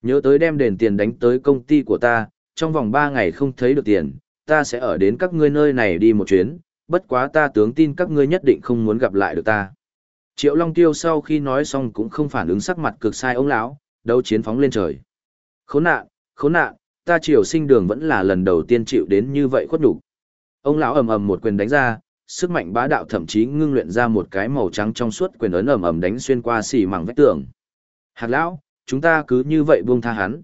Nhớ tới đem đền tiền đánh tới công ty của ta, trong vòng 3 ngày không thấy được tiền, ta sẽ ở đến các ngươi nơi này đi một chuyến, bất quá ta tướng tin các ngươi nhất định không muốn gặp lại được ta. Triệu Long Tiêu sau khi nói xong cũng không phản ứng sắc mặt cực sai ông lão, đấu chiến phóng lên trời. Khốn nạn, khốn nạn, ta triều sinh đường vẫn là lần đầu tiên chịu đến như vậy khuất nhục. Ông lão ầm ầm một quyền đánh ra, sức mạnh bá đạo thậm chí ngưng luyện ra một cái màu trắng trong suốt quyền ấn ầm ầm đánh xuyên qua xì mảng vách tường. Hạt lão, chúng ta cứ như vậy buông tha hắn.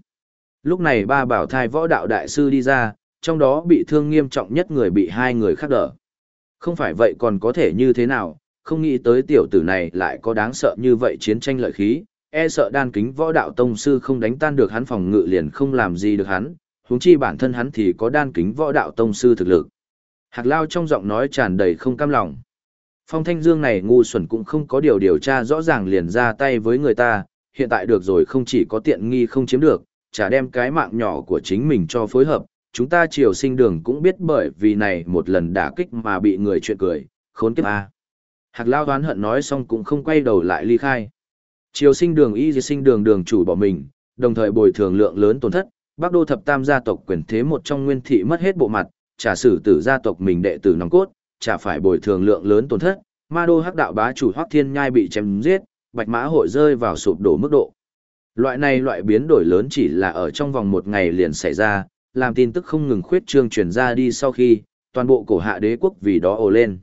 Lúc này ba bảo thai võ đạo đại sư đi ra, trong đó bị thương nghiêm trọng nhất người bị hai người khác đỡ. Không phải vậy còn có thể như thế nào, không nghĩ tới tiểu tử này lại có đáng sợ như vậy chiến tranh lợi khí, e sợ đan kính võ đạo tông sư không đánh tan được hắn phòng ngự liền không làm gì được hắn, huống chi bản thân hắn thì có đan kính võ đạo tông sư thực lực. Hạc Lao trong giọng nói tràn đầy không cam lòng. Phong Thanh Dương này ngu xuẩn cũng không có điều điều tra rõ ràng liền ra tay với người ta, hiện tại được rồi không chỉ có tiện nghi không chiếm được, chả đem cái mạng nhỏ của chính mình cho phối hợp, chúng ta triều sinh đường cũng biết bởi vì này một lần đả kích mà bị người chuyện cười, khốn kiếp a. Hạc Lao đoán hận nói xong cũng không quay đầu lại ly khai. Triều sinh đường y sinh đường đường chủ bỏ mình, đồng thời bồi thường lượng lớn tổn thất, Bắc Đô thập tam gia tộc quyền thế một trong nguyên thị mất hết bộ mặt, trả xử tử gia tộc mình đệ tử nòng cốt, chả phải bồi thường lượng lớn tổn thất, ma đô hắc đạo bá chủ hoắc thiên nhai bị chém giết, bạch mã hội rơi vào sụp đổ mức độ. Loại này loại biến đổi lớn chỉ là ở trong vòng một ngày liền xảy ra, làm tin tức không ngừng khuyết trương truyền ra đi sau khi, toàn bộ cổ hạ đế quốc vì đó ồ lên.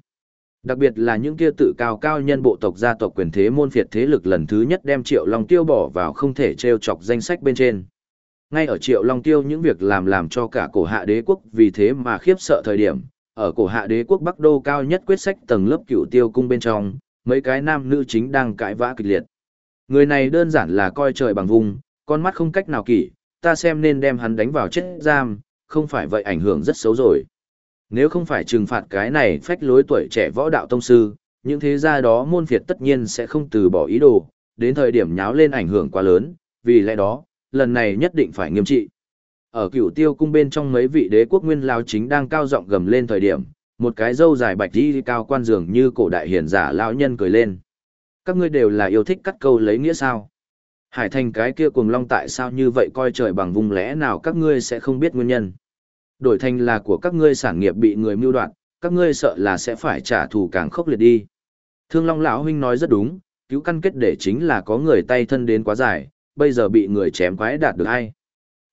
Đặc biệt là những kia tự cao cao nhân bộ tộc gia tộc quyền thế môn phiệt thế lực lần thứ nhất đem Triệu Long Tiêu bỏ vào không thể treo chọc danh sách bên trên. Ngay ở Triệu Long Tiêu những việc làm làm cho cả cổ hạ đế quốc vì thế mà khiếp sợ thời điểm, ở cổ hạ đế quốc Bắc Đô cao nhất quyết sách tầng lớp cựu tiêu cung bên trong, mấy cái nam nữ chính đang cãi vã kịch liệt. Người này đơn giản là coi trời bằng vùng, con mắt không cách nào kỷ, ta xem nên đem hắn đánh vào chết giam, không phải vậy ảnh hưởng rất xấu rồi. Nếu không phải trừng phạt cái này phách lối tuổi trẻ võ đạo tông sư, những thế gia đó môn phiệt tất nhiên sẽ không từ bỏ ý đồ, đến thời điểm nháo lên ảnh hưởng quá lớn, vì lẽ đó, lần này nhất định phải nghiêm trị. Ở cửu tiêu cung bên trong mấy vị đế quốc nguyên lao chính đang cao giọng gầm lên thời điểm, một cái dâu dài bạch đi cao quan dường như cổ đại hiền giả lão nhân cười lên. Các ngươi đều là yêu thích cắt câu lấy nghĩa sao? Hải thành cái kia cuồng long tại sao như vậy coi trời bằng vùng lẽ nào các ngươi sẽ không biết nguyên nhân. Đổi thành là của các ngươi sản nghiệp bị người mưu đoạt, các ngươi sợ là sẽ phải trả thù càng khốc liệt đi. Thương Long lão huynh nói rất đúng, cứu căn kết để chính là có người tay thân đến quá dài, bây giờ bị người chém quái đạt được hay.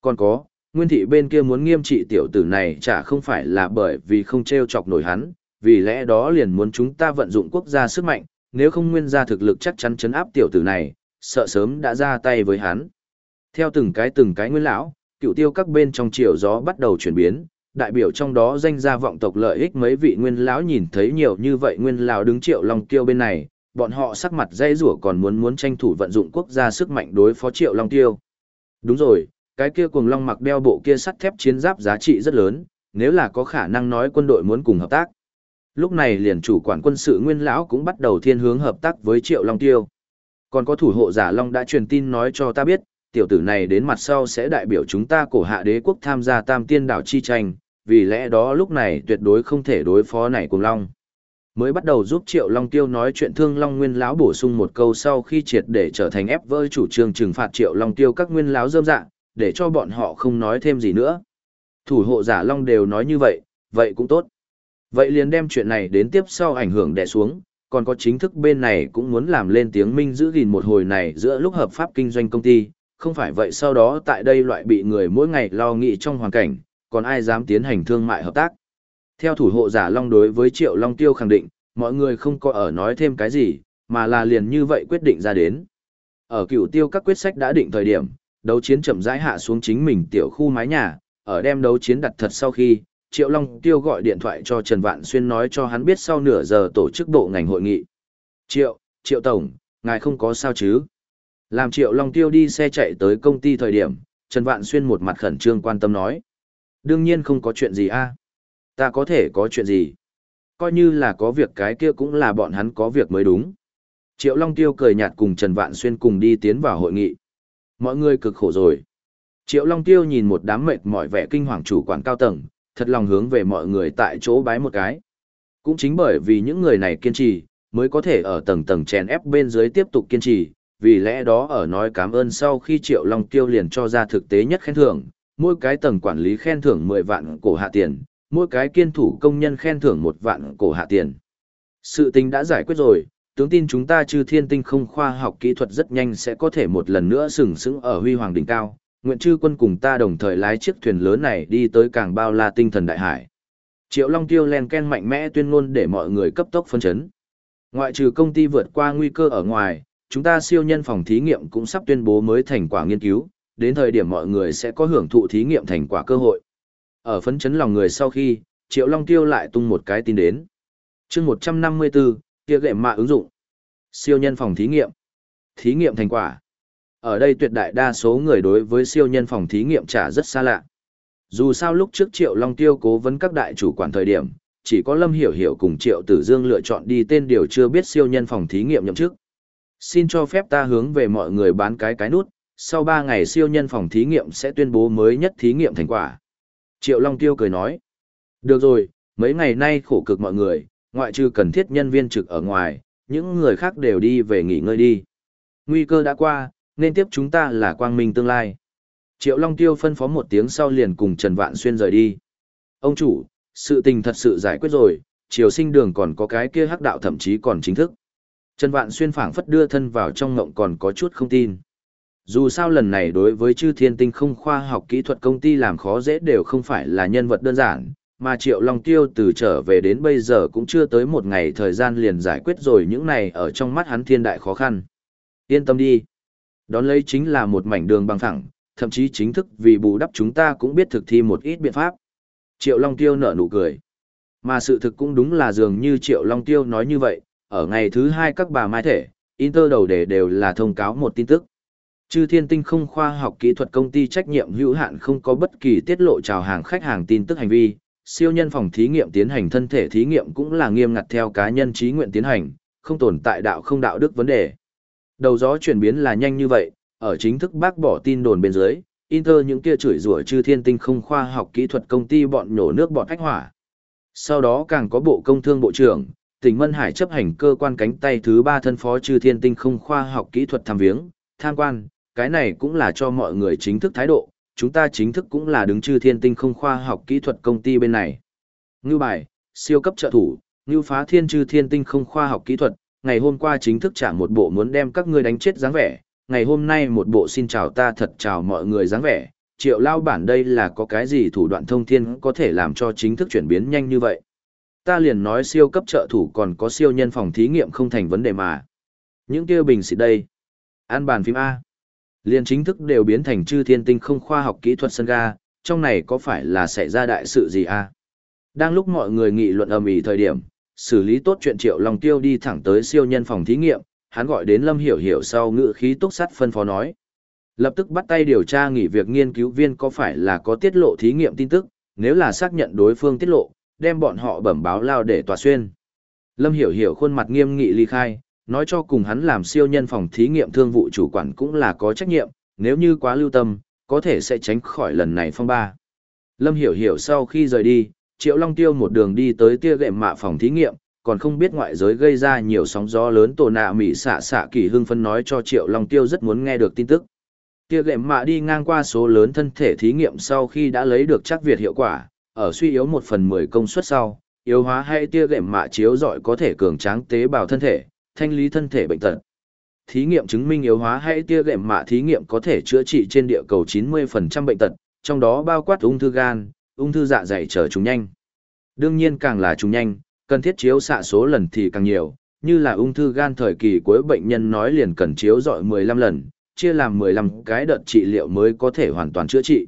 Còn có, nguyên thị bên kia muốn nghiêm trị tiểu tử này chả không phải là bởi vì không treo chọc nổi hắn, vì lẽ đó liền muốn chúng ta vận dụng quốc gia sức mạnh, nếu không nguyên gia thực lực chắc chắn chấn áp tiểu tử này, sợ sớm đã ra tay với hắn. Theo từng cái từng cái nguyên lão, cựu tiêu các bên trong chiều gió bắt đầu chuyển biến, đại biểu trong đó danh gia vọng tộc lợi ích mấy vị nguyên lão nhìn thấy nhiều như vậy nguyên lão đứng triệu long tiêu bên này, bọn họ sắc mặt dây rủa còn muốn muốn tranh thủ vận dụng quốc gia sức mạnh đối phó triệu long tiêu. Đúng rồi, cái kia cùng long mặc đeo bộ kia sắt thép chiến giáp giá trị rất lớn, nếu là có khả năng nói quân đội muốn cùng hợp tác. Lúc này liền chủ quản quân sự nguyên lão cũng bắt đầu thiên hướng hợp tác với triệu long tiêu. Còn có thủ hộ giả long đã truyền tin nói cho ta biết, tiểu tử này đến mặt sau sẽ đại biểu chúng ta cổ hạ đế quốc tham gia tam tiên đảo chi tranh, vì lẽ đó lúc này tuyệt đối không thể đối phó này cùng long. Mới bắt đầu giúp Triệu Long Tiêu nói chuyện thương Long Nguyên lão bổ sung một câu sau khi triệt để trở thành ép vơi chủ trương trừng phạt Triệu Long Tiêu các nguyên lão dâm dạ, để cho bọn họ không nói thêm gì nữa. Thủ hộ giả Long đều nói như vậy, vậy cũng tốt. Vậy liền đem chuyện này đến tiếp sau ảnh hưởng đè xuống, còn có chính thức bên này cũng muốn làm lên tiếng minh giữ gìn một hồi này giữa lúc hợp pháp kinh doanh công ty, không phải vậy sau đó tại đây loại bị người mỗi ngày lo nghĩ trong hoàn cảnh, còn ai dám tiến hành thương mại hợp tác. Theo thủ hộ giả Long đối với Triệu Long Tiêu khẳng định, mọi người không có ở nói thêm cái gì, mà là liền như vậy quyết định ra đến. Ở cựu tiêu các quyết sách đã định thời điểm, đấu chiến chậm rãi hạ xuống chính mình tiểu khu mái nhà, ở đem đấu chiến đặt thật sau khi, Triệu Long Tiêu gọi điện thoại cho Trần Vạn Xuyên nói cho hắn biết sau nửa giờ tổ chức bộ ngành hội nghị. Triệu, Triệu Tổng, ngài không có sao chứ? Làm Triệu Long Tiêu đi xe chạy tới công ty thời điểm, Trần Vạn Xuyên một mặt khẩn trương quan tâm nói. Đương nhiên không có chuyện gì a Ta có thể có chuyện gì? Coi như là có việc cái kia cũng là bọn hắn có việc mới đúng. Triệu Long Tiêu cười nhạt cùng Trần Vạn Xuyên cùng đi tiến vào hội nghị. Mọi người cực khổ rồi. Triệu Long Tiêu nhìn một đám mệt mỏi vẻ kinh hoàng chủ quản cao tầng, thật lòng hướng về mọi người tại chỗ bái một cái. Cũng chính bởi vì những người này kiên trì, mới có thể ở tầng tầng chèn ép bên dưới tiếp tục kiên trì, vì lẽ đó ở nói cảm ơn sau khi Triệu Long Tiêu liền cho ra thực tế nhất khen thưởng, mỗi cái tầng quản lý khen thưởng 10 vạn cổ hạ tiền, mỗi cái kiên thủ công nhân khen thưởng một vạn cổ hạ tiền. Sự tình đã giải quyết rồi, tướng tin chúng ta chư thiên tinh không khoa học kỹ thuật rất nhanh sẽ có thể một lần nữa sừng sững ở huy hoàng đỉnh cao, nguyện chư quân cùng ta đồng thời lái chiếc thuyền lớn này đi tới càng bao la tinh thần đại hải. Triệu Long Tiêu len ken mạnh mẽ tuyên ngôn để mọi người cấp tốc phân chấn. Ngoại trừ công ty vượt qua nguy cơ ở ngoài, chúng ta siêu nhân phòng thí nghiệm cũng sắp tuyên bố mới thành quả nghiên cứu, đến thời điểm mọi người sẽ có hưởng thụ thí nghiệm thành quả cơ hội. Ở phấn chấn lòng người sau khi, Triệu Long Tiêu lại tung một cái tin đến. chương 154, kia gệm mạ ứng dụng. Siêu nhân phòng thí nghiệm. Thí nghiệm thành quả. Ở đây tuyệt đại đa số người đối với siêu nhân phòng thí nghiệm trả rất xa lạ. Dù sao lúc trước Triệu Long Tiêu cố vấn các đại chủ quản thời điểm, chỉ có Lâm Hiểu Hiểu cùng Triệu Tử Dương lựa chọn đi tên điều chưa biết siêu nhân phòng thí nghiệm nhậm chức. Xin cho phép ta hướng về mọi người bán cái cái nút, sau 3 ngày siêu nhân phòng thí nghiệm sẽ tuyên bố mới nhất thí nghiệm thành quả. Triệu Long Tiêu cười nói. Được rồi, mấy ngày nay khổ cực mọi người, ngoại trừ cần thiết nhân viên trực ở ngoài, những người khác đều đi về nghỉ ngơi đi. Nguy cơ đã qua, nên tiếp chúng ta là quang minh tương lai. Triệu Long Tiêu phân phó một tiếng sau liền cùng Trần Vạn Xuyên rời đi. Ông chủ, sự tình thật sự giải quyết rồi, triều sinh đường còn có cái kia hắc đạo thậm chí còn chính thức. Trần Vạn Xuyên phảng phất đưa thân vào trong ngộng còn có chút không tin. Dù sao lần này đối với chư thiên tinh không khoa học kỹ thuật công ty làm khó dễ đều không phải là nhân vật đơn giản, mà Triệu Long Tiêu từ trở về đến bây giờ cũng chưa tới một ngày thời gian liền giải quyết rồi những này ở trong mắt hắn thiên đại khó khăn. Yên tâm đi. Đón lấy chính là một mảnh đường bằng phẳng, thậm chí chính thức vì bù đắp chúng ta cũng biết thực thi một ít biện pháp. Triệu Long Tiêu nở nụ cười. Mà sự thực cũng đúng là dường như Triệu Long Tiêu nói như vậy, ở ngày thứ hai các bà mai thể, Inter đầu đề đều là thông cáo một tin tức. Chư thiên tinh không khoa học kỹ thuật công ty trách nhiệm hữu hạn không có bất kỳ tiết lộ chào hàng khách hàng tin tức hành vi, siêu nhân phòng thí nghiệm tiến hành thân thể thí nghiệm cũng là nghiêm ngặt theo cá nhân trí nguyện tiến hành, không tồn tại đạo không đạo đức vấn đề. Đầu gió chuyển biến là nhanh như vậy, ở chính thức bác bỏ tin đồn bên dưới, Inter những kia chửi rủa chư thiên tinh không khoa học kỹ thuật công ty bọn nhổ nước bọn ách hỏa. Sau đó càng có bộ công thương bộ trưởng, tỉnh Mân Hải chấp hành cơ quan cánh tay thứ ba thân phó chư thiên tinh không khoa học kỹ thuật tham viếng, tham quan, cái này cũng là cho mọi người chính thức thái độ, chúng ta chính thức cũng là đứng chư thiên tinh không khoa học kỹ thuật công ty bên này. Ngư bài, siêu cấp trợ thủ, ngư phá thiên chư thiên tinh không khoa học kỹ thuật, ngày hôm qua chính thức trả một bộ muốn đem các ngươi đánh chết dáng vẻ, ngày hôm nay một bộ xin chào ta thật chào mọi người dáng vẻ, triệu lao bản đây là có cái gì thủ đoạn thông thiên có thể làm cho chính thức chuyển biến nhanh như vậy. Ta liền nói siêu cấp trợ thủ còn có siêu nhân phòng thí nghiệm không thành vấn đề mà. Những kia bình xịt đây. An bàn phim A. Liền chính thức đều biến thành chư thiên tinh không khoa học kỹ thuật sân ga, trong này có phải là xảy ra đại sự gì A. Đang lúc mọi người nghị luận ầm ĩ thời điểm, xử lý tốt chuyện Triệu Long Tiêu đi thẳng tới siêu nhân phòng thí nghiệm, hắn gọi đến Lâm Hiểu Hiểu sau ngự khí túc sắt phân phó nói. Lập tức bắt tay điều tra nghỉ việc nghiên cứu viên có phải là có tiết lộ thí nghiệm tin tức, nếu là xác nhận đối phương tiết lộ, đem bọn họ bẩm báo lao để tòa xuyên. Lâm Hiểu Hiểu khuôn mặt nghiêm nghị ly khai, nói cho cùng hắn làm siêu nhân phòng thí nghiệm thương vụ chủ quản cũng là có trách nhiệm, nếu như quá lưu tâm, có thể sẽ tránh khỏi lần này phong ba. Lâm Hiểu Hiểu sau khi rời đi, Triệu Long Tiêu một đường đi tới tia gệm mạ phòng thí nghiệm, còn không biết ngoại giới gây ra nhiều sóng gió lớn tổ nạ mỹ xạ xạ kỳ hưng phân nói cho Triệu Long Tiêu rất muốn nghe được tin tức. Tia gệm mạ đi ngang qua số lớn thân thể thí nghiệm sau khi đã lấy được chắc việt hiệu quả, ở suy yếu một phần mười công suất sau, yếu hóa hay tia gệm mạ chiếu rọi có thể cường tráng tế bào thân thể, thanh lý thân thể bệnh tật. Thí nghiệm chứng minh yếu hóa hay tia gệm mạ thí nghiệm có thể chữa trị trên địa cầu 90% bệnh tật, trong đó bao quát ung thư gan, ung thư dạ dày trở chúng nhanh. Đương nhiên càng là chúng nhanh, cần thiết chiếu xạ số lần thì càng nhiều, như là ung thư gan thời kỳ cuối bệnh nhân nói liền cần chiếu dọi 15 lần, chia làm 15 cái đợt trị liệu mới có thể hoàn toàn chữa trị.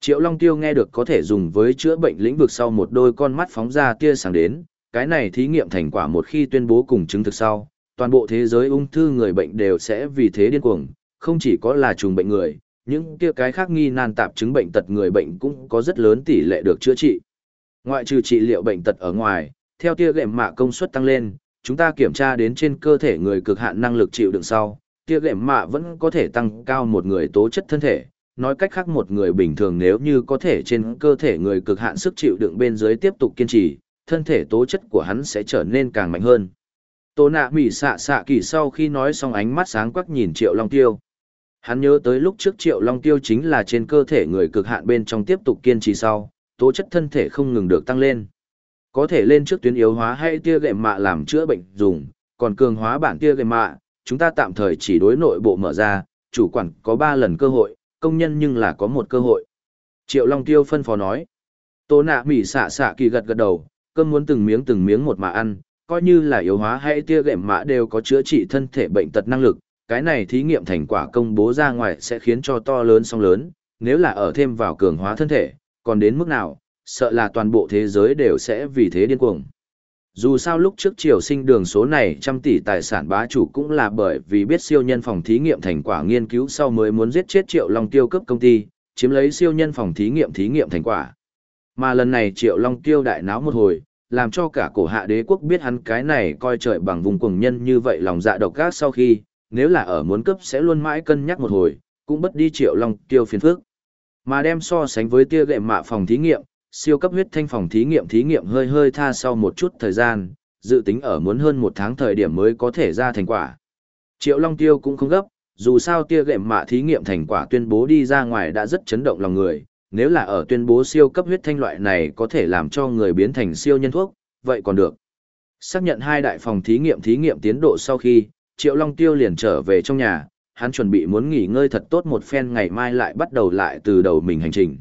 Triệu Long Tiêu nghe được có thể dùng với chữa bệnh lĩnh vực sau một đôi con mắt phóng ra tia sáng đến, cái này thí nghiệm thành quả một khi tuyên bố cùng chứng thực sau, toàn bộ thế giới ung thư người bệnh đều sẽ vì thế điên cuồng, không chỉ có là trùng bệnh người, những kia cái khác nghi nan tạp chứng bệnh tật người bệnh cũng có rất lớn tỷ lệ được chữa trị. Ngoại trừ trị liệu bệnh tật ở ngoài, theo tia gệm mạ công suất tăng lên, chúng ta kiểm tra đến trên cơ thể người cực hạn năng lực chịu đựng sau, tia gệm mạ vẫn có thể tăng cao một người tố chất thân thể. Nói cách khác một người bình thường nếu như có thể trên cơ thể người cực hạn sức chịu đựng bên dưới tiếp tục kiên trì, thân thể tố chất của hắn sẽ trở nên càng mạnh hơn. Tô nạ mỉ xạ xạ kỳ sau khi nói xong ánh mắt sáng quắc nhìn Triệu Long Tiêu. Hắn nhớ tới lúc trước Triệu Long Tiêu chính là trên cơ thể người cực hạn bên trong tiếp tục kiên trì sau, tố chất thân thể không ngừng được tăng lên. Có thể lên trước tuyến yếu hóa hay tia gệm mạ làm chữa bệnh dùng, còn cường hóa bản tia gệm mạ, chúng ta tạm thời chỉ đối nội bộ mở ra, chủ quản có 3 lần cơ hội, công nhân nhưng là có một cơ hội. Triệu Long Tiêu phân phó nói. Tô nạ mỉ xạ xạ kỳ gật gật đầu, cơm muốn từng miếng từng miếng một mà ăn, coi như là yếu hóa hay tia gệm mã đều có chữa trị thân thể bệnh tật năng lực, cái này thí nghiệm thành quả công bố ra ngoài sẽ khiến cho to lớn song lớn, nếu là ở thêm vào cường hóa thân thể, còn đến mức nào, sợ là toàn bộ thế giới đều sẽ vì thế điên cuồng. Dù sao lúc trước triều sinh đường số này trăm tỷ tài sản bá chủ cũng là bởi vì biết siêu nhân phòng thí nghiệm thành quả nghiên cứu sau mới muốn giết chết triệu long tiêu cấp công ty, chiếm lấy siêu nhân phòng thí nghiệm thí nghiệm thành quả. Mà lần này triệu long tiêu đại náo một hồi, làm cho cả cổ hạ đế quốc biết hắn cái này coi trời bằng vùng cuồng nhân như vậy lòng dạ độc ác sau khi, nếu là ở muốn cấp sẽ luôn mãi cân nhắc một hồi, cũng bất đi triệu long tiêu phiền phức. Mà đem so sánh với tia gệm mạ phòng thí nghiệm, siêu cấp huyết thanh phòng thí nghiệm thí nghiệm hơi hơi tha sau một chút thời gian, dự tính ở muốn hơn một tháng thời điểm mới có thể ra thành quả. Triệu Long Tiêu cũng không gấp, dù sao tia gệm mạ thí nghiệm thành quả tuyên bố đi ra ngoài đã rất chấn động lòng người, nếu là ở tuyên bố siêu cấp huyết thanh loại này có thể làm cho người biến thành siêu nhân thuốc, vậy còn được. Xác nhận hai đại phòng thí nghiệm thí nghiệm tiến độ sau khi, Triệu Long Tiêu liền trở về trong nhà, hắn chuẩn bị muốn nghỉ ngơi thật tốt một phen ngày mai lại bắt đầu lại từ đầu mình hành trình.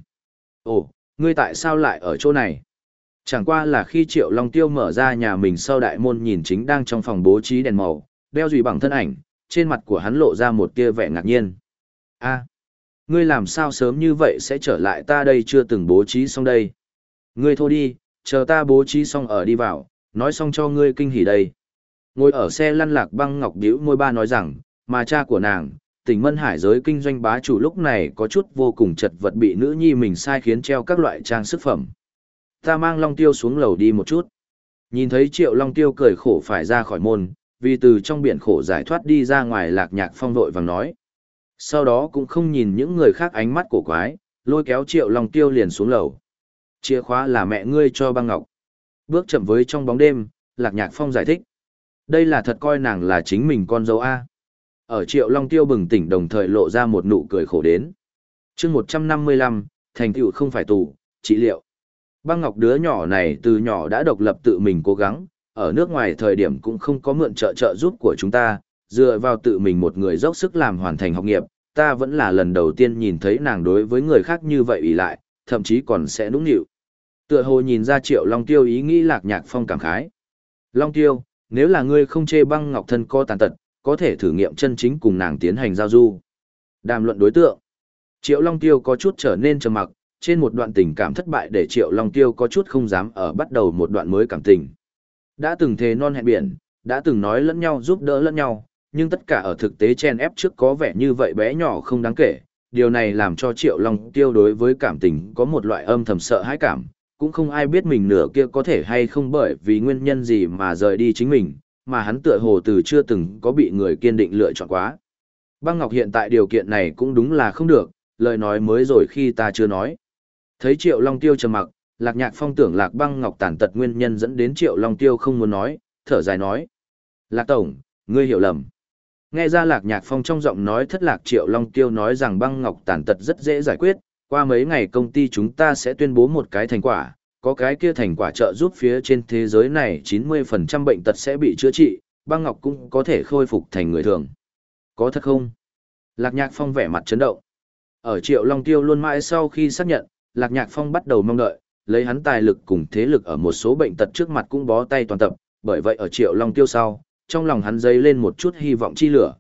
Ồ, ngươi tại sao lại ở chỗ này? Chẳng qua là khi Triệu Long Tiêu mở ra nhà mình sau đại môn nhìn chính đang trong phòng bố trí đèn màu, đeo dùy bằng thân ảnh, trên mặt của hắn lộ ra một tia vẻ ngạc nhiên. a ngươi làm sao sớm như vậy sẽ trở lại ta đây chưa từng bố trí xong đây? Ngươi thôi đi, chờ ta bố trí xong ở đi vào, nói xong cho ngươi kinh hỉ đây. Ngồi ở xe lăn lạc băng ngọc điếu môi ba nói rằng, mà cha của nàng, tỉnh Mân Hải giới kinh doanh bá chủ lúc này có chút vô cùng chật vật bị nữ nhi mình sai khiến treo các loại trang sức phẩm. Ta mang Long Tiêu xuống lầu đi một chút. Nhìn thấy Triệu Long Tiêu cười khổ phải ra khỏi môn, vì từ trong biển khổ giải thoát đi ra ngoài lạc nhạc phong vội vàng nói. Sau đó cũng không nhìn những người khác ánh mắt cổ quái, lôi kéo Triệu Long Tiêu liền xuống lầu. Chìa khóa là mẹ ngươi cho băng ngọc. Bước chậm với trong bóng đêm, lạc nhạc phong giải thích. Đây là thật coi nàng là chính mình con dâu A. Ở Triệu Long Tiêu bừng tỉnh đồng thời lộ ra một nụ cười khổ đến. chương 155, thành tựu không phải tù, trị liệu. Băng Ngọc đứa nhỏ này từ nhỏ đã độc lập tự mình cố gắng, ở nước ngoài thời điểm cũng không có mượn trợ trợ giúp của chúng ta, dựa vào tự mình một người dốc sức làm hoàn thành học nghiệp, ta vẫn là lần đầu tiên nhìn thấy nàng đối với người khác như vậy ỷ lại, thậm chí còn sẽ nũng nịu. Tựa hồ nhìn ra Triệu Long Tiêu ý nghĩ Lạc Nhạc Phong cảm khái. Long Tiêu, nếu là ngươi không chê băng ngọc thân co tàn tật, có thể thử nghiệm chân chính cùng nàng tiến hành giao du. Đàm luận đối tượng. Triệu Long Tiêu có chút trở nên trầm mặc, trên một đoạn tình cảm thất bại để Triệu Long Tiêu có chút không dám ở bắt đầu một đoạn mới cảm tình. Đã từng thề non hẹn biển, đã từng nói lẫn nhau giúp đỡ lẫn nhau, nhưng tất cả ở thực tế chen ép trước có vẻ như vậy bé nhỏ không đáng kể. Điều này làm cho Triệu Long Tiêu đối với cảm tình có một loại âm thầm sợ hãi cảm, cũng không ai biết mình nửa kia có thể hay không bởi vì nguyên nhân gì mà rời đi chính mình, mà hắn tựa hồ từ chưa từng có bị người kiên định lựa chọn quá. Băng Ngọc hiện tại điều kiện này cũng đúng là không được, lời nói mới rồi khi ta chưa nói. Thấy Triệu Long Tiêu trầm mặc, Lạc Nhạc Phong tưởng Lạc Băng Ngọc tàn tật nguyên nhân dẫn đến Triệu Long Tiêu không muốn nói, thở dài nói. Lạc Tổng, ngươi hiểu lầm. Nghe ra Lạc Nhạc Phong trong giọng nói thất lạc Triệu Long Tiêu nói rằng Băng Ngọc tàn tật rất dễ giải quyết, qua mấy ngày công ty chúng ta sẽ tuyên bố một cái thành quả, có cái kia thành quả trợ giúp phía trên thế giới này 90% bệnh tật sẽ bị chữa trị, băng ngọc cũng có thể khôi phục thành người thường. Có thật không? Lạc Nhạc Phong vẻ mặt chấn động. Ở Triệu Long Tiêu luôn mãi sau khi xác nhận, Lạc Nhạc Phong bắt đầu mong đợi, lấy hắn tài lực cùng thế lực ở một số bệnh tật trước mặt cũng bó tay toàn tập, bởi vậy ở Triệu Long Tiêu sau, trong lòng hắn dấy lên một chút hy vọng chi lửa.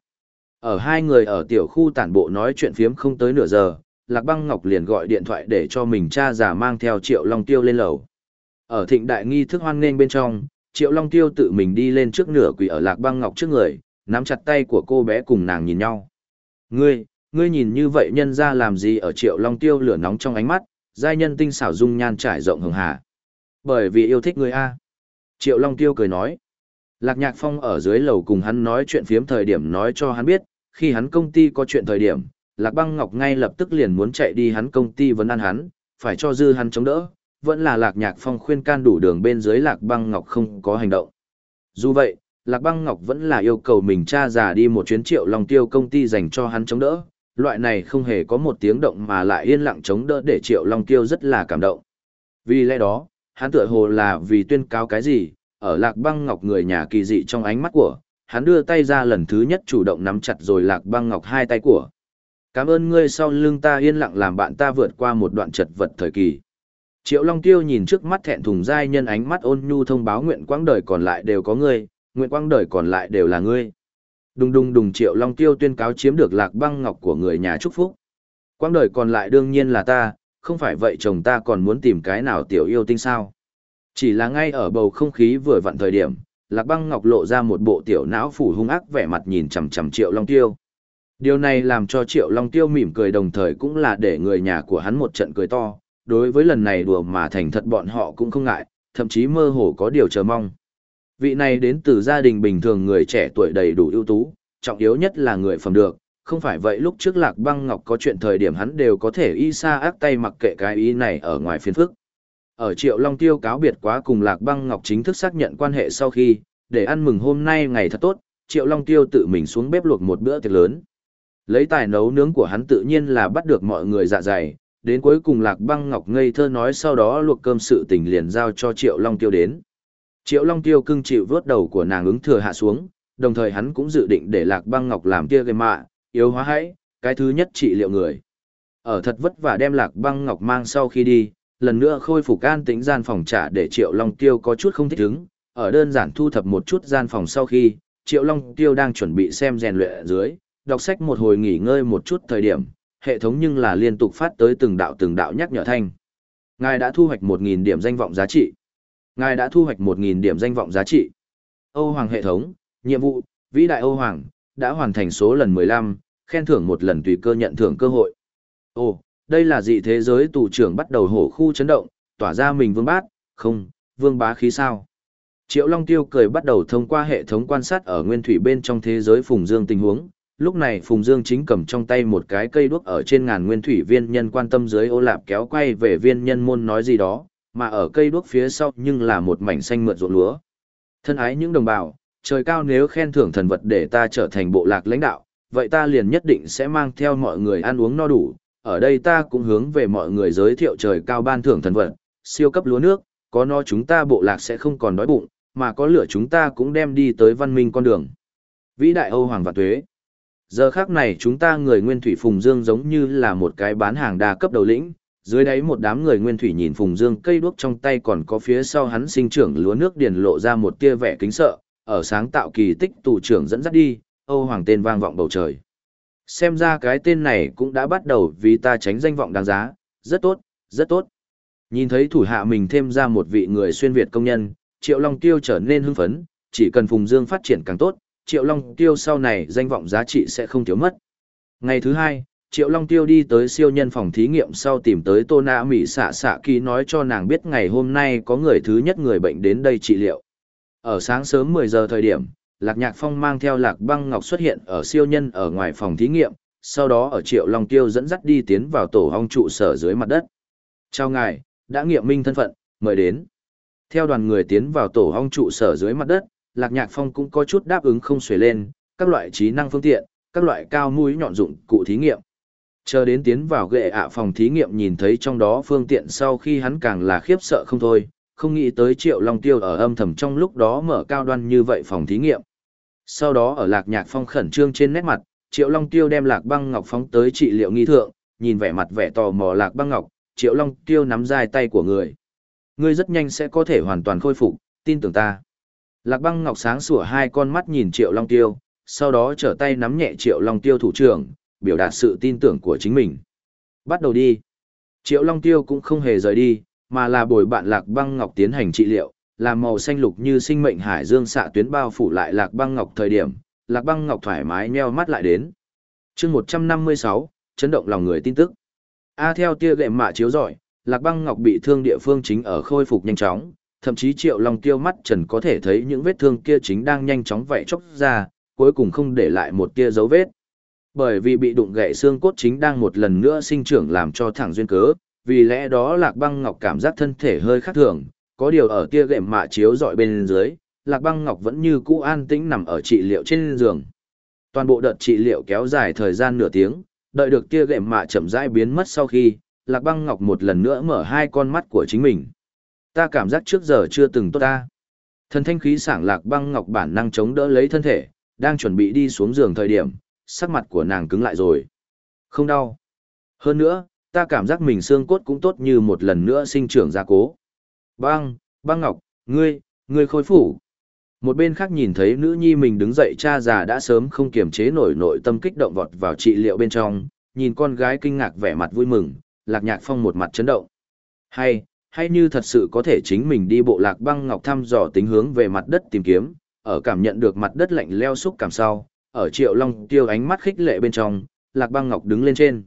Ở hai người ở tiểu khu tản bộ nói chuyện phiếm không tới nửa giờ, Lạc Băng Ngọc liền gọi điện thoại để cho mình cha già mang theo Triệu Long Tiêu lên lầu. Ở thịnh đại nghi thức hoan nghênh bên trong, Triệu Long Tiêu tự mình đi lên trước nửa quỷ ở Lạc Băng Ngọc trước người, nắm chặt tay của cô bé cùng nàng nhìn nhau. Ngươi, ngươi nhìn như vậy nhân ra làm gì ở Triệu Long Tiêu lửa nóng trong ánh mắt, giai nhân tinh xảo dung nhan trải rộng hường hà. Bởi vì yêu thích ngươi a. Triệu Long Tiêu cười nói. Lạc Nhạc Phong ở dưới lầu cùng hắn nói chuyện phiếm thời điểm nói cho hắn biết, khi hắn công ty có chuyện thời điểm, Lạc Băng Ngọc ngay lập tức liền muốn chạy đi hắn công ty vấn an hắn, phải cho dư hắn chống đỡ, vẫn là Lạc Nhạc Phong khuyên can đủ đường bên dưới Lạc Băng Ngọc không có hành động. Dù vậy, Lạc Băng Ngọc vẫn là yêu cầu mình cha già đi một chuyến triệu long tiêu công ty dành cho hắn chống đỡ, loại này không hề có một tiếng động mà lại yên lặng chống đỡ để triệu long tiêu rất là cảm động. Vì lẽ đó, hắn tựa hồ là vì tuyên cáo cái gì, ở Lạc Băng Ngọc người nhà kỳ dị trong ánh mắt của, hắn đưa tay ra lần thứ nhất chủ động nắm chặt rồi Lạc Băng Ngọc hai tay của cảm ơn ngươi sau lưng ta yên lặng làm bạn ta vượt qua một đoạn chật vật thời kỳ. Triệu Long Tiêu nhìn trước mắt thẹn thùng giai nhân ánh mắt ôn nhu thông báo nguyện quãng đời còn lại đều có ngươi, nguyện quãng đời còn lại đều là ngươi. Đùng đùng đùng Triệu Long Tiêu tuyên cáo chiếm được lạc băng ngọc của người nhà chúc phúc. Quãng đời còn lại đương nhiên là ta, không phải vậy chồng ta còn muốn tìm cái nào tiểu yêu tinh sao. Chỉ là ngay ở bầu không khí vừa vặn thời điểm, lạc băng ngọc lộ ra một bộ tiểu não phủ hung ác vẻ mặt nhìn chằm chằm Triệu Long Tiêu. Điều này làm cho Triệu Long Tiêu mỉm cười đồng thời cũng là để người nhà của hắn một trận cười to, đối với lần này đùa mà thành thật bọn họ cũng không ngại, thậm chí mơ hồ có điều chờ mong. Vị này đến từ gia đình bình thường người trẻ tuổi đầy đủ ưu tú, trọng yếu nhất là người phẩm được, không phải vậy lúc trước Lạc Băng Ngọc có chuyện thời điểm hắn đều có thể y xa ác tay mặc kệ cái ý này ở ngoài phiên phức. Ở Triệu Long Tiêu cáo biệt quá cùng Lạc Băng Ngọc chính thức xác nhận quan hệ sau khi, để ăn mừng hôm nay ngày thật tốt, Triệu Long Tiêu tự mình xuống bếp luộc một bữa tiệc lớn. Lấy tài nấu nướng của hắn tự nhiên là bắt được mọi người dạ dày, đến cuối cùng Lạc Băng Ngọc ngây thơ nói sau đó luộc cơm sự tình liền giao cho Triệu Long Tiêu đến. Triệu Long Tiêu cưng chịu vớt đầu của nàng ứng thừa hạ xuống, đồng thời hắn cũng dự định để Lạc Băng Ngọc làm kia gây mạ, yếu hóa hãy, cái thứ nhất trị liệu người. Ở thật vất vả đem Lạc Băng Ngọc mang sau khi đi, lần nữa khôi phục an tĩnh gian phòng trả để Triệu Long Tiêu có chút không thích ứng, ở đơn giản thu thập một chút gian phòng sau khi, Triệu Long Tiêu đang chuẩn bị xem rèn luyện ở dưới, đọc sách một hồi nghỉ ngơi một chút thời điểm, hệ thống nhưng là liên tục phát tới từng đạo từng đạo nhắc nhở thanh. Ngài đã thu hoạch 1.000 điểm danh vọng giá trị. Ngài đã thu hoạch 1.000 điểm danh vọng giá trị. Âu Hoàng hệ thống, nhiệm vụ, vĩ đại Âu Hoàng, đã hoàn thành số lần 15, khen thưởng một lần tùy cơ nhận thưởng cơ hội. Ồ, đây là dị thế giới tù trưởng bắt đầu hổ khu chấn động, tỏa ra mình vương bát, không, vương bá khí sao. Triệu Long Tiêu cười bắt đầu thông qua hệ thống quan sát ở nguyên thủy bên trong thế giới phùng dương tình huống, lúc này Phùng Dương chính cầm trong tay một cái cây đuốc ở trên ngàn nguyên thủy viên nhân quan tâm dưới ô lạp kéo quay về viên nhân môn nói gì đó, mà ở cây đuốc phía sau nhưng là một mảnh xanh mượt ruộng lúa. Thân ái những đồng bào, trời cao nếu khen thưởng thần vật để ta trở thành bộ lạc lãnh đạo, vậy ta liền nhất định sẽ mang theo mọi người ăn uống no đủ. Ở đây ta cũng hướng về mọi người giới thiệu trời cao ban thưởng thần vật, siêu cấp lúa nước, có no chúng ta bộ lạc sẽ không còn đói bụng, mà có lửa chúng ta cũng đem đi tới văn minh con đường. Vĩ đại Âu Hoàng và Tuế Giờ khác này chúng ta người nguyên thủy Phùng Dương giống như là một cái bán hàng đa cấp đầu lĩnh, dưới đáy một đám người nguyên thủy nhìn Phùng Dương cây đuốc trong tay còn có phía sau hắn sinh trưởng lúa nước điền lộ ra một tia vẻ kính sợ, ở sáng tạo kỳ tích tù trưởng dẫn dắt đi, Âu Hoàng tên vang vọng bầu trời. Xem ra cái tên này cũng đã bắt đầu vì ta tránh danh vọng đáng giá, rất tốt, rất tốt. Nhìn thấy thủ hạ mình thêm ra một vị người xuyên Việt công nhân, Triệu Long Tiêu trở nên hưng phấn, chỉ cần Phùng Dương phát triển càng tốt, Triệu Long Tiêu sau này danh vọng giá trị sẽ không thiếu mất. Ngày thứ hai, Triệu Long Tiêu đi tới siêu nhân phòng thí nghiệm sau tìm tới Tô Na Mỹ xạ xạ kỳ nói cho nàng biết ngày hôm nay có người thứ nhất người bệnh đến đây trị liệu. Ở sáng sớm 10 giờ thời điểm, Lạc Nhạc Phong mang theo Lạc Băng Ngọc xuất hiện ở siêu nhân ở ngoài phòng thí nghiệm, sau đó ở Triệu Long Tiêu dẫn dắt đi tiến vào tổ hong trụ sở dưới mặt đất. Chào ngài, đã nghiệm minh thân phận, mời đến. Theo đoàn người tiến vào tổ hong trụ sở dưới mặt đất, Lạc Nhạc Phong cũng có chút đáp ứng không xuể lên, các loại trí năng phương tiện, các loại cao mũi nhọn dụng cụ thí nghiệm. Chờ đến tiến vào ghệ ạ phòng thí nghiệm nhìn thấy trong đó phương tiện sau khi hắn càng là khiếp sợ không thôi, không nghĩ tới Triệu Long Tiêu ở âm thầm trong lúc đó mở cao đoan như vậy phòng thí nghiệm. Sau đó ở Lạc Nhạc Phong khẩn trương trên nét mặt, Triệu Long Tiêu đem Lạc Băng Ngọc phóng tới trị liệu nghi thượng, nhìn vẻ mặt vẻ tò mò Lạc Băng Ngọc, Triệu Long Tiêu nắm dài tay của người. Ngươi rất nhanh sẽ có thể hoàn toàn khôi phục, tin tưởng ta. Lạc Băng Ngọc sáng sủa hai con mắt nhìn Triệu Long Tiêu, sau đó trở tay nắm nhẹ Triệu Long Tiêu thủ trưởng, biểu đạt sự tin tưởng của chính mình. Bắt đầu đi. Triệu Long Tiêu cũng không hề rời đi, mà là bồi bạn Lạc Băng Ngọc tiến hành trị liệu, làm màu xanh lục như sinh mệnh hải dương xạ tuyến bao phủ lại Lạc Băng Ngọc thời điểm, Lạc Băng Ngọc thoải mái nheo mắt lại đến. Chương 156, chấn động lòng người tin tức. A theo tia gệm mạ chiếu rọi, Lạc Băng Ngọc bị thương địa phương chính ở khôi phục nhanh chóng, thậm chí Triệu Long Tiêu mắt trần có thể thấy những vết thương kia chính đang nhanh chóng vẩy chốc ra, cuối cùng không để lại một tia dấu vết. Bởi vì bị đụng gãy xương cốt chính đang một lần nữa sinh trưởng làm cho thẳng duyên cớ, vì lẽ đó Lạc Băng Ngọc cảm giác thân thể hơi khác thường, có điều ở tia gệm mạ chiếu dọi bên dưới, Lạc Băng Ngọc vẫn như cũ an tĩnh nằm ở trị liệu trên giường. Toàn bộ đợt trị liệu kéo dài thời gian nửa tiếng, đợi được tia gệm mạ chậm rãi biến mất sau khi, Lạc Băng Ngọc một lần nữa mở hai con mắt của chính mình. Ta cảm giác trước giờ chưa từng tốt ta. Thần thanh khí sảng Lạc Băng Ngọc bản năng chống đỡ lấy thân thể, đang chuẩn bị đi xuống giường thời điểm, sắc mặt của nàng cứng lại rồi. Không đau. Hơn nữa, ta cảm giác mình xương cốt cũng tốt như một lần nữa sinh trưởng gia cố. Băng, băng ngọc, ngươi, ngươi khôi phủ. Một bên khác nhìn thấy nữ nhi mình đứng dậy cha già đã sớm không kiềm chế nổi nội tâm kích động vọt vào trị liệu bên trong, nhìn con gái kinh ngạc vẻ mặt vui mừng, lạc nhạc phong một mặt chấn động. Hay, hay như thật sự có thể chính mình đi bộ lạc băng ngọc thăm dò tính hướng về mặt đất tìm kiếm, ở cảm nhận được mặt đất lạnh leo xúc cảm sau, ở triệu long tiêu ánh mắt khích lệ bên trong, lạc băng ngọc đứng lên trên.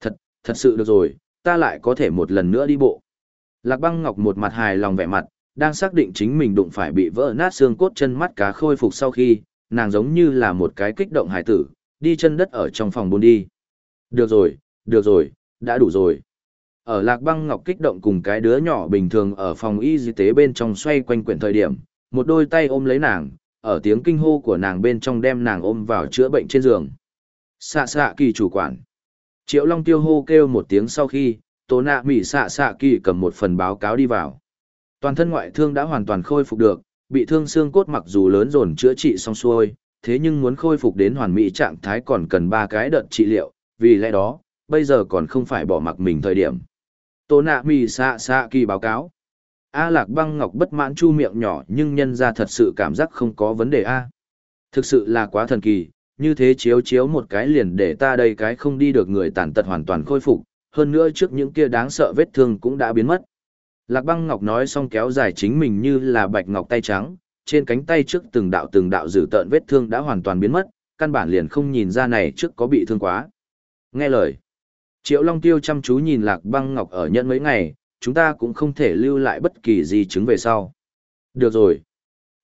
Thật, thật sự được rồi, ta lại có thể một lần nữa đi bộ. Lạc băng ngọc một mặt hài lòng vẻ mặt, đang xác định chính mình đụng phải bị vỡ nát xương cốt chân mắt cá khôi phục sau khi, nàng giống như là một cái kích động hải tử, đi chân đất ở trong phòng buôn đi. Được rồi, được rồi, đã đủ rồi. Ở lạc băng ngọc kích động cùng cái đứa nhỏ bình thường ở phòng y tế bên trong xoay quanh quyển thời điểm, một đôi tay ôm lấy nàng, ở tiếng kinh hô của nàng bên trong đem nàng ôm vào chữa bệnh trên giường. Xạ xạ kỳ chủ quản. Triệu Long tiêu hô kêu một tiếng sau khi, tố nạ mỹ xạ xạ kỳ cầm một phần báo cáo đi vào. Toàn thân ngoại thương đã hoàn toàn khôi phục được, bị thương xương cốt mặc dù lớn dồn chữa trị xong xuôi, thế nhưng muốn khôi phục đến hoàn mỹ trạng thái còn cần ba cái đợt trị liệu, vì lẽ đó, bây giờ còn không phải bỏ mặc mình thời điểm. Tô nạ mì xạ xạ kỳ báo cáo. A lạc băng ngọc bất mãn chu miệng nhỏ nhưng nhân ra thật sự cảm giác không có vấn đề A. Thực sự là quá thần kỳ, như thế chiếu chiếu một cái liền để ta đây cái không đi được người tàn tật hoàn toàn khôi phục, hơn nữa trước những kia đáng sợ vết thương cũng đã biến mất. Lạc băng ngọc nói xong kéo dài chính mình như là bạch ngọc tay trắng, trên cánh tay trước từng đạo từng đạo dữ tợn vết thương đã hoàn toàn biến mất, căn bản liền không nhìn ra này trước có bị thương quá. Nghe lời. Triệu Long Tiêu chăm chú nhìn Lạc băng ngọc ở nhận mấy ngày, chúng ta cũng không thể lưu lại bất kỳ gì chứng về sau. Được rồi.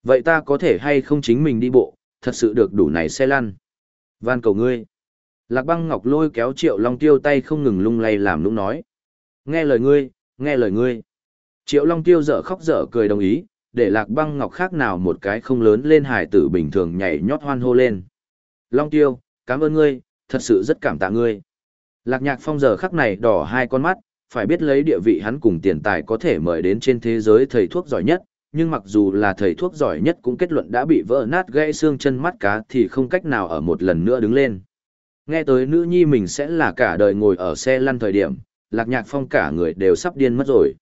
Vậy ta có thể hay không chính mình đi bộ, thật sự được đủ này xe lăn. Van cầu ngươi. Lạc băng ngọc lôi kéo triệu long tiêu tay không ngừng lung lay làm nũng nói. Nghe lời ngươi, nghe lời ngươi. Triệu long tiêu dở khóc dở cười đồng ý, để lạc băng ngọc khác nào một cái không lớn lên hải tử bình thường nhảy nhót hoan hô lên. Long tiêu, cảm ơn ngươi, thật sự rất cảm tạ ngươi. Lạc nhạc phong giờ khắc này đỏ hai con mắt, phải biết lấy địa vị hắn cùng tiền tài có thể mời đến trên thế giới thầy thuốc giỏi nhất, nhưng mặc dù là thầy thuốc giỏi nhất cũng kết luận đã bị vỡ nát gãy xương chân mắt cá thì không cách nào ở một lần nữa đứng lên. Nghe tới nữ nhi mình sẽ là cả đời ngồi ở xe lăn thời điểm, lạc nhạc phong cả người đều sắp điên mất rồi.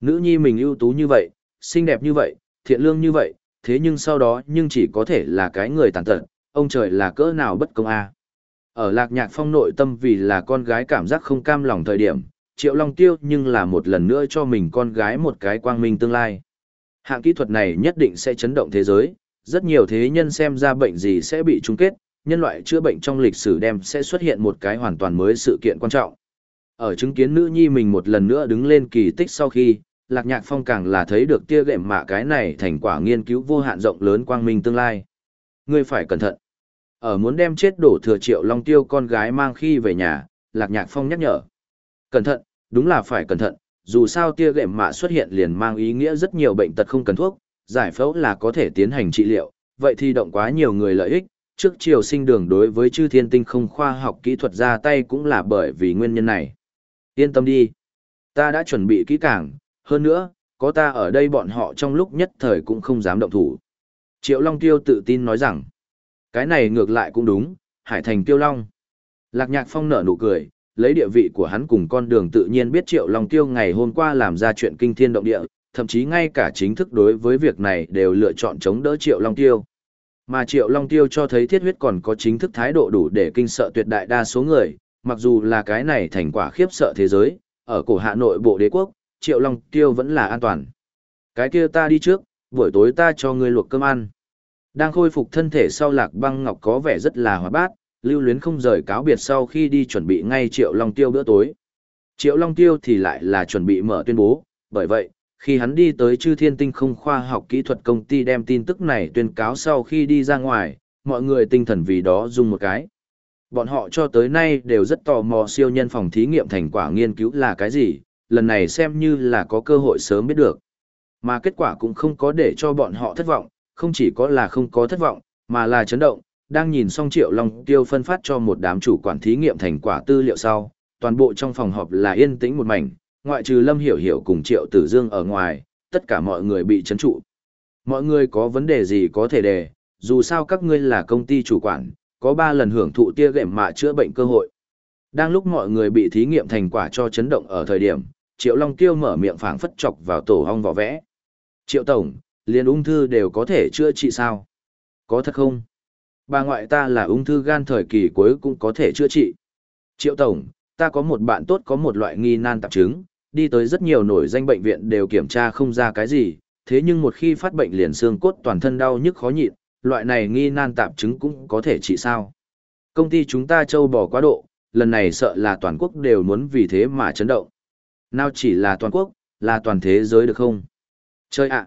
Nữ nhi mình ưu tú như vậy, xinh đẹp như vậy, thiện lương như vậy, thế nhưng sau đó nhưng chỉ có thể là cái người tàn tật, ông trời là cỡ nào bất công a. Ở lạc nhạc phong nội tâm vì là con gái cảm giác không cam lòng thời điểm, triệu long tiêu nhưng là một lần nữa cho mình con gái một cái quang minh tương lai. Hạng kỹ thuật này nhất định sẽ chấn động thế giới, rất nhiều thế nhân xem ra bệnh gì sẽ bị chung kết, nhân loại chữa bệnh trong lịch sử đem sẽ xuất hiện một cái hoàn toàn mới sự kiện quan trọng. Ở chứng kiến nữ nhi mình một lần nữa đứng lên kỳ tích sau khi, Lạc Nhạc Phong càng là thấy được tia gệm mạ cái này thành quả nghiên cứu vô hạn rộng lớn quang minh tương lai. Ngươi phải cẩn thận. Ở muốn đem chết đổ thừa triệu long tiêu con gái mang khi về nhà, Lạc Nhạc Phong nhắc nhở. Cẩn thận, đúng là phải cẩn thận, dù sao tia gệm mạ xuất hiện liền mang ý nghĩa rất nhiều bệnh tật không cần thuốc, giải phẫu là có thể tiến hành trị liệu, vậy thì động quá nhiều người lợi ích, trước chiều sinh đường đối với chư thiên tinh không khoa học kỹ thuật ra tay cũng là bởi vì nguyên nhân này. Yên tâm đi. Ta đã chuẩn bị kỹ càng, hơn nữa, có ta ở đây bọn họ trong lúc nhất thời cũng không dám động thủ. Triệu Long Tiêu tự tin nói rằng, cái này ngược lại cũng đúng, Hải Thành Tiêu Long. Lạc Nhạc Phong nở nụ cười, lấy địa vị của hắn cùng con đường tự nhiên biết Triệu Long Tiêu ngày hôm qua làm ra chuyện kinh thiên động địa, thậm chí ngay cả chính thức đối với việc này đều lựa chọn chống đỡ Triệu Long Tiêu. Mà Triệu Long Tiêu cho thấy thiết huyết còn có chính thức thái độ đủ để kinh sợ tuyệt đại đa số người, mặc dù là cái này thành quả khiếp sợ thế giới, ở cổ hạ nội bộ đế quốc, Triệu Long Tiêu vẫn là an toàn. Cái kia ta đi trước, buổi tối ta cho ngươi luộc cơm ăn. Đang khôi phục thân thể sau lạc băng ngọc có vẻ rất là hoạt bát, lưu luyến không rời cáo biệt sau khi đi chuẩn bị ngay Triệu Long Tiêu bữa tối. Triệu Long Tiêu thì lại là chuẩn bị mở tuyên bố, bởi vậy, khi hắn đi tới chư thiên tinh không khoa học kỹ thuật công ty đem tin tức này tuyên cáo sau khi đi ra ngoài, mọi người tinh thần vì đó dùng một cái. Bọn họ cho tới nay đều rất tò mò siêu nhân phòng thí nghiệm thành quả nghiên cứu là cái gì, lần này xem như là có cơ hội sớm biết được. Mà kết quả cũng không có để cho bọn họ thất vọng, không chỉ có là không có thất vọng, mà là chấn động, đang nhìn xong Triệu Long Tiêu phân phát cho một đám chủ quản thí nghiệm thành quả tư liệu sau, toàn bộ trong phòng họp là yên tĩnh một mảnh, ngoại trừ Lâm Hiểu Hiểu cùng Triệu Tử Dương ở ngoài, tất cả mọi người bị chấn trụ. Mọi người có vấn đề gì có thể đề, dù sao các ngươi là công ty chủ quản, có 3 lần hưởng thụ tia gệm mạ chữa bệnh cơ hội. Đang lúc mọi người bị thí nghiệm thành quả cho chấn động ở thời điểm, Triệu Long Tiêu mở miệng phảng phất chọc vào tổ hong vỏ vẽ. Triệu Tổng, liền ung thư đều có thể chữa trị sao? Có thật không? Bà ngoại ta là ung thư gan thời kỳ cuối cũng có thể chữa trị. Triệu Tổng, ta có một bạn tốt có một loại nghi nan tạp chứng, đi tới rất nhiều nổi danh bệnh viện đều kiểm tra không ra cái gì, thế nhưng một khi phát bệnh liền xương cốt toàn thân đau nhức khó nhịn, loại này nghi nan tạp chứng cũng có thể trị sao. Công ty chúng ta trâu bò quá độ, lần này sợ là toàn quốc đều muốn vì thế mà chấn động. Nào chỉ là toàn quốc, là toàn thế giới được không? Chơi ạ!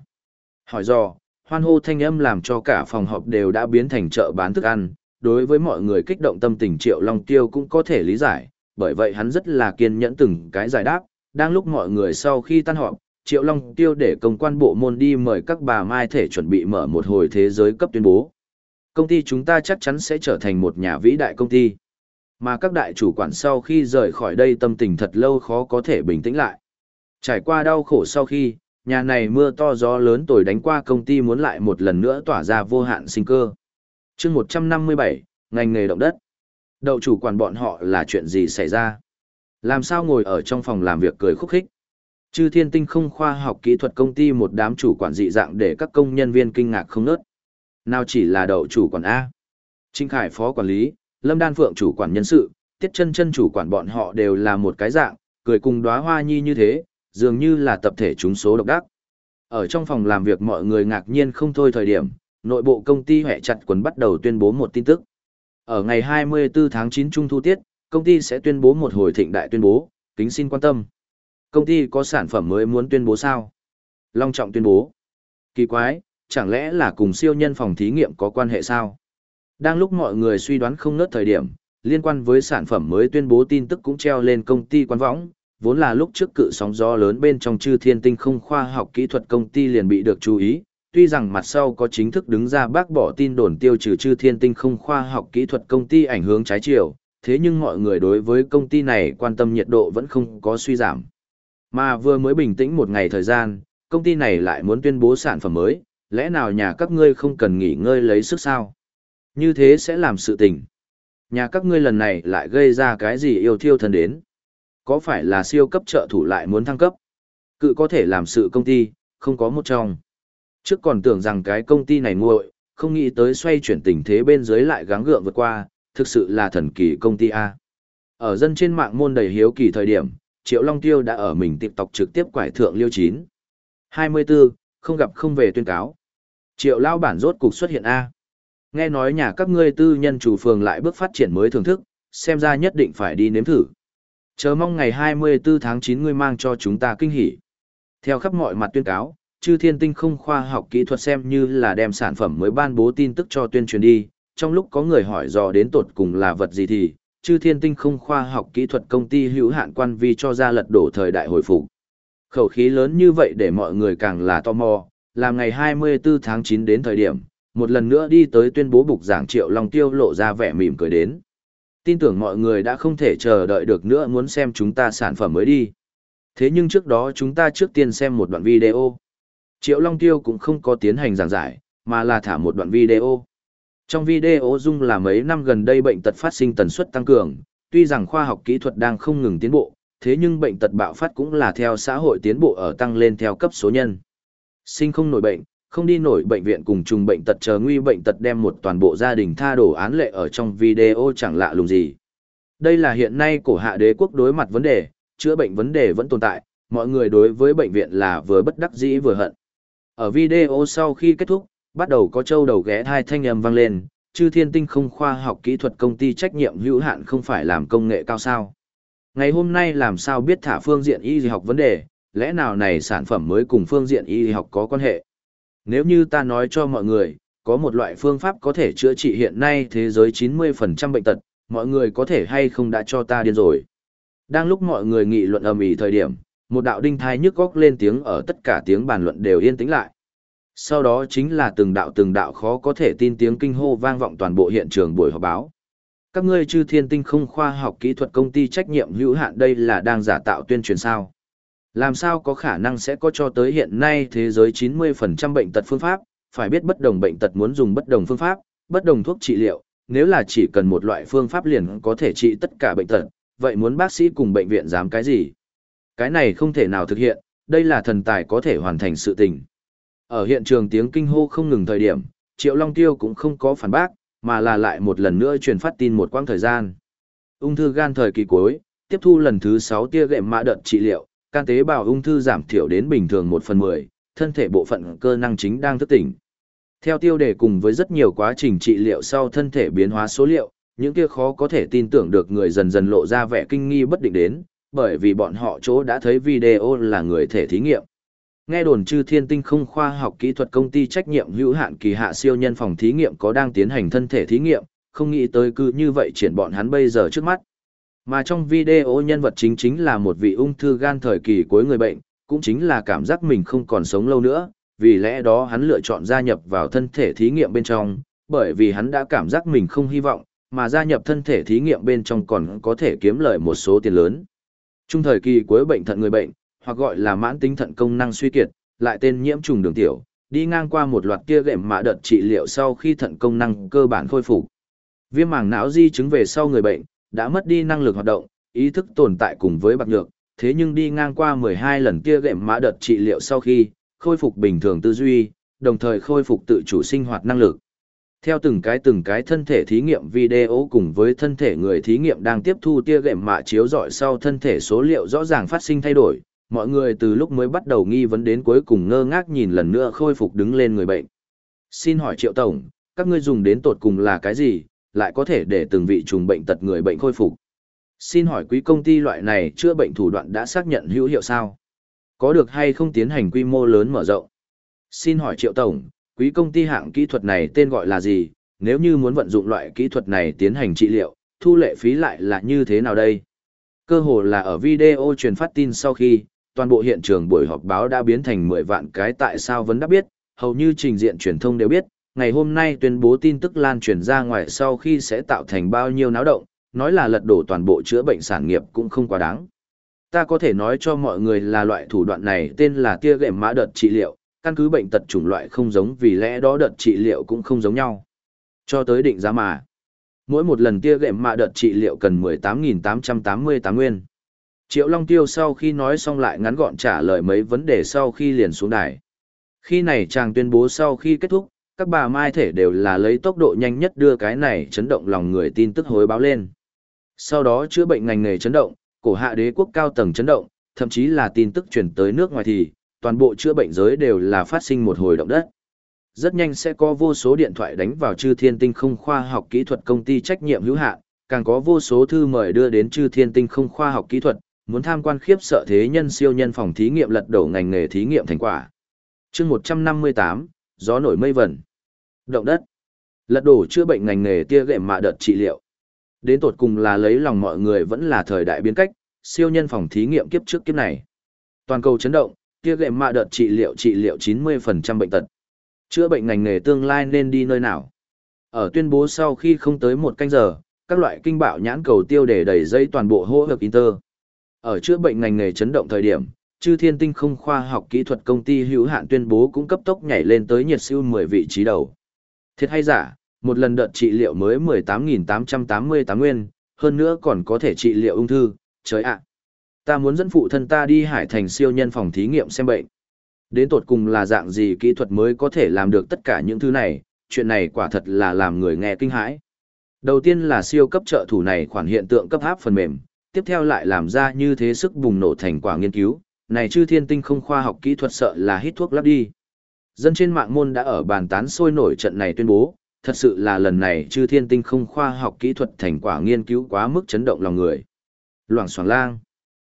Hỏi dò, hoan hô thanh âm làm cho cả phòng họp đều đã biến thành chợ bán thức ăn. Đối với mọi người kích động tâm tình Triệu Long Tiêu cũng có thể lý giải, bởi vậy hắn rất là kiên nhẫn từng cái giải đáp. Đang lúc mọi người sau khi tan họp, Triệu Long Tiêu để công quan bộ môn đi mời các bà mai thể chuẩn bị mở một hồi thế giới cấp tuyên bố. Công ty chúng ta chắc chắn sẽ trở thành một nhà vĩ đại công ty. Mà các đại chủ quản sau khi rời khỏi đây tâm tình thật lâu khó có thể bình tĩnh lại. Trải qua đau khổ sau khi, nhà này mưa to gió lớn tồi đánh qua công ty muốn lại một lần nữa tỏa ra vô hạn sinh cơ. chương 157, ngành nghề động đất. Đậu chủ quản bọn họ là chuyện gì xảy ra? Làm sao ngồi ở trong phòng làm việc cười khúc khích? Chư thiên tinh không khoa học kỹ thuật công ty một đám chủ quản dị dạng để các công nhân viên kinh ngạc không nớt. Nào chỉ là đậu chủ quản A. Trinh Khải phó quản lý, Lâm Đan Phượng chủ quản nhân sự, Tiết chân chân chủ quản bọn họ đều là một cái dạng, cười cùng đóa hoa nhi như thế, dường như là tập thể chúng số độc đắc. Ở trong phòng làm việc mọi người ngạc nhiên không thôi thời điểm, nội bộ công ty hệ chặt quần bắt đầu tuyên bố một tin tức. Ở ngày 24 tháng 9 trung thu tiết, công ty sẽ tuyên bố một hồi thịnh đại tuyên bố, kính xin quan tâm. Công ty có sản phẩm mới muốn tuyên bố sao? Long trọng tuyên bố. Kỳ quái, chẳng lẽ là cùng siêu nhân phòng thí nghiệm có quan hệ sao? Đang lúc mọi người suy đoán không nớt thời điểm, liên quan với sản phẩm mới tuyên bố tin tức cũng treo lên công ty quan võng, vốn là lúc trước cự sóng gió lớn bên trong chư thiên tinh không khoa học kỹ thuật công ty liền bị được chú ý, tuy rằng mặt sau có chính thức đứng ra bác bỏ tin đồn tiêu trừ chư thiên tinh không khoa học kỹ thuật công ty ảnh hưởng trái chiều, thế nhưng mọi người đối với công ty này quan tâm nhiệt độ vẫn không có suy giảm. Mà vừa mới bình tĩnh một ngày thời gian, công ty này lại muốn tuyên bố sản phẩm mới, lẽ nào nhà các ngươi không cần nghỉ ngơi lấy sức sao? Như thế sẽ làm sự tình. Nhà các ngươi lần này lại gây ra cái gì yêu thiêu thần đến? Có phải là siêu cấp trợ thủ lại muốn thăng cấp? Cự có thể làm sự công ty, không có một trong. Trước còn tưởng rằng cái công ty này nguội, không nghĩ tới xoay chuyển tình thế bên dưới lại gắng gượng vượt qua, thực sự là thần kỳ công ty A. Ở dân trên mạng môn đầy hiếu kỳ thời điểm, Triệu Long Tiêu đã ở mình TikTok trực tiếp quải thượng liêu 9. 24, không gặp không về tuyên cáo. Triệu Lao bản rốt cục xuất hiện A. Nghe nói nhà các ngươi tư nhân chủ phường lại bước phát triển mới thưởng thức, xem ra nhất định phải đi nếm thử. Chờ mong ngày 24 tháng 9 ngươi mang cho chúng ta kinh hỉ. Theo khắp mọi mặt tuyên cáo, chư thiên tinh không khoa học kỹ thuật xem như là đem sản phẩm mới ban bố tin tức cho tuyên truyền đi. Trong lúc có người hỏi dò đến tột cùng là vật gì thì, chư thiên tinh không khoa học kỹ thuật công ty hữu hạn quan vi cho ra lật đổ thời đại hồi phục. Khẩu khí lớn như vậy để mọi người càng là tò mò, làm ngày 24 tháng 9 đến thời điểm, một lần nữa đi tới tuyên bố bục giảng triệu long tiêu lộ ra vẻ mỉm cười đến. Tin tưởng mọi người đã không thể chờ đợi được nữa muốn xem chúng ta sản phẩm mới đi. Thế nhưng trước đó chúng ta trước tiên xem một đoạn video. Triệu Long Tiêu cũng không có tiến hành giảng giải, mà là thả một đoạn video. Trong video dung là mấy năm gần đây bệnh tật phát sinh tần suất tăng cường, tuy rằng khoa học kỹ thuật đang không ngừng tiến bộ, thế nhưng bệnh tật bạo phát cũng là theo xã hội tiến bộ ở tăng lên theo cấp số nhân. Sinh không nổi bệnh, không đi nổi bệnh viện cùng trùng bệnh tật chờ nguy bệnh tật đem một toàn bộ gia đình tha đổ án lệ ở trong video chẳng lạ lùng gì. Đây là hiện nay cổ hạ đế quốc đối mặt vấn đề, chữa bệnh vấn đề vẫn tồn tại, mọi người đối với bệnh viện là vừa bất đắc dĩ vừa hận. Ở video sau khi kết thúc, bắt đầu có châu đầu ghé hai thanh âm vang lên, chư thiên tinh không khoa học kỹ thuật công ty trách nhiệm hữu hạn không phải làm công nghệ cao sao. Ngày hôm nay làm sao biết thả phương diện y học vấn đề, lẽ nào này sản phẩm mới cùng phương diện y học có quan hệ? Nếu như ta nói cho mọi người, có một loại phương pháp có thể chữa trị hiện nay thế giới 90% bệnh tật, mọi người có thể hay không đã cho ta điên rồi. Đang lúc mọi người nghị luận ầm ĩ thời điểm, một đạo đinh thai nhức góc lên tiếng ở tất cả tiếng bàn luận đều yên tĩnh lại. Sau đó chính là từng đạo từng đạo khó có thể tin tiếng kinh hô vang vọng toàn bộ hiện trường buổi họp báo. Các ngươi chư thiên tinh không khoa học kỹ thuật công ty trách nhiệm hữu hạn đây là đang giả tạo tuyên truyền sao. Làm sao có khả năng sẽ có cho tới hiện nay thế giới 90% bệnh tật phương pháp, phải biết bất đồng bệnh tật muốn dùng bất đồng phương pháp, bất đồng thuốc trị liệu, nếu là chỉ cần một loại phương pháp liền có thể trị tất cả bệnh tật, vậy muốn bác sĩ cùng bệnh viện dám cái gì? Cái này không thể nào thực hiện, đây là thần tài có thể hoàn thành sự tình. Ở hiện trường tiếng kinh hô không ngừng thời điểm, Triệu Long Tiêu cũng không có phản bác, mà là lại một lần nữa truyền phát tin một quãng thời gian. Ung thư gan thời kỳ cuối, tiếp thu lần thứ 6 tia gệm mã đợt trị liệu, can tế bào ung thư giảm thiểu đến bình thường 1 phần 10, thân thể bộ phận cơ năng chính đang thức tỉnh. Theo tiêu đề cùng với rất nhiều quá trình trị liệu sau thân thể biến hóa số liệu, những kia khó có thể tin tưởng được người dần dần lộ ra vẻ kinh nghi bất định đến, bởi vì bọn họ chỗ đã thấy video là người thể thí nghiệm. Nghe đồn chư thiên tinh không khoa học kỹ thuật công ty trách nhiệm hữu hạn kỳ hạ siêu nhân phòng thí nghiệm có đang tiến hành thân thể thí nghiệm, không nghĩ tới cứ như vậy triển bọn hắn bây giờ trước mắt. Mà trong video nhân vật chính chính là một vị ung thư gan thời kỳ cuối người bệnh, cũng chính là cảm giác mình không còn sống lâu nữa, vì lẽ đó hắn lựa chọn gia nhập vào thân thể thí nghiệm bên trong, bởi vì hắn đã cảm giác mình không hy vọng, mà gia nhập thân thể thí nghiệm bên trong còn có thể kiếm lợi một số tiền lớn. Trung thời kỳ cuối bệnh thận người bệnh, hoặc gọi là mãn tính thận công năng suy kiệt, lại tên nhiễm trùng đường tiểu, đi ngang qua một loạt kia gệm mạ đợt trị liệu sau khi thận công năng cơ bản khôi phục. Viêm màng não di chứng về sau người bệnh, đã mất đi năng lực hoạt động, ý thức tồn tại cùng với bạc nhược, thế nhưng đi ngang qua 12 lần kia gệm mã đợt trị liệu sau khi, khôi phục bình thường tư duy, đồng thời khôi phục tự chủ sinh hoạt năng lực. Theo từng cái từng cái thân thể thí nghiệm video cùng với thân thể người thí nghiệm đang tiếp thu tia gệm mạ chiếu dọi sau thân thể số liệu rõ ràng phát sinh thay đổi, mọi người từ lúc mới bắt đầu nghi vấn đến cuối cùng ngơ ngác nhìn lần nữa khôi phục đứng lên người bệnh. Xin hỏi Triệu Tổng, các ngươi dùng đến tột cùng là cái gì, lại có thể để từng vị trùng bệnh tật người bệnh khôi phục? Xin hỏi quý công ty loại này chữa bệnh thủ đoạn đã xác nhận hữu hiệu sao? Có được hay không tiến hành quy mô lớn mở rộng? Xin hỏi Triệu Tổng, quý công ty hạng kỹ thuật này tên gọi là gì, nếu như muốn vận dụng loại kỹ thuật này tiến hành trị liệu, thu lệ phí lại là như thế nào đây? Cơ hồ là ở video truyền phát tin sau khi, toàn bộ hiện trường buổi họp báo đã biến thành 10 vạn cái tại sao vẫn đã biết, hầu như trình diện truyền thông đều biết, ngày hôm nay tuyên bố tin tức lan truyền ra ngoài sau khi sẽ tạo thành bao nhiêu náo động, nói là lật đổ toàn bộ chữa bệnh sản nghiệp cũng không quá đáng. Ta có thể nói cho mọi người là loại thủ đoạn này tên là tia gệm mã đợt trị liệu, căn cứ bệnh tật chủng loại không giống vì lẽ đó đợt trị liệu cũng không giống nhau. Cho tới định giá mà. Mỗi một lần tia gệm mã đợt trị liệu cần 18.888 nguyên. Triệu Long Tiêu sau khi nói xong lại ngắn gọn trả lời mấy vấn đề sau khi liền xuống đài. Khi này chàng tuyên bố sau khi kết thúc, các bà mai thể đều là lấy tốc độ nhanh nhất đưa cái này chấn động lòng người tin tức hối báo lên. Sau đó chữa bệnh ngành nghề chấn động, cổ hạ đế quốc cao tầng chấn động, thậm chí là tin tức chuyển tới nước ngoài thì, toàn bộ chữa bệnh giới đều là phát sinh một hồi động đất. Rất nhanh sẽ có vô số điện thoại đánh vào chư thiên tinh không khoa học kỹ thuật công ty trách nhiệm hữu hạn, càng có vô số thư mời đưa đến chư thiên tinh không khoa học kỹ thuật, muốn tham quan khiếp sợ thế nhân siêu nhân phòng thí nghiệm lật đổ ngành nghề thí nghiệm thành quả. chương 158, gió nổi mây vẩn. Động đất. Lật đổ chữa bệnh ngành nghề tia gệm mạ đợt trị liệu. Đến tột cùng là lấy lòng mọi người vẫn là thời đại biến cách, siêu nhân phòng thí nghiệm kiếp trước kiếp này. Toàn cầu chấn động, tia gệm mạ đợt trị liệu trị liệu 90% bệnh tật. Chữa bệnh ngành nghề tương lai nên đi nơi nào? Ở tuyên bố sau khi không tới một canh giờ, các loại kinh bạo nhãn cầu tiêu để đẩy dây toàn bộ hô hợp Inter. Ở chữa bệnh ngành nghề chấn động thời điểm, chư thiên tinh không khoa học kỹ thuật công ty hữu hạn tuyên bố cũng cấp tốc nhảy lên tới nhiệt siêu 10 vị trí đầu. Thiệt hay giả, một lần đợt trị liệu mới 18.888 nguyên, hơn nữa còn có thể trị liệu ung thư, trời ạ. Ta muốn dẫn phụ thân ta đi hải thành siêu nhân phòng thí nghiệm xem bệnh. Đến tột cùng là dạng gì kỹ thuật mới có thể làm được tất cả những thứ này, chuyện này quả thật là làm người nghe kinh hãi. Đầu tiên là siêu cấp trợ thủ này khoản hiện tượng cấp áp phần mềm, tiếp theo lại làm ra như thế sức bùng nổ thành quả nghiên cứu, này chư thiên tinh không khoa học kỹ thuật sợ là hít thuốc lắp đi. Dân trên mạng môn đã ở bàn tán sôi nổi trận này tuyên bố, thật sự là lần này chư thiên tinh không khoa học kỹ thuật thành quả nghiên cứu quá mức chấn động lòng người. Loảng xoảng lang.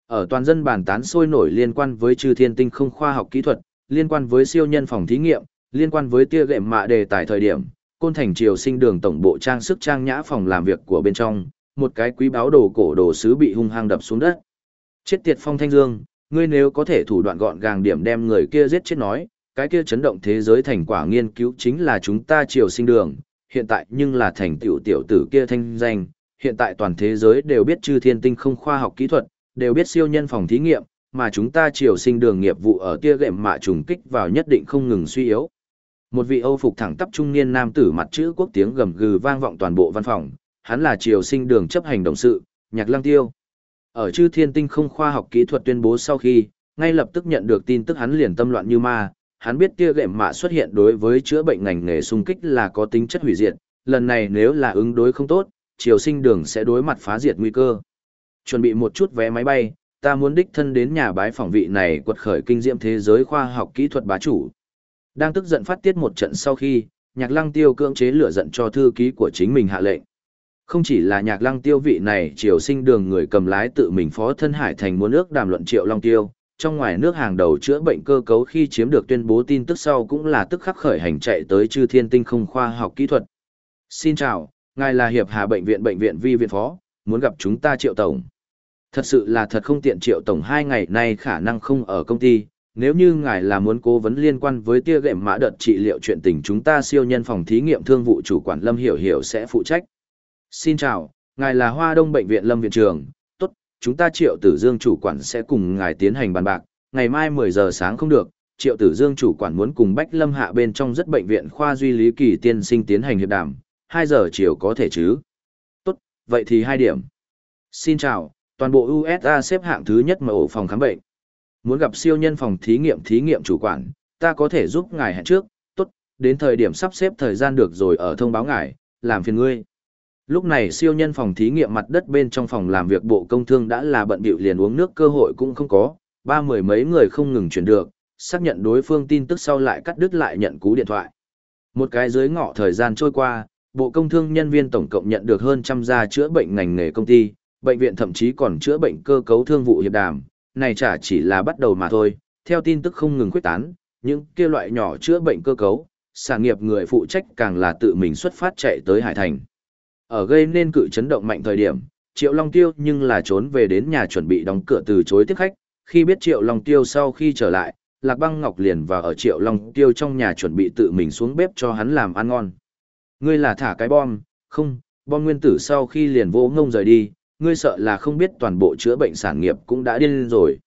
Ở toàn dân bàn tán sôi nổi liên quan với chư thiên tinh không khoa học kỹ thuật, liên quan với siêu nhân phòng thí nghiệm, liên quan với tia gệm mạ đề tài thời điểm, côn thành triều sinh đường tổng bộ trang sức trang nhã phòng làm việc của bên trong, một cái quý báo đồ cổ đồ sứ bị hung hăng đập xuống đất. Chết tiệt phong thanh dương, ngươi nếu có thể thủ đoạn gọn gàng điểm đem người kia giết chết nói, cái kia chấn động thế giới thành quả nghiên cứu chính là chúng ta triều sinh đường, hiện tại nhưng là thành tiểu tiểu tử kia thanh danh, hiện tại toàn thế giới đều biết chư thiên tinh không khoa học kỹ thuật, đều biết siêu nhân phòng thí nghiệm, mà chúng ta triều sinh đường nghiệp vụ ở kia gệm mạ trùng kích vào nhất định không ngừng suy yếu. Một vị Âu phục thẳng tắp trung niên nam tử mặt chữ quốc tiếng gầm gừ vang vọng toàn bộ văn phòng, hắn là triều sinh đường chấp hành động sự, Nhạc Lăng Tiêu. Ở chư thiên tinh không khoa học kỹ thuật tuyên bố sau khi, ngay lập tức nhận được tin tức hắn liền tâm loạn như ma, hắn biết tia gệm mạ xuất hiện đối với chữa bệnh ngành nghề xung kích là có tính chất hủy diệt, lần này nếu là ứng đối không tốt, triều sinh đường sẽ đối mặt phá diệt nguy cơ. Chuẩn bị một chút vé máy bay, ta muốn đích thân đến nhà bái phỏng vị này quật khởi kinh diệm thế giới khoa học kỹ thuật bá chủ. Đang tức giận phát tiết một trận sau khi, nhạc lăng tiêu cưỡng chế lửa giận cho thư ký của chính mình hạ lệnh. Không chỉ là nhạc lăng tiêu vị này triều sinh đường người cầm lái tự mình phó thân hải thành muốn ước đàm luận triệu long tiêu, trong ngoài nước hàng đầu chữa bệnh cơ cấu khi chiếm được tuyên bố tin tức sau cũng là tức khắc khởi hành chạy tới chư thiên tinh không khoa học kỹ thuật. Xin chào, ngài là Hiệp Hà Bệnh viện Bệnh viện Vi viện phó, muốn gặp chúng ta triệu tổng. Thật sự là thật không tiện triệu tổng hai ngày nay khả năng không ở công ty, nếu như ngài là muốn cố vấn liên quan với tia gệm mã đợt trị liệu chuyện tình chúng ta siêu nhân phòng thí nghiệm thương vụ chủ quản Lâm Hiểu Hiểu sẽ phụ trách. Xin chào, ngài là Hoa Đông Bệnh viện Lâm Viện Trường, chúng ta triệu tử dương chủ quản sẽ cùng ngài tiến hành bàn bạc, ngày mai 10 giờ sáng không được, triệu tử dương chủ quản muốn cùng Bách Lâm hạ bên trong rất bệnh viện khoa duy lý kỳ tiên sinh tiến hành hiệp đàm, 2 giờ chiều có thể chứ. Tốt, vậy thì hai điểm. Xin chào, toàn bộ USA xếp hạng thứ nhất mà ổ phòng khám bệnh. Muốn gặp siêu nhân phòng thí nghiệm thí nghiệm chủ quản, ta có thể giúp ngài hẹn trước, tốt, đến thời điểm sắp xếp thời gian được rồi ở thông báo ngài, làm phiền ngươi. Lúc này siêu nhân phòng thí nghiệm mặt đất bên trong phòng làm việc bộ công thương đã là bận bịu liền uống nước cơ hội cũng không có, ba mười mấy người không ngừng chuyển được, xác nhận đối phương tin tức sau lại cắt đứt lại nhận cú điện thoại. Một cái dưới ngọ thời gian trôi qua, bộ công thương nhân viên tổng cộng nhận được hơn trăm gia chữa bệnh ngành nghề công ty, bệnh viện thậm chí còn chữa bệnh cơ cấu thương vụ hiệp đàm, này chả chỉ là bắt đầu mà thôi, theo tin tức không ngừng quyết tán, những kia loại nhỏ chữa bệnh cơ cấu, sản nghiệp người phụ trách càng là tự mình xuất phát chạy tới Hải Thành. Ở gây nên cự chấn động mạnh thời điểm, Triệu Long Tiêu nhưng là trốn về đến nhà chuẩn bị đóng cửa từ chối tiếp khách, khi biết Triệu Long Tiêu sau khi trở lại, Lạc Băng Ngọc liền vào ở Triệu Long Tiêu trong nhà chuẩn bị tự mình xuống bếp cho hắn làm ăn ngon. Ngươi là thả cái bom, không, bom nguyên tử sau khi liền vô ngông rời đi, ngươi sợ là không biết toàn bộ chữa bệnh sản nghiệp cũng đã điên rồi.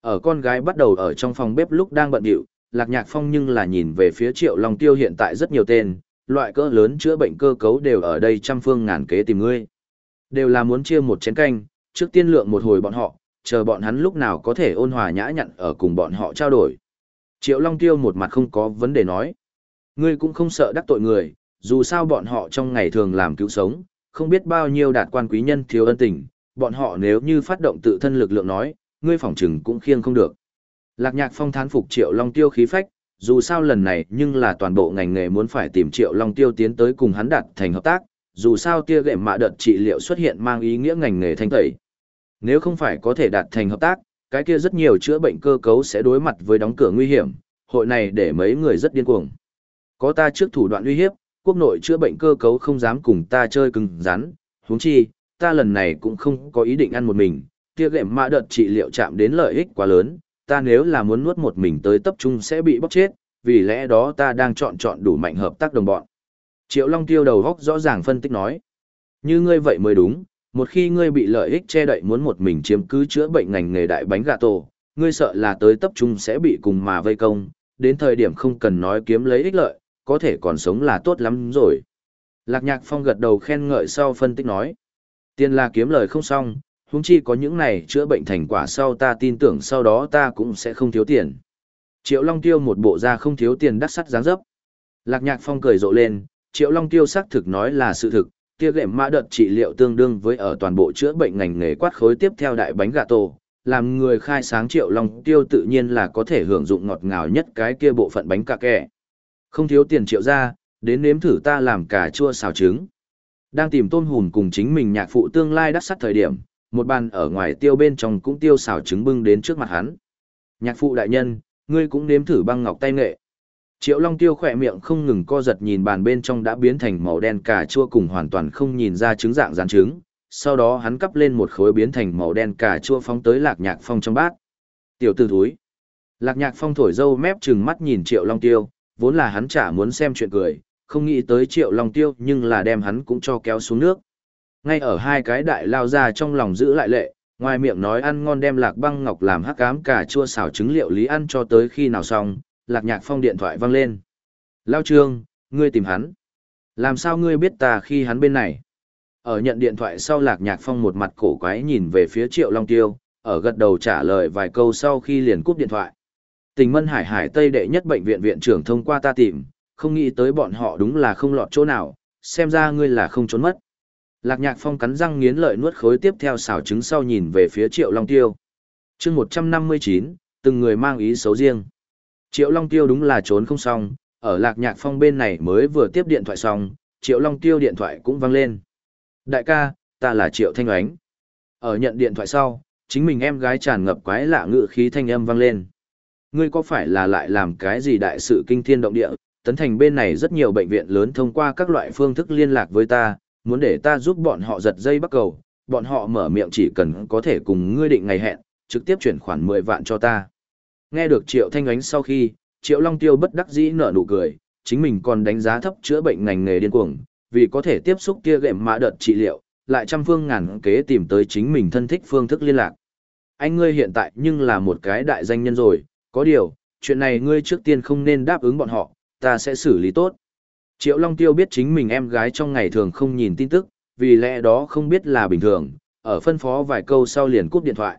Ở con gái bắt đầu ở trong phòng bếp lúc đang bận rộn, Lạc Nhạc Phong nhưng là nhìn về phía Triệu Long Tiêu hiện tại rất nhiều tên, loại cỡ lớn chữa bệnh cơ cấu đều ở đây trăm phương ngàn kế tìm ngươi. Đều là muốn chia một chén canh, trước tiên lượng một hồi bọn họ, chờ bọn hắn lúc nào có thể ôn hòa nhã nhặn ở cùng bọn họ trao đổi. Triệu Long Tiêu một mặt không có vấn đề nói. Ngươi cũng không sợ đắc tội người, dù sao bọn họ trong ngày thường làm cứu sống, không biết bao nhiêu đạt quan quý nhân thiếu ân tình, bọn họ nếu như phát động tự thân lực lượng nói, ngươi phỏng chừng cũng khiêng không được. Lạc Nhạc Phong thán phục Triệu Long Tiêu khí phách, dù sao lần này nhưng là toàn bộ ngành nghề muốn phải tìm Triệu Long Tiêu tiến tới cùng hắn đạt thành hợp tác, dù sao tia gệm mạ đợt trị liệu xuất hiện mang ý nghĩa ngành nghề thanh tẩy. Nếu không phải có thể đạt thành hợp tác, cái kia rất nhiều chữa bệnh cơ cấu sẽ đối mặt với đóng cửa nguy hiểm, hội này để mấy người rất điên cuồng. Có ta trước thủ đoạn uy hiếp, quốc nội chữa bệnh cơ cấu không dám cùng ta chơi cứng rắn, huống chi, ta lần này cũng không có ý định ăn một mình, tia gệm mạ đợt trị liệu chạm đến lợi ích quá lớn, ta nếu là muốn nuốt một mình tới tập trung sẽ bị bóc chết, vì lẽ đó ta đang chọn chọn đủ mạnh hợp tác đồng bọn. Triệu Long tiêu đầu góc rõ ràng phân tích nói. Như ngươi vậy mới đúng, một khi ngươi bị lợi ích che đậy muốn một mình chiếm cứ chữa bệnh ngành nghề đại bánh gà tổ, ngươi sợ là tới tập trung sẽ bị cùng mà vây công, đến thời điểm không cần nói kiếm lấy ích lợi, có thể còn sống là tốt lắm rồi. Lạc Nhạc Phong gật đầu khen ngợi sau phân tích nói. Tiền là kiếm lời không xong, huống chi có những này chữa bệnh thành quả sau ta tin tưởng sau đó ta cũng sẽ không thiếu tiền. Triệu Long Tiêu một bộ da không thiếu tiền đắt sắt dáng dấp. Lạc Nhạc Phong cười rộ lên, Triệu Long Tiêu xác thực nói là sự thực, kia gệm mã đợt trị liệu tương đương với ở toàn bộ chữa bệnh ngành nghề quát khối tiếp theo đại bánh gà tổ, làm người khai sáng Triệu Long Tiêu tự nhiên là có thể hưởng dụng ngọt ngào nhất cái kia bộ phận bánh cà kẹ. Không thiếu tiền triệu ra, đến nếm thử ta làm cà chua xào trứng. Đang tìm tôm hùm cùng chính mình nhạc phụ tương lai đắt sắt thời điểm, một bàn ở ngoài tiêu bên trong cũng tiêu xào trứng bưng đến trước mặt hắn. Nhạc phụ đại nhân, ngươi cũng nếm thử băng ngọc tay nghệ. Triệu Long Tiêu khỏe miệng không ngừng co giật nhìn bàn bên trong đã biến thành màu đen cà chua cùng hoàn toàn không nhìn ra trứng dạng rán trứng. Sau đó hắn cắp lên một khối biến thành màu đen cà chua phóng tới Lạc Nhạc Phong trong bát. Tiểu tử thúi. Lạc Nhạc Phong thổi dâu mép trừng mắt nhìn Triệu Long Tiêu, vốn là hắn chả muốn xem chuyện cười, không nghĩ tới Triệu Long Tiêu nhưng là đem hắn cũng cho kéo xuống nước. Ngay ở hai cái đại lao ra trong lòng giữ lại lệ, ngoài miệng nói ăn ngon đem lạc băng ngọc làm hắc cám cà chua xào trứng liệu lý ăn cho tới khi nào xong, lạc nhạc phong điện thoại văng lên. Lao trương, ngươi tìm hắn. Làm sao ngươi biết ta khi hắn bên này? Ở nhận điện thoại sau lạc nhạc phong một mặt cổ quái nhìn về phía triệu long tiêu, ở gật đầu trả lời vài câu sau khi liền cúp điện thoại. Tình mân hải hải tây đệ nhất bệnh viện viện trưởng thông qua ta tìm, không nghĩ tới bọn họ đúng là không lọt chỗ nào, xem ra ngươi là không trốn mất. Lạc Nhạc Phong cắn răng nghiến lợi nuốt khối tiếp theo xào trứng sau nhìn về phía Triệu Long Tiêu. chương 159, từng người mang ý xấu riêng. Triệu Long Tiêu đúng là trốn không xong, ở Lạc Nhạc Phong bên này mới vừa tiếp điện thoại xong, Triệu Long Tiêu điện thoại cũng vang lên. Đại ca, ta là Triệu Thanh Oánh. Ở nhận điện thoại sau, chính mình em gái tràn ngập quái lạ ngự khí thanh âm vang lên. Ngươi có phải là lại làm cái gì đại sự kinh thiên động địa? Tấn thành bên này rất nhiều bệnh viện lớn thông qua các loại phương thức liên lạc với ta, muốn để ta giúp bọn họ giật dây bắt cầu, bọn họ mở miệng chỉ cần có thể cùng ngươi định ngày hẹn, trực tiếp chuyển khoản 10 vạn cho ta. Nghe được Triệu Thanh Ánh sau khi, Triệu Long Tiêu bất đắc dĩ nở nụ cười, chính mình còn đánh giá thấp chữa bệnh ngành nghề điên cuồng, vì có thể tiếp xúc kia gệm mã đợt trị liệu, lại trăm phương ngàn kế tìm tới chính mình thân thích phương thức liên lạc. Anh ngươi hiện tại nhưng là một cái đại danh nhân rồi, có điều, chuyện này ngươi trước tiên không nên đáp ứng bọn họ, ta sẽ xử lý tốt. Triệu Long Tiêu biết chính mình em gái trong ngày thường không nhìn tin tức, vì lẽ đó không biết là bình thường, ở phân phó vài câu sau liền cúp điện thoại.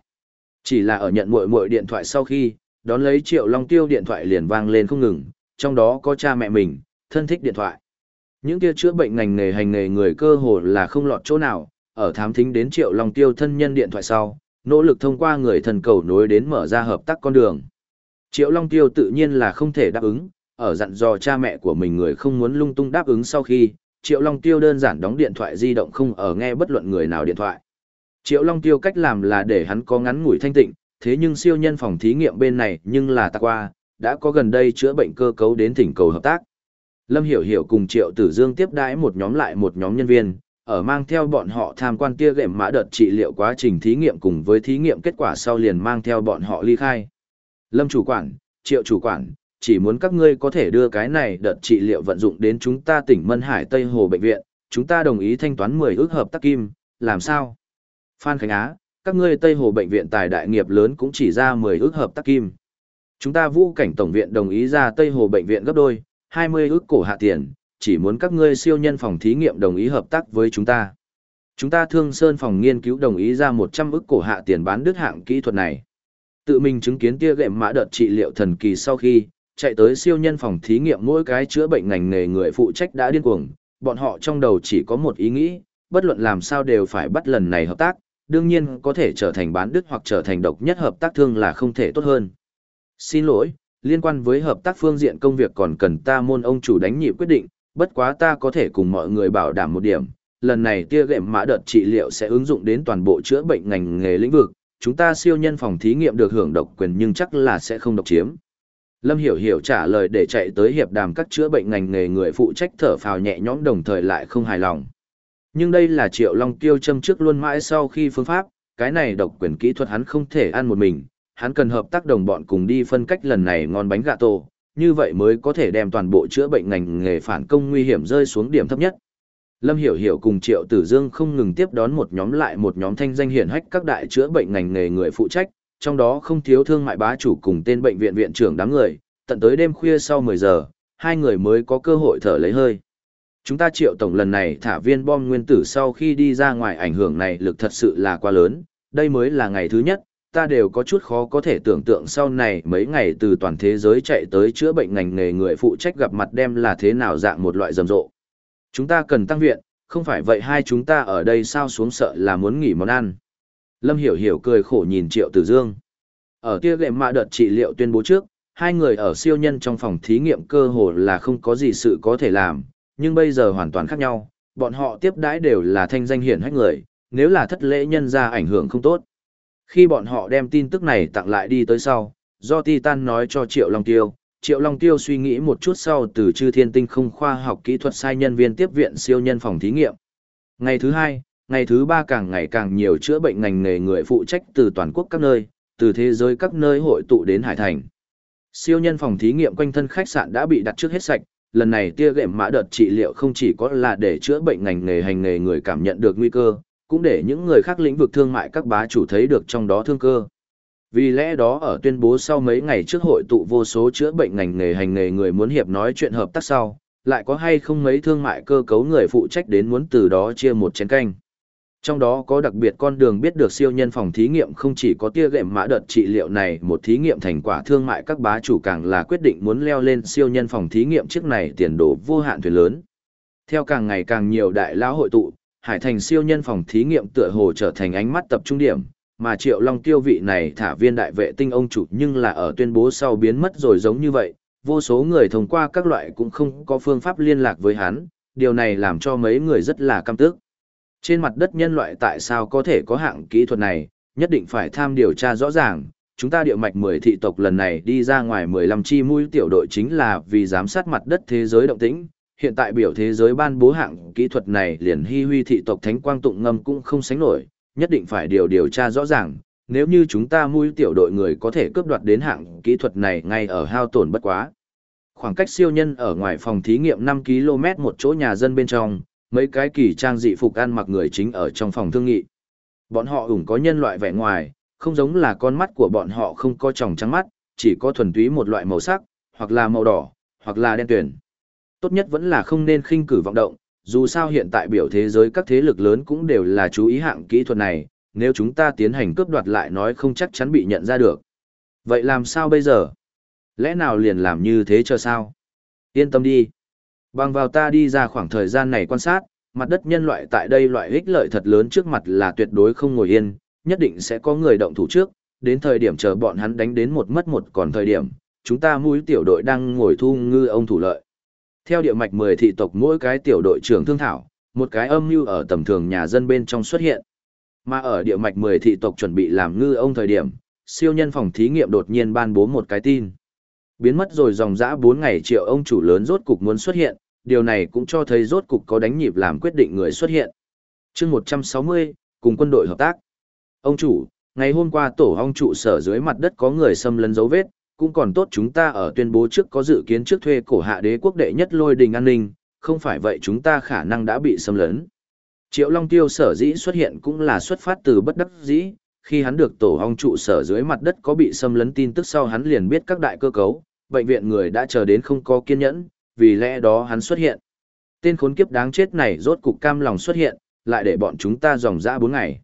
Chỉ là ở nhận muội muội điện thoại sau khi, đón lấy Triệu Long Tiêu điện thoại liền vang lên không ngừng, trong đó có cha mẹ mình, thân thích điện thoại. Những kia chữa bệnh ngành nghề hành nghề người cơ hồ là không lọt chỗ nào, ở thám thính đến Triệu Long Tiêu thân nhân điện thoại sau, nỗ lực thông qua người thần cầu nối đến mở ra hợp tác con đường. Triệu Long Tiêu tự nhiên là không thể đáp ứng, ở dặn dò cha mẹ của mình người không muốn lung tung đáp ứng sau khi, Triệu Long Tiêu đơn giản đóng điện thoại di động không ở nghe bất luận người nào điện thoại. Triệu Long Tiêu cách làm là để hắn có ngắn ngủi thanh tịnh, thế nhưng siêu nhân phòng thí nghiệm bên này nhưng là ta qua, đã có gần đây chữa bệnh cơ cấu đến thỉnh cầu hợp tác. Lâm Hiểu Hiểu cùng Triệu Tử Dương tiếp đãi một nhóm lại một nhóm nhân viên, ở mang theo bọn họ tham quan tia gệm mã đợt trị liệu quá trình thí nghiệm cùng với thí nghiệm kết quả sau liền mang theo bọn họ ly khai. Lâm chủ quản, Triệu chủ quản, chỉ muốn các ngươi có thể đưa cái này đợt trị liệu vận dụng đến chúng ta tỉnh Mân Hải Tây Hồ Bệnh viện, chúng ta đồng ý thanh toán 10 ước hợp tác kim, làm sao? Phan Khánh Á, các ngươi Tây Hồ bệnh viện tài đại nghiệp lớn cũng chỉ ra 10 ước hợp tác kim. Chúng ta vũ cảnh tổng viện đồng ý ra Tây Hồ bệnh viện gấp đôi, 20 ước cổ hạ tiền, chỉ muốn các ngươi siêu nhân phòng thí nghiệm đồng ý hợp tác với chúng ta. Chúng ta thương sơn phòng nghiên cứu đồng ý ra 100 ước cổ hạ tiền bán đứt hạng kỹ thuật này. Tự mình chứng kiến tia gệm mã đợt trị liệu thần kỳ sau khi, chạy tới siêu nhân phòng thí nghiệm mỗi cái chữa bệnh ngành nghề người phụ trách đã điên cuồng, bọn họ trong đầu chỉ có một ý nghĩ, bất luận làm sao đều phải bắt lần này hợp tác, đương nhiên có thể trở thành bán đứt hoặc trở thành độc nhất hợp tác thương là không thể tốt hơn. Xin lỗi, liên quan với hợp tác phương diện công việc còn cần ta môn ông chủ đánh nhịp quyết định, bất quá ta có thể cùng mọi người bảo đảm một điểm, lần này tia gệm mã đợt trị liệu sẽ ứng dụng đến toàn bộ chữa bệnh ngành nghề lĩnh vực, chúng ta siêu nhân phòng thí nghiệm được hưởng độc quyền nhưng chắc là sẽ không độc chiếm. Lâm Hiểu Hiểu trả lời để chạy tới hiệp đàm các chữa bệnh ngành nghề người phụ trách thở phào nhẹ nhõm đồng thời lại không hài lòng. Nhưng đây là Triệu Long Tiêu châm trước luôn mãi sau khi phương pháp, cái này độc quyền kỹ thuật hắn không thể ăn một mình, hắn cần hợp tác đồng bọn cùng đi phân cách lần này ngon bánh gà tổ, như vậy mới có thể đem toàn bộ chữa bệnh ngành nghề phản công nguy hiểm rơi xuống điểm thấp nhất. Lâm Hiểu Hiểu cùng Triệu Tử Dương không ngừng tiếp đón một nhóm lại một nhóm thanh danh hiển hách các đại chữa bệnh ngành nghề người phụ trách, trong đó không thiếu thương mại bá chủ cùng tên bệnh viện viện trưởng đám người, tận tới đêm khuya sau 10 giờ, hai người mới có cơ hội thở lấy hơi. Chúng ta triệu tổng lần này thả viên bom nguyên tử sau khi đi ra ngoài ảnh hưởng này lực thật sự là quá lớn, đây mới là ngày thứ nhất, ta đều có chút khó có thể tưởng tượng sau này mấy ngày từ toàn thế giới chạy tới chữa bệnh ngành nghề người phụ trách gặp mặt đem là thế nào dạng một loại rầm rộ. Chúng ta cần tăng viện, không phải vậy hai chúng ta ở đây sao xuống sợ là muốn nghỉ món ăn. Lâm Hiểu Hiểu cười khổ nhìn Triệu Tử Dương. Ở tia gệm mạ đợt trị liệu tuyên bố trước, hai người ở siêu nhân trong phòng thí nghiệm cơ hồ là không có gì sự có thể làm, nhưng bây giờ hoàn toàn khác nhau, bọn họ tiếp đãi đều là thanh danh hiển hách người, nếu là thất lễ nhân ra ảnh hưởng không tốt. Khi bọn họ đem tin tức này tặng lại đi tới sau, do Titan nói cho Triệu Long Tiêu, Triệu Long Tiêu suy nghĩ một chút sau từ chư thiên tinh không khoa học kỹ thuật sai nhân viên tiếp viện siêu nhân phòng thí nghiệm. Ngày thứ hai, ngày thứ ba càng ngày càng nhiều chữa bệnh ngành nghề người phụ trách từ toàn quốc các nơi, từ thế giới các nơi hội tụ đến Hải Thành. Siêu nhân phòng thí nghiệm quanh thân khách sạn đã bị đặt trước hết sạch, lần này tia gệm mã đợt trị liệu không chỉ có là để chữa bệnh ngành nghề hành nghề người cảm nhận được nguy cơ, cũng để những người khác lĩnh vực thương mại các bá chủ thấy được trong đó thương cơ. Vì lẽ đó ở tuyên bố sau mấy ngày trước hội tụ vô số chữa bệnh ngành nghề hành nghề người muốn hiệp nói chuyện hợp tác sau, lại có hay không mấy thương mại cơ cấu người phụ trách đến muốn từ đó chia một chén canh. Trong đó có đặc biệt con đường biết được siêu nhân phòng thí nghiệm không chỉ có tia gệm mã đợt trị liệu này một thí nghiệm thành quả thương mại các bá chủ càng là quyết định muốn leo lên siêu nhân phòng thí nghiệm trước này tiền đồ vô hạn thuyền lớn. Theo càng ngày càng nhiều đại lão hội tụ, Hải Thành siêu nhân phòng thí nghiệm tựa hồ trở thành ánh mắt tập trung điểm, mà Triệu Long tiêu vị này thả viên đại vệ tinh ông chủ nhưng là ở tuyên bố sau biến mất rồi giống như vậy, vô số người thông qua các loại cũng không có phương pháp liên lạc với hắn, điều này làm cho mấy người rất là căm tức. Trên mặt đất nhân loại tại sao có thể có hạng kỹ thuật này, nhất định phải tham điều tra rõ ràng. Chúng ta địa mạch 10 thị tộc lần này đi ra ngoài 15 chi mũi tiểu đội chính là vì giám sát mặt đất thế giới động tĩnh. Hiện tại biểu thế giới ban bố hạng kỹ thuật này liền hy huy thị tộc thánh quang tụng ngâm cũng không sánh nổi, nhất định phải điều điều tra rõ ràng. Nếu như chúng ta mũi tiểu đội người có thể cướp đoạt đến hạng kỹ thuật này ngay ở hao tổn bất quá. Khoảng cách siêu nhân ở ngoài phòng thí nghiệm 5 km một chỗ nhà dân bên trong, mấy cái kỳ trang dị phục ăn mặc người chính ở trong phòng thương nghị. Bọn họ ủng có nhân loại vẻ ngoài, không giống là con mắt của bọn họ không có tròng trắng mắt, chỉ có thuần túy một loại màu sắc, hoặc là màu đỏ, hoặc là đen tuyển. Tốt nhất vẫn là không nên khinh cử vọng động, dù sao hiện tại biểu thế giới các thế lực lớn cũng đều là chú ý hạng kỹ thuật này, nếu chúng ta tiến hành cướp đoạt lại nói không chắc chắn bị nhận ra được. Vậy làm sao bây giờ? Lẽ nào liền làm như thế cho sao? Yên tâm đi. Bằng vào ta đi ra khoảng thời gian này quan sát, mặt đất nhân loại tại đây loại ích lợi thật lớn trước mặt là tuyệt đối không ngồi yên, nhất định sẽ có người động thủ trước, đến thời điểm chờ bọn hắn đánh đến một mất một còn thời điểm, chúng ta mũi tiểu đội đang ngồi thu ngư ông thủ lợi. Theo địa mạch 10 thị tộc mỗi cái tiểu đội trưởng thương thảo, một cái âm mưu ở tầm thường nhà dân bên trong xuất hiện. Mà ở địa mạch 10 thị tộc chuẩn bị làm ngư ông thời điểm, siêu nhân phòng thí nghiệm đột nhiên ban bố một cái tin biến mất rồi dòng dã 4 ngày triệu ông chủ lớn rốt cục muốn xuất hiện, điều này cũng cho thấy rốt cục có đánh nhịp làm quyết định người xuất hiện. chương 160, cùng quân đội hợp tác. Ông chủ, ngày hôm qua tổ ông trụ sở dưới mặt đất có người xâm lấn dấu vết, cũng còn tốt chúng ta ở tuyên bố trước có dự kiến trước thuê cổ hạ đế quốc đệ nhất lôi đình an ninh, không phải vậy chúng ta khả năng đã bị xâm lấn. Triệu Long Tiêu sở dĩ xuất hiện cũng là xuất phát từ bất đắc dĩ, khi hắn được tổ hong trụ sở dưới mặt đất có bị xâm lấn tin tức sau hắn liền biết các đại cơ cấu, bệnh viện người đã chờ đến không có kiên nhẫn, vì lẽ đó hắn xuất hiện. Tên khốn kiếp đáng chết này rốt cục cam lòng xuất hiện, lại để bọn chúng ta dòng dã 4 ngày.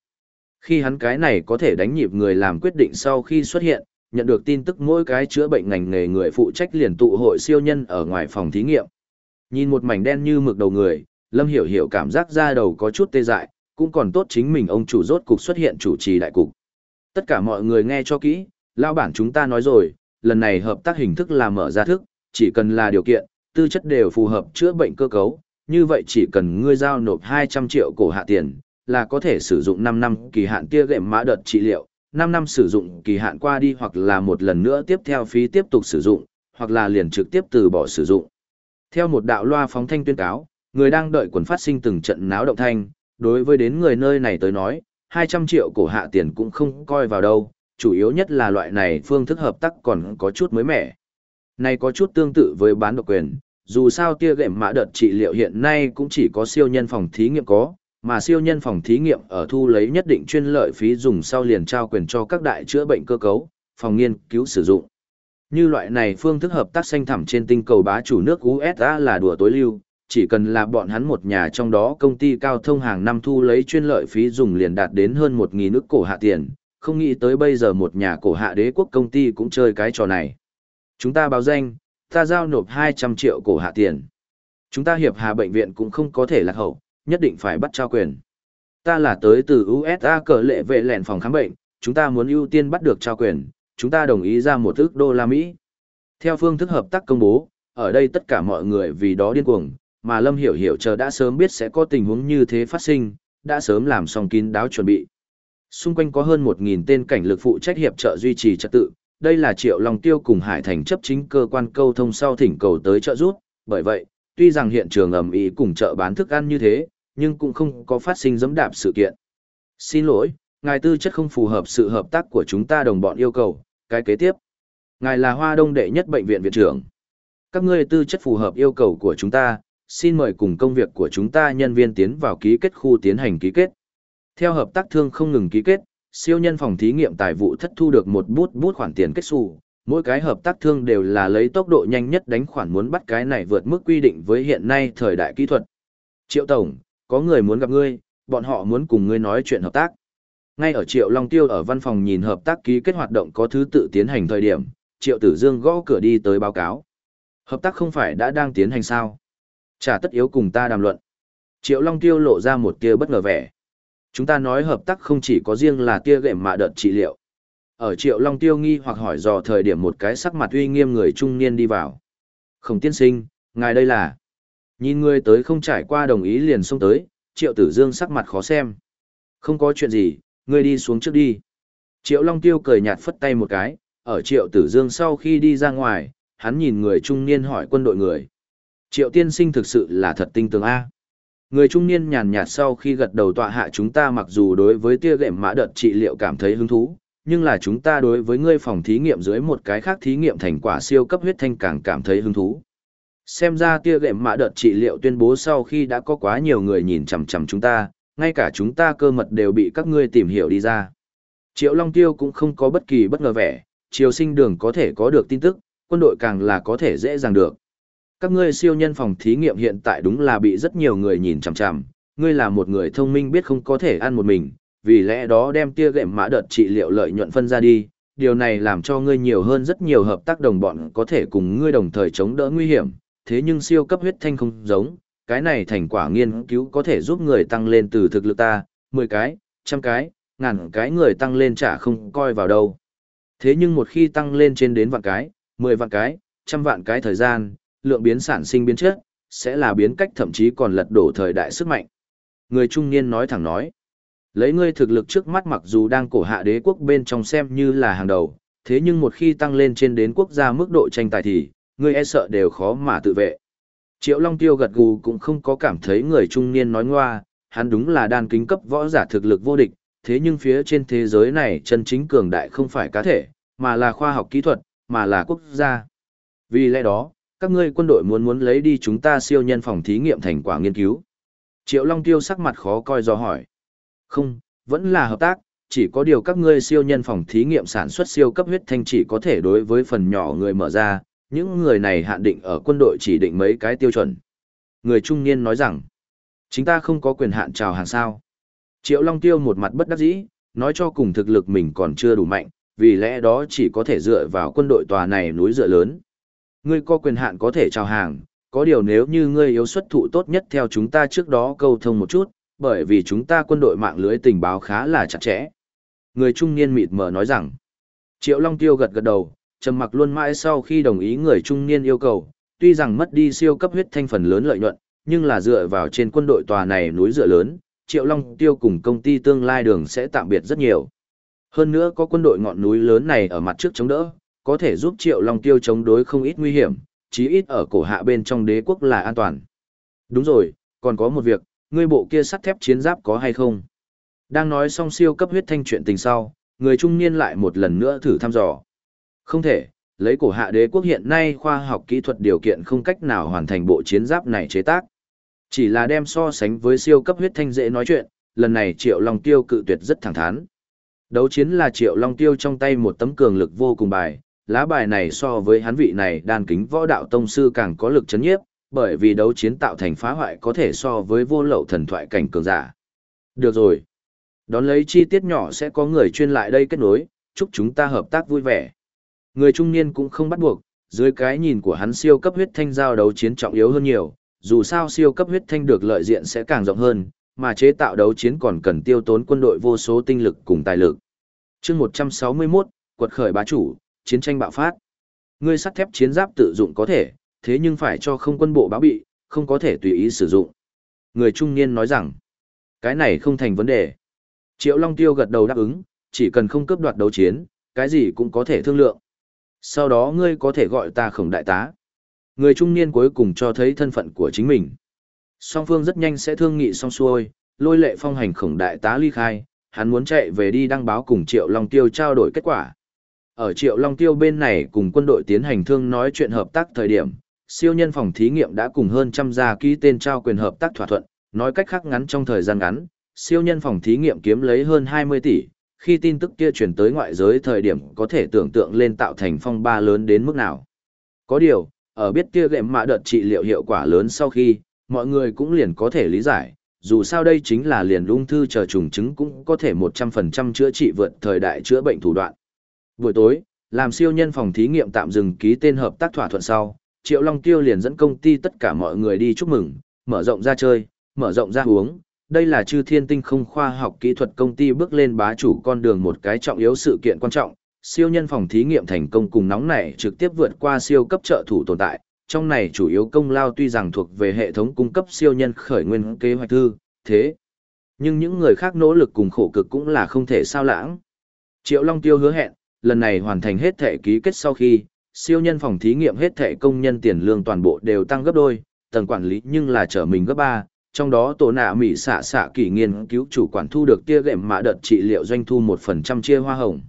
Khi hắn cái này có thể đánh nhịp người làm quyết định sau khi xuất hiện, nhận được tin tức mỗi cái chữa bệnh ngành nghề người phụ trách liền tụ hội siêu nhân ở ngoài phòng thí nghiệm. Nhìn một mảnh đen như mực đầu người, Lâm Hiểu Hiểu cảm giác da đầu có chút tê dại, cũng còn tốt chính mình ông chủ rốt cục xuất hiện chủ trì đại cục. Tất cả mọi người nghe cho kỹ, lão bản chúng ta nói rồi, lần này hợp tác hình thức là mở ra thức, chỉ cần là điều kiện, tư chất đều phù hợp chữa bệnh cơ cấu, như vậy chỉ cần ngươi giao nộp 200 triệu cổ hạ tiền, là có thể sử dụng 5 năm kỳ hạn tia gệm mã đợt trị liệu, 5 năm sử dụng kỳ hạn qua đi hoặc là một lần nữa tiếp theo phí tiếp tục sử dụng, hoặc là liền trực tiếp từ bỏ sử dụng. Theo một đạo loa phóng thanh tuyên cáo, người đang đợi quần phát sinh từng trận náo động thanh, đối với đến người nơi này tới nói, 200 triệu cổ hạ tiền cũng không coi vào đâu, chủ yếu nhất là loại này phương thức hợp tác còn có chút mới mẻ. Này có chút tương tự với bán độc quyền, dù sao tia gệm mã đợt trị liệu hiện nay cũng chỉ có siêu nhân phòng thí nghiệm có, mà siêu nhân phòng thí nghiệm ở thu lấy nhất định chuyên lợi phí dùng sau liền trao quyền cho các đại chữa bệnh cơ cấu, phòng nghiên cứu sử dụng. Như loại này phương thức hợp tác xanh thẳm trên tinh cầu bá chủ nước USA là đùa tối lưu, chỉ cần là bọn hắn một nhà trong đó công ty cao thông hàng năm thu lấy chuyên lợi phí dùng liền đạt đến hơn 1.000 nước cổ hạ tiền, không nghĩ tới bây giờ một nhà cổ hạ đế quốc công ty cũng chơi cái trò này. Chúng ta báo danh, ta giao nộp 200 triệu cổ hạ tiền. Chúng ta hiệp hà bệnh viện cũng không có thể lạc hậu, nhất định phải bắt trao quyền. Ta là tới từ USA cờ lệ vệ lẻn phòng khám bệnh, chúng ta muốn ưu tiên bắt được trao quyền, chúng ta đồng ý ra một ước đô la Mỹ. Theo phương thức hợp tác công bố, ở đây tất cả mọi người vì đó điên cuồng, mà Lâm Hiểu Hiểu chờ đã sớm biết sẽ có tình huống như thế phát sinh, đã sớm làm xong kín đáo chuẩn bị. Xung quanh có hơn 1.000 tên cảnh lực phụ trách hiệp trợ duy trì trật tự, đây là Triệu Long Tiêu cùng Hải Thành chấp chính cơ quan câu thông sau thỉnh cầu tới trợ giúp, bởi vậy, tuy rằng hiện trường ầm ĩ cùng chợ bán thức ăn như thế, nhưng cũng không có phát sinh dẫm đạp sự kiện. Xin lỗi, ngài tư chất không phù hợp sự hợp tác của chúng ta đồng bọn yêu cầu, cái kế tiếp. Ngài là Hoa Đông đệ nhất bệnh viện viện trưởng. Các ngươi tư chất phù hợp yêu cầu của chúng ta, xin mời cùng công việc của chúng ta nhân viên tiến vào ký kết khu tiến hành ký kết. Theo hợp tác thương không ngừng ký kết, siêu nhân phòng thí nghiệm tài vụ thất thu được một bút bút khoản tiền kết xù, mỗi cái hợp tác thương đều là lấy tốc độ nhanh nhất đánh khoản muốn bắt cái này vượt mức quy định với hiện nay thời đại kỹ thuật. Triệu Tổng, có người muốn gặp ngươi, bọn họ muốn cùng ngươi nói chuyện hợp tác. Ngay ở Triệu Long Tiêu ở văn phòng nhìn hợp tác ký kết hoạt động có thứ tự tiến hành thời điểm, Triệu Tử Dương gõ cửa đi tới báo cáo. Hợp tác không phải đã đang tiến hành sao? Chả tất yếu cùng ta đàm luận. Triệu Long Tiêu lộ ra một tia bất ngờ vẻ. Chúng ta nói hợp tác không chỉ có riêng là tia gệm mạ đợt trị liệu. Ở Triệu Long Tiêu nghi hoặc hỏi dò thời điểm một cái sắc mặt uy nghiêm người trung niên đi vào. Không tiên sinh, ngài đây là... Nhìn người tới không trải qua đồng ý liền xông tới, Triệu Tử Dương sắc mặt khó xem. Không có chuyện gì, ngươi đi xuống trước đi. Triệu Long Tiêu cười nhạt phất tay một cái, ở Triệu Tử Dương sau khi đi ra ngoài, hắn nhìn người trung niên hỏi quân đội người. Triệu tiên sinh thực sự là thật tinh tường A. Người trung niên nhàn nhạt sau khi gật đầu tọa hạ chúng ta mặc dù đối với tia gệm mã đợt trị liệu cảm thấy hứng thú, nhưng là chúng ta đối với ngươi phòng thí nghiệm dưới một cái khác thí nghiệm thành quả siêu cấp huyết thanh càng cảm thấy hứng thú. Xem ra tia gệm mã đợt trị liệu tuyên bố sau khi đã có quá nhiều người nhìn chằm chằm chúng ta, ngay cả chúng ta cơ mật đều bị các ngươi tìm hiểu đi ra. Triệu Long Tiêu cũng không có bất kỳ bất ngờ vẻ, triều sinh đường có thể có được tin tức, quân đội càng là có thể dễ dàng được. Các ngươi siêu nhân phòng thí nghiệm hiện tại đúng là bị rất nhiều người nhìn chằm chằm, ngươi là một người thông minh biết không có thể ăn một mình, vì lẽ đó đem tia gệm mã đợt trị liệu lợi nhuận phân ra đi, điều này làm cho ngươi nhiều hơn rất nhiều hợp tác đồng bọn có thể cùng ngươi đồng thời chống đỡ nguy hiểm, thế nhưng siêu cấp huyết thanh không giống, cái này thành quả nghiên cứu có thể giúp người tăng lên từ thực lực ta, 10 cái, trăm cái, ngàn cái người tăng lên chả không coi vào đâu. Thế nhưng một khi tăng lên trên đến vạn cái, 10 vạn cái, trăm vạn cái thời gian, lượng biến sản sinh biến chất, sẽ là biến cách thậm chí còn lật đổ thời đại sức mạnh. Người trung niên nói thẳng nói, lấy ngươi thực lực trước mắt mặc dù đang cổ hạ đế quốc bên trong xem như là hàng đầu, thế nhưng một khi tăng lên trên đến quốc gia mức độ tranh tài thì, ngươi e sợ đều khó mà tự vệ. Triệu Long Tiêu gật gù cũng không có cảm thấy người trung niên nói ngoa, hắn đúng là đan kính cấp võ giả thực lực vô địch, thế nhưng phía trên thế giới này chân chính cường đại không phải cá thể, mà là khoa học kỹ thuật, mà là quốc gia. Vì lẽ đó, các ngươi quân đội muốn muốn lấy đi chúng ta siêu nhân phòng thí nghiệm thành quả nghiên cứu. Triệu Long Tiêu sắc mặt khó coi do hỏi. Không, vẫn là hợp tác, chỉ có điều các ngươi siêu nhân phòng thí nghiệm sản xuất siêu cấp huyết thanh chỉ có thể đối với phần nhỏ người mở ra, những người này hạn định ở quân đội chỉ định mấy cái tiêu chuẩn. Người trung niên nói rằng, chúng ta không có quyền hạn chào hàng sao. Triệu Long Tiêu một mặt bất đắc dĩ, nói cho cùng thực lực mình còn chưa đủ mạnh, vì lẽ đó chỉ có thể dựa vào quân đội tòa này núi dựa lớn. Ngươi có quyền hạn có thể chào hàng, có điều nếu như ngươi yếu xuất thụ tốt nhất theo chúng ta trước đó câu thông một chút, bởi vì chúng ta quân đội mạng lưới tình báo khá là chặt chẽ. Người trung niên mịt mờ nói rằng, Triệu Long Tiêu gật gật đầu, trầm mặc luôn mãi sau khi đồng ý người trung niên yêu cầu, tuy rằng mất đi siêu cấp huyết thanh phần lớn lợi nhuận, nhưng là dựa vào trên quân đội tòa này núi dựa lớn, Triệu Long Tiêu cùng công ty tương lai đường sẽ tạm biệt rất nhiều. Hơn nữa có quân đội ngọn núi lớn này ở mặt trước chống đỡ, có thể giúp Triệu Long Tiêu chống đối không ít nguy hiểm, chí ít ở cổ hạ bên trong đế quốc là an toàn. Đúng rồi, còn có một việc, ngươi bộ kia sắt thép chiến giáp có hay không? Đang nói xong siêu cấp huyết thanh chuyện tình sau, người trung niên lại một lần nữa thử thăm dò. Không thể, lấy cổ hạ đế quốc hiện nay khoa học kỹ thuật điều kiện không cách nào hoàn thành bộ chiến giáp này chế tác. Chỉ là đem so sánh với siêu cấp huyết thanh dễ nói chuyện, lần này Triệu Long Tiêu cự tuyệt rất thẳng thắn. Đấu chiến là Triệu Long Tiêu trong tay một tấm cường lực vô cùng bài, lá bài này so với hắn vị này đan kính võ đạo tông sư càng có lực chấn nhiếp, bởi vì đấu chiến tạo thành phá hoại có thể so với vô lậu thần thoại cảnh cường giả. Được rồi. Đón lấy chi tiết nhỏ sẽ có người chuyên lại đây kết nối, chúc chúng ta hợp tác vui vẻ. Người trung niên cũng không bắt buộc, dưới cái nhìn của hắn siêu cấp huyết thanh giao đấu chiến trọng yếu hơn nhiều, dù sao siêu cấp huyết thanh được lợi diện sẽ càng rộng hơn, mà chế tạo đấu chiến còn cần tiêu tốn quân đội vô số tinh lực cùng tài lực. chương 161, quật khởi bá chủ, chiến tranh bạo phát. Ngươi sắt thép chiến giáp tự dụng có thể, thế nhưng phải cho không quân bộ báo bị, không có thể tùy ý sử dụng. Người trung niên nói rằng, cái này không thành vấn đề. Triệu Long Tiêu gật đầu đáp ứng, chỉ cần không cướp đoạt đấu chiến, cái gì cũng có thể thương lượng. Sau đó ngươi có thể gọi ta khổng đại tá. Người trung niên cuối cùng cho thấy thân phận của chính mình. Song phương rất nhanh sẽ thương nghị xong xuôi, lôi lệ phong hành khổng đại tá ly khai, hắn muốn chạy về đi đăng báo cùng Triệu Long Tiêu trao đổi kết quả. Ở Triệu Long Tiêu bên này cùng quân đội tiến hành thương nói chuyện hợp tác thời điểm, siêu nhân phòng thí nghiệm đã cùng hơn trăm gia ký tên trao quyền hợp tác thỏa thuận, nói cách khác ngắn trong thời gian ngắn, siêu nhân phòng thí nghiệm kiếm lấy hơn 20 tỷ, khi tin tức kia truyền tới ngoại giới thời điểm có thể tưởng tượng lên tạo thành phong ba lớn đến mức nào. Có điều, ở biết kia gệm mạ đợt trị liệu hiệu quả lớn sau khi, mọi người cũng liền có thể lý giải, dù sao đây chính là liền ung thư chờ trùng chứng cũng có thể 100% chữa trị vượt thời đại chữa bệnh thủ đoạn. Buổi tối, làm siêu nhân phòng thí nghiệm tạm dừng ký tên hợp tác thỏa thuận sau, Triệu Long Tiêu liền dẫn công ty tất cả mọi người đi chúc mừng, mở rộng ra chơi, mở rộng ra uống. Đây là chư thiên tinh không khoa học kỹ thuật công ty bước lên bá chủ con đường một cái trọng yếu sự kiện quan trọng. Siêu nhân phòng thí nghiệm thành công cùng nóng này trực tiếp vượt qua siêu cấp trợ thủ tồn tại. Trong này chủ yếu công lao tuy rằng thuộc về hệ thống cung cấp siêu nhân khởi nguyên kế hoạch thư, thế. Nhưng những người khác nỗ lực cùng khổ cực cũng là không thể sao lãng. Triệu Long Tiêu hứa hẹn, lần này hoàn thành hết thể ký kết sau khi, siêu nhân phòng thí nghiệm hết thể công nhân tiền lương toàn bộ đều tăng gấp đôi, tầng quản lý nhưng là trở mình gấp ba, trong đó tổ nạ mỹ xạ xạ kỷ nghiên cứu chủ quản thu được tia gệm mạ đợt trị liệu doanh thu một phần trăm chia hoa hồng.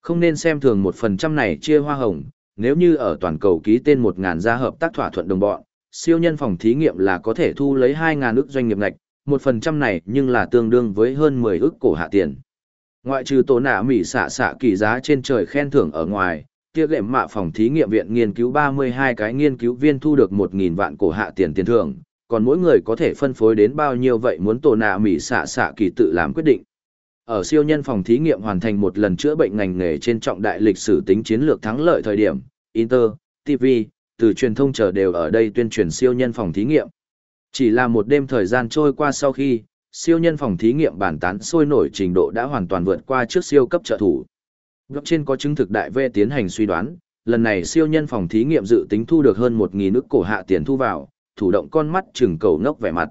Không nên xem thường một phần trăm này chia hoa hồng, nếu như ở toàn cầu ký tên một ngàn gia hợp tác thỏa thuận đồng bọn, siêu nhân phòng thí nghiệm là có thể thu lấy hai ngàn ước doanh nghiệp ngạch, một phần trăm này nhưng là tương đương với hơn mười ước cổ hạ tiền. Ngoại trừ tổ nạ mỹ xạ xạ kỳ giá trên trời khen thưởng ở ngoài, tia gệm mạ phòng thí nghiệm viện nghiên cứu 32 cái nghiên cứu viên thu được 1.000 vạn cổ hạ tiền tiền thưởng, còn mỗi người có thể phân phối đến bao nhiêu vậy muốn tổ nạ mỹ xạ xạ kỳ tự làm quyết định. Ở siêu nhân phòng thí nghiệm hoàn thành một lần chữa bệnh ngành nghề trên trọng đại lịch sử tính chiến lược thắng lợi thời điểm, Inter, TV, từ truyền thông chờ đều ở đây tuyên truyền siêu nhân phòng thí nghiệm. Chỉ là một đêm thời gian trôi qua sau khi, siêu nhân phòng thí nghiệm bản tán sôi nổi trình độ đã hoàn toàn vượt qua trước siêu cấp trợ thủ. Góc trên có chứng thực đại vệ tiến hành suy đoán, lần này siêu nhân phòng thí nghiệm dự tính thu được hơn 1.000 nước cổ hạ tiền thu vào, thủ động con mắt chừng cầu ngốc vẻ mặt.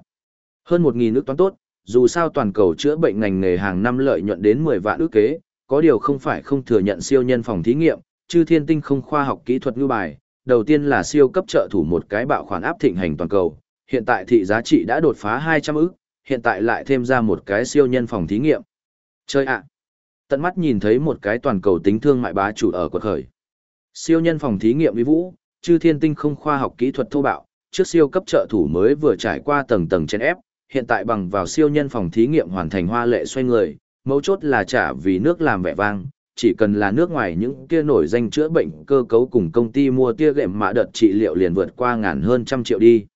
Hơn 1.000 nước toán tốt, dù sao toàn cầu chữa bệnh ngành nghề hàng năm lợi nhuận đến 10 vạn ước kế, có điều không phải không thừa nhận siêu nhân phòng thí nghiệm, chư thiên tinh không khoa học kỹ thuật ngư bài, đầu tiên là siêu cấp trợ thủ một cái bạo khoản áp thịnh hành toàn cầu, hiện tại thị giá trị đã đột phá 200 ức, hiện tại lại thêm ra một cái siêu nhân phòng thí nghiệm. Chơi ạ! tận mắt nhìn thấy một cái toàn cầu tính thương mại bá chủ ở quật khởi. Siêu nhân phòng thí nghiệm uy vũ, chư thiên tinh không khoa học kỹ thuật thô bạo, trước siêu cấp trợ thủ mới vừa trải qua tầng tầng trên ép, hiện tại bằng vào siêu nhân phòng thí nghiệm hoàn thành hoa lệ xoay người, mấu chốt là trả vì nước làm vẻ vang, chỉ cần là nước ngoài những kia nổi danh chữa bệnh cơ cấu cùng công ty mua tia gệm mã đợt trị liệu liền vượt qua ngàn hơn trăm triệu đi.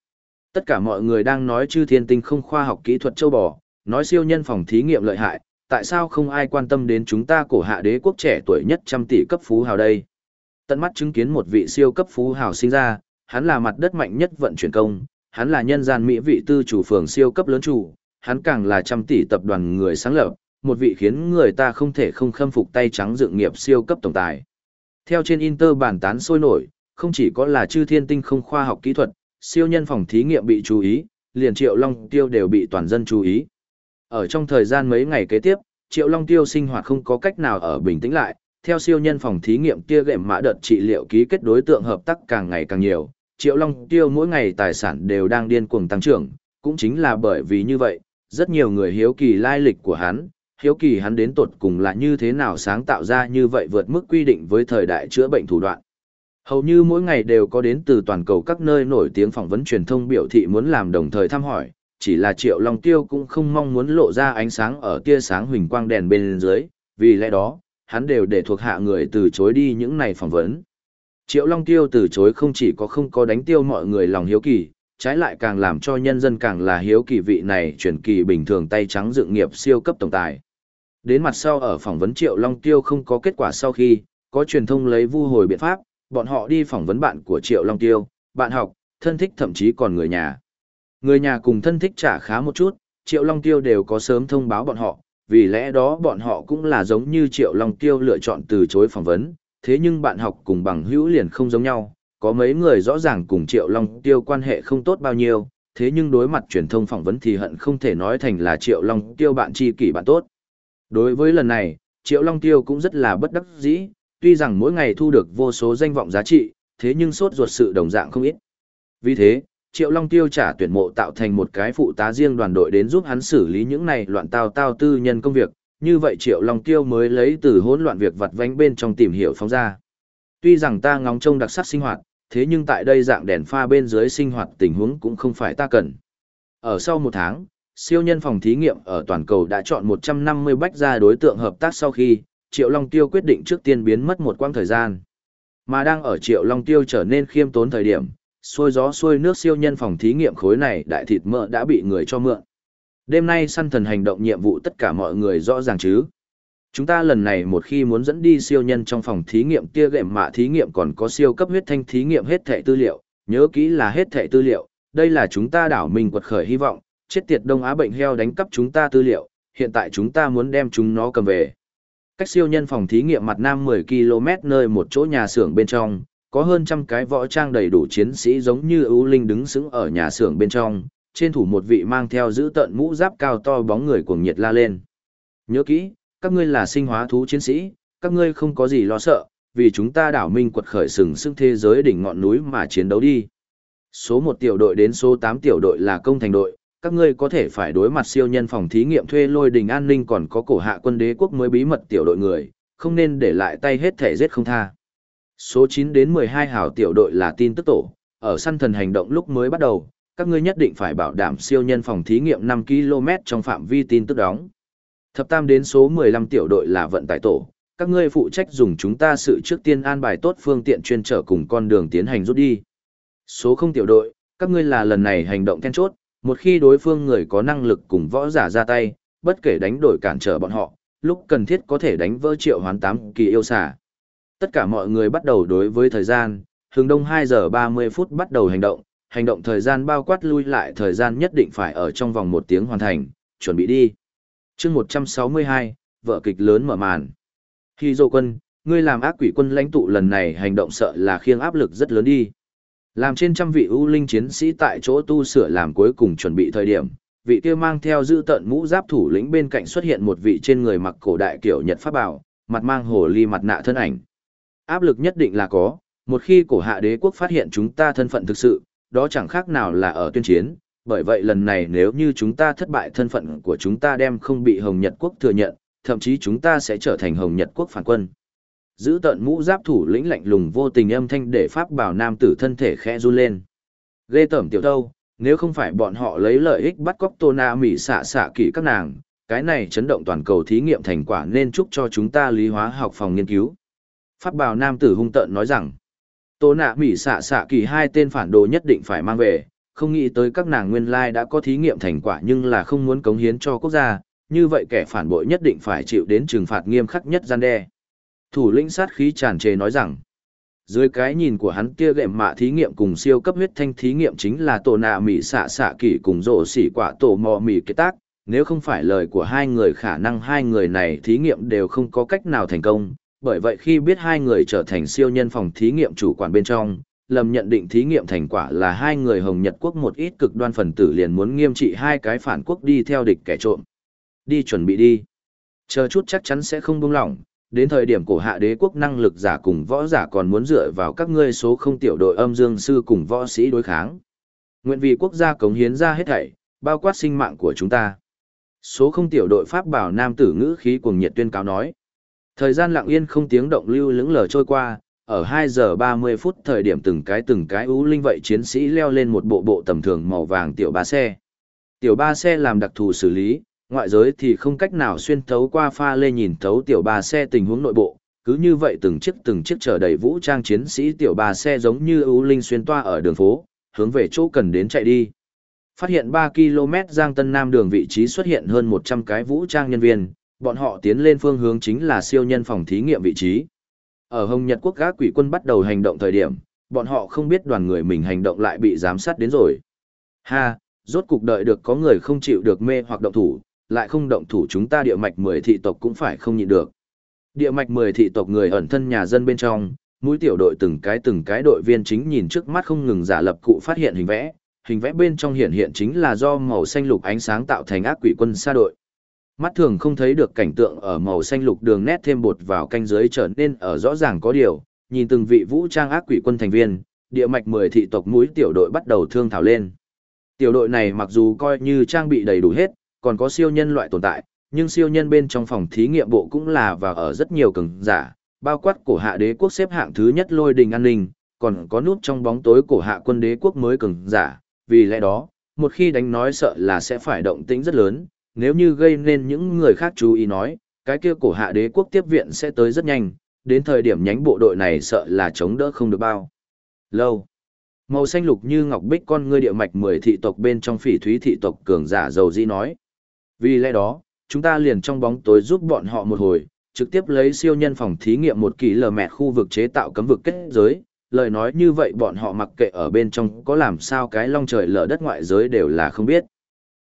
Tất cả mọi người đang nói chư thiên tinh không khoa học kỹ thuật châu bò, nói siêu nhân phòng thí nghiệm lợi hại, tại sao không ai quan tâm đến chúng ta cổ hạ đế quốc trẻ tuổi nhất trăm tỷ cấp phú hào đây? Tận mắt chứng kiến một vị siêu cấp phú hào sinh ra, hắn là mặt đất mạnh nhất vận chuyển công, hắn là nhân gian mỹ vị tư chủ phường siêu cấp lớn chủ, hắn càng là trăm tỷ tập đoàn người sáng lập, một vị khiến người ta không thể không khâm phục tay trắng dựng nghiệp siêu cấp tổng tài. Theo trên Inter bản tán sôi nổi, không chỉ có là chư thiên tinh không khoa học kỹ thuật, siêu nhân phòng thí nghiệm bị chú ý, liền Triệu Long Tiêu đều bị toàn dân chú ý. Ở trong thời gian mấy ngày kế tiếp, Triệu Long Tiêu sinh hoạt không có cách nào ở bình tĩnh lại, theo siêu nhân phòng thí nghiệm kia gệm mã đợt trị liệu ký kết đối tượng hợp tác càng ngày càng nhiều, Triệu Long Tiêu mỗi ngày tài sản đều đang điên cuồng tăng trưởng, cũng chính là bởi vì như vậy, rất nhiều người hiếu kỳ lai lịch của hắn, hiếu kỳ hắn đến tột cùng là như thế nào sáng tạo ra như vậy vượt mức quy định với thời đại chữa bệnh thủ đoạn. Hầu như mỗi ngày đều có đến từ toàn cầu các nơi nổi tiếng phỏng vấn truyền thông biểu thị muốn làm đồng thời thăm hỏi, chỉ là Triệu Long Tiêu cũng không mong muốn lộ ra ánh sáng ở tia sáng huỳnh quang đèn bên dưới, vì lẽ đó, hắn đều để thuộc hạ người từ chối đi những này phỏng vấn. Triệu Long Tiêu từ chối không chỉ có không có đánh tiêu mọi người lòng hiếu kỳ, trái lại càng làm cho nhân dân càng là hiếu kỳ vị này chuyển kỳ bình thường tay trắng dựng nghiệp siêu cấp tổng tài. Đến mặt sau ở phỏng vấn Triệu Long Tiêu không có kết quả sau khi, có truyền thông lấy vu hồi biện pháp, bọn họ đi phỏng vấn bạn của Triệu Long Tiêu, bạn học, thân thích thậm chí còn người nhà. Người nhà cùng thân thích trả khá một chút, Triệu Long Tiêu đều có sớm thông báo bọn họ, vì lẽ đó bọn họ cũng là giống như Triệu Long Tiêu lựa chọn từ chối phỏng vấn, thế nhưng bạn học cùng bằng hữu liền không giống nhau, có mấy người rõ ràng cùng Triệu Long Tiêu quan hệ không tốt bao nhiêu, thế nhưng đối mặt truyền thông phỏng vấn thì hận không thể nói thành là Triệu Long Tiêu bạn tri kỷ bạn tốt. Đối với lần này, Triệu Long Tiêu cũng rất là bất đắc dĩ, tuy rằng mỗi ngày thu được vô số danh vọng giá trị, thế nhưng sốt ruột sự đồng dạng không ít. Vì thế, Triệu Long Tiêu trả tuyển mộ tạo thành một cái phụ tá riêng đoàn đội đến giúp hắn xử lý những này loạn tao tao tư nhân công việc, như vậy Triệu Long Tiêu mới lấy từ hỗn loạn việc vặt vánh bên trong tìm hiểu phóng ra. Tuy rằng ta ngóng trông đặc sắc sinh hoạt, thế nhưng tại đây dạng đèn pha bên dưới sinh hoạt tình huống cũng không phải ta cần. Ở sau một tháng, siêu nhân phòng thí nghiệm ở toàn cầu đã chọn 150 bách gia đối tượng hợp tác sau khi, Triệu Long Tiêu quyết định trước tiên biến mất một quãng thời gian. Mà đang ở Triệu Long Tiêu trở nên khiêm tốn thời điểm, xôi gió xôi nước siêu nhân phòng thí nghiệm khối này đại thịt mỡ đã bị người cho mượn. Đêm nay săn thần hành động nhiệm vụ tất cả mọi người rõ ràng chứ. Chúng ta lần này một khi muốn dẫn đi siêu nhân trong phòng thí nghiệm kia gệm mạ thí nghiệm còn có siêu cấp huyết thanh thí nghiệm hết thẻ tư liệu, nhớ kỹ là hết thẻ tư liệu, đây là chúng ta đảo mình quật khởi hy vọng, chết tiệt Đông Á bệnh heo đánh cắp chúng ta tư liệu, hiện tại chúng ta muốn đem chúng nó cầm về. Cách siêu nhân phòng thí nghiệm mặt nam 10 km nơi một chỗ nhà xưởng bên trong, có hơn trăm cái võ trang đầy đủ chiến sĩ giống như ưu linh đứng sững ở nhà xưởng bên trong, trên thủ một vị mang theo giữ tận mũ giáp cao to bóng người cuồng nhiệt la lên. Nhớ kỹ, các ngươi là sinh hóa thú chiến sĩ, các ngươi không có gì lo sợ, vì chúng ta đảo minh quật khởi sừng sững thế giới đỉnh ngọn núi mà chiến đấu đi. Số 1 tiểu đội đến số 8 tiểu đội là công thành đội, các ngươi có thể phải đối mặt siêu nhân phòng thí nghiệm thuê lôi đình an ninh còn có cổ hạ quân đế quốc mới bí mật tiểu đội người, không nên để lại tay hết thể giết không tha. Số 9 đến 12 hảo tiểu đội là tin tức tổ, ở săn thần hành động lúc mới bắt đầu, các ngươi nhất định phải bảo đảm siêu nhân phòng thí nghiệm 5 km trong phạm vi tin tức đóng. Thập tam đến số 15 tiểu đội là vận tải tổ, các ngươi phụ trách dùng chúng ta sự trước tiên an bài tốt phương tiện chuyên trở cùng con đường tiến hành rút đi. Số 0 tiểu đội, các ngươi là lần này hành động then chốt, một khi đối phương người có năng lực cùng võ giả ra tay, bất kể đánh đổi cản trở bọn họ, lúc cần thiết có thể đánh vỡ triệu hoán tám kỳ yêu xà. Tất cả mọi người bắt đầu đối với thời gian, hướng đông 2 giờ 30 phút bắt đầu hành động, hành động thời gian bao quát lui lại thời gian nhất định phải ở trong vòng một tiếng hoàn thành, chuẩn bị đi. chương 162, vợ kịch lớn mở màn. Khi dô quân, ngươi làm ác quỷ quân lãnh tụ lần này hành động sợ là khiêng áp lực rất lớn đi. Làm trên trăm vị ưu linh chiến sĩ tại chỗ tu sửa làm cuối cùng chuẩn bị thời điểm, vị kia mang theo giữ tận mũ giáp thủ lĩnh bên cạnh xuất hiện một vị trên người mặc cổ đại kiểu Nhật pháp bảo, mặt mang hồ ly mặt nạ thân ảnh. Áp lực nhất định là có, một khi cổ hạ đế quốc phát hiện chúng ta thân phận thực sự, đó chẳng khác nào là ở tuyên chiến, bởi vậy lần này nếu như chúng ta thất bại thân phận của chúng ta đem không bị Hồng Nhật quốc thừa nhận, thậm chí chúng ta sẽ trở thành Hồng Nhật quốc phản quân giữ tận mũ giáp thủ lĩnh lạnh lùng vô tình âm thanh để pháp bảo nam tử thân thể khẽ run lên. Ghê tởm tiểu thâu, nếu không phải bọn họ lấy lợi ích bắt cóc Tô Na Mỹ xạ xạ kỳ các nàng, cái này chấn động toàn cầu thí nghiệm thành quả nên chúc cho chúng ta lý hóa học phòng nghiên cứu. Pháp bảo nam tử hung tợn nói rằng, Tô Na Mỹ xạ xạ kỳ hai tên phản đồ nhất định phải mang về, không nghĩ tới các nàng nguyên lai đã có thí nghiệm thành quả nhưng là không muốn cống hiến cho quốc gia, như vậy kẻ phản bội nhất định phải chịu đến trừng phạt nghiêm khắc nhất gian đe. Thủ lĩnh sát khí tràn trề nói rằng, dưới cái nhìn của hắn kia gệm mạ thí nghiệm cùng siêu cấp huyết thanh thí nghiệm chính là tổ nạ mỉ xạ xạ kỷ cùng rổ xỉ quả tổ mò mỉ kết tác, nếu không phải lời của hai người khả năng hai người này thí nghiệm đều không có cách nào thành công, bởi vậy khi biết hai người trở thành siêu nhân phòng thí nghiệm chủ quản bên trong, lầm nhận định thí nghiệm thành quả là hai người Hồng Nhật Quốc một ít cực đoan phần tử liền muốn nghiêm trị hai cái phản quốc đi theo địch kẻ trộm. Đi chuẩn bị đi. Chờ chút chắc chắn sẽ không buông lỏng, đến thời điểm cổ hạ đế quốc năng lực giả cùng võ giả còn muốn dựa vào các ngươi số không tiểu đội âm dương sư cùng võ sĩ đối kháng. Nguyện vì quốc gia cống hiến ra hết thảy, bao quát sinh mạng của chúng ta. Số không tiểu đội Pháp bảo nam tử ngữ khí cuồng nhiệt tuyên cáo nói. Thời gian lặng yên không tiếng động lưu lững lờ trôi qua, ở 2 giờ 30 phút thời điểm từng cái từng cái ưu linh vậy chiến sĩ leo lên một bộ bộ tầm thường màu vàng tiểu ba xe. Tiểu ba xe làm đặc thù xử lý, ngoại giới thì không cách nào xuyên thấu qua pha lê nhìn thấu tiểu ba xe tình huống nội bộ, cứ như vậy từng chiếc từng chiếc chở đầy vũ trang chiến sĩ tiểu ba xe giống như ưu linh xuyên toa ở đường phố, hướng về chỗ cần đến chạy đi. Phát hiện 3 km Giang Tân Nam đường vị trí xuất hiện hơn 100 cái vũ trang nhân viên, bọn họ tiến lên phương hướng chính là siêu nhân phòng thí nghiệm vị trí. Ở Hồng Nhật Quốc gác quỷ quân bắt đầu hành động thời điểm, bọn họ không biết đoàn người mình hành động lại bị giám sát đến rồi. Ha, rốt cục đợi được có người không chịu được mê hoặc động thủ, lại không động thủ chúng ta địa mạch 10 thị tộc cũng phải không nhịn được. Địa mạch 10 thị tộc người ẩn thân nhà dân bên trong, mũi tiểu đội từng cái từng cái đội viên chính nhìn trước mắt không ngừng giả lập cụ phát hiện hình vẽ, hình vẽ bên trong hiện hiện chính là do màu xanh lục ánh sáng tạo thành ác quỷ quân xa đội. Mắt thường không thấy được cảnh tượng ở màu xanh lục đường nét thêm bột vào canh dưới trở nên ở rõ ràng có điều, nhìn từng vị vũ trang ác quỷ quân thành viên, địa mạch 10 thị tộc mũi tiểu đội bắt đầu thương thảo lên. Tiểu đội này mặc dù coi như trang bị đầy đủ hết, còn có siêu nhân loại tồn tại, nhưng siêu nhân bên trong phòng thí nghiệm bộ cũng là và ở rất nhiều cường giả, bao quát cổ hạ đế quốc xếp hạng thứ nhất lôi đình an ninh, còn có nút trong bóng tối cổ hạ quân đế quốc mới cường giả, vì lẽ đó, một khi đánh nói sợ là sẽ phải động tĩnh rất lớn, nếu như gây nên những người khác chú ý nói, cái kia cổ hạ đế quốc tiếp viện sẽ tới rất nhanh, đến thời điểm nhánh bộ đội này sợ là chống đỡ không được bao. Lâu. Màu xanh lục như ngọc bích con ngươi địa mạch 10 thị tộc bên trong phỉ thúy thị tộc cường giả dầu di nói. Vì lẽ đó, chúng ta liền trong bóng tối giúp bọn họ một hồi, trực tiếp lấy siêu nhân phòng thí nghiệm một kỳ lờ mẹ khu vực chế tạo cấm vực kết giới. Lời nói như vậy bọn họ mặc kệ ở bên trong có làm sao cái long trời lở đất ngoại giới đều là không biết.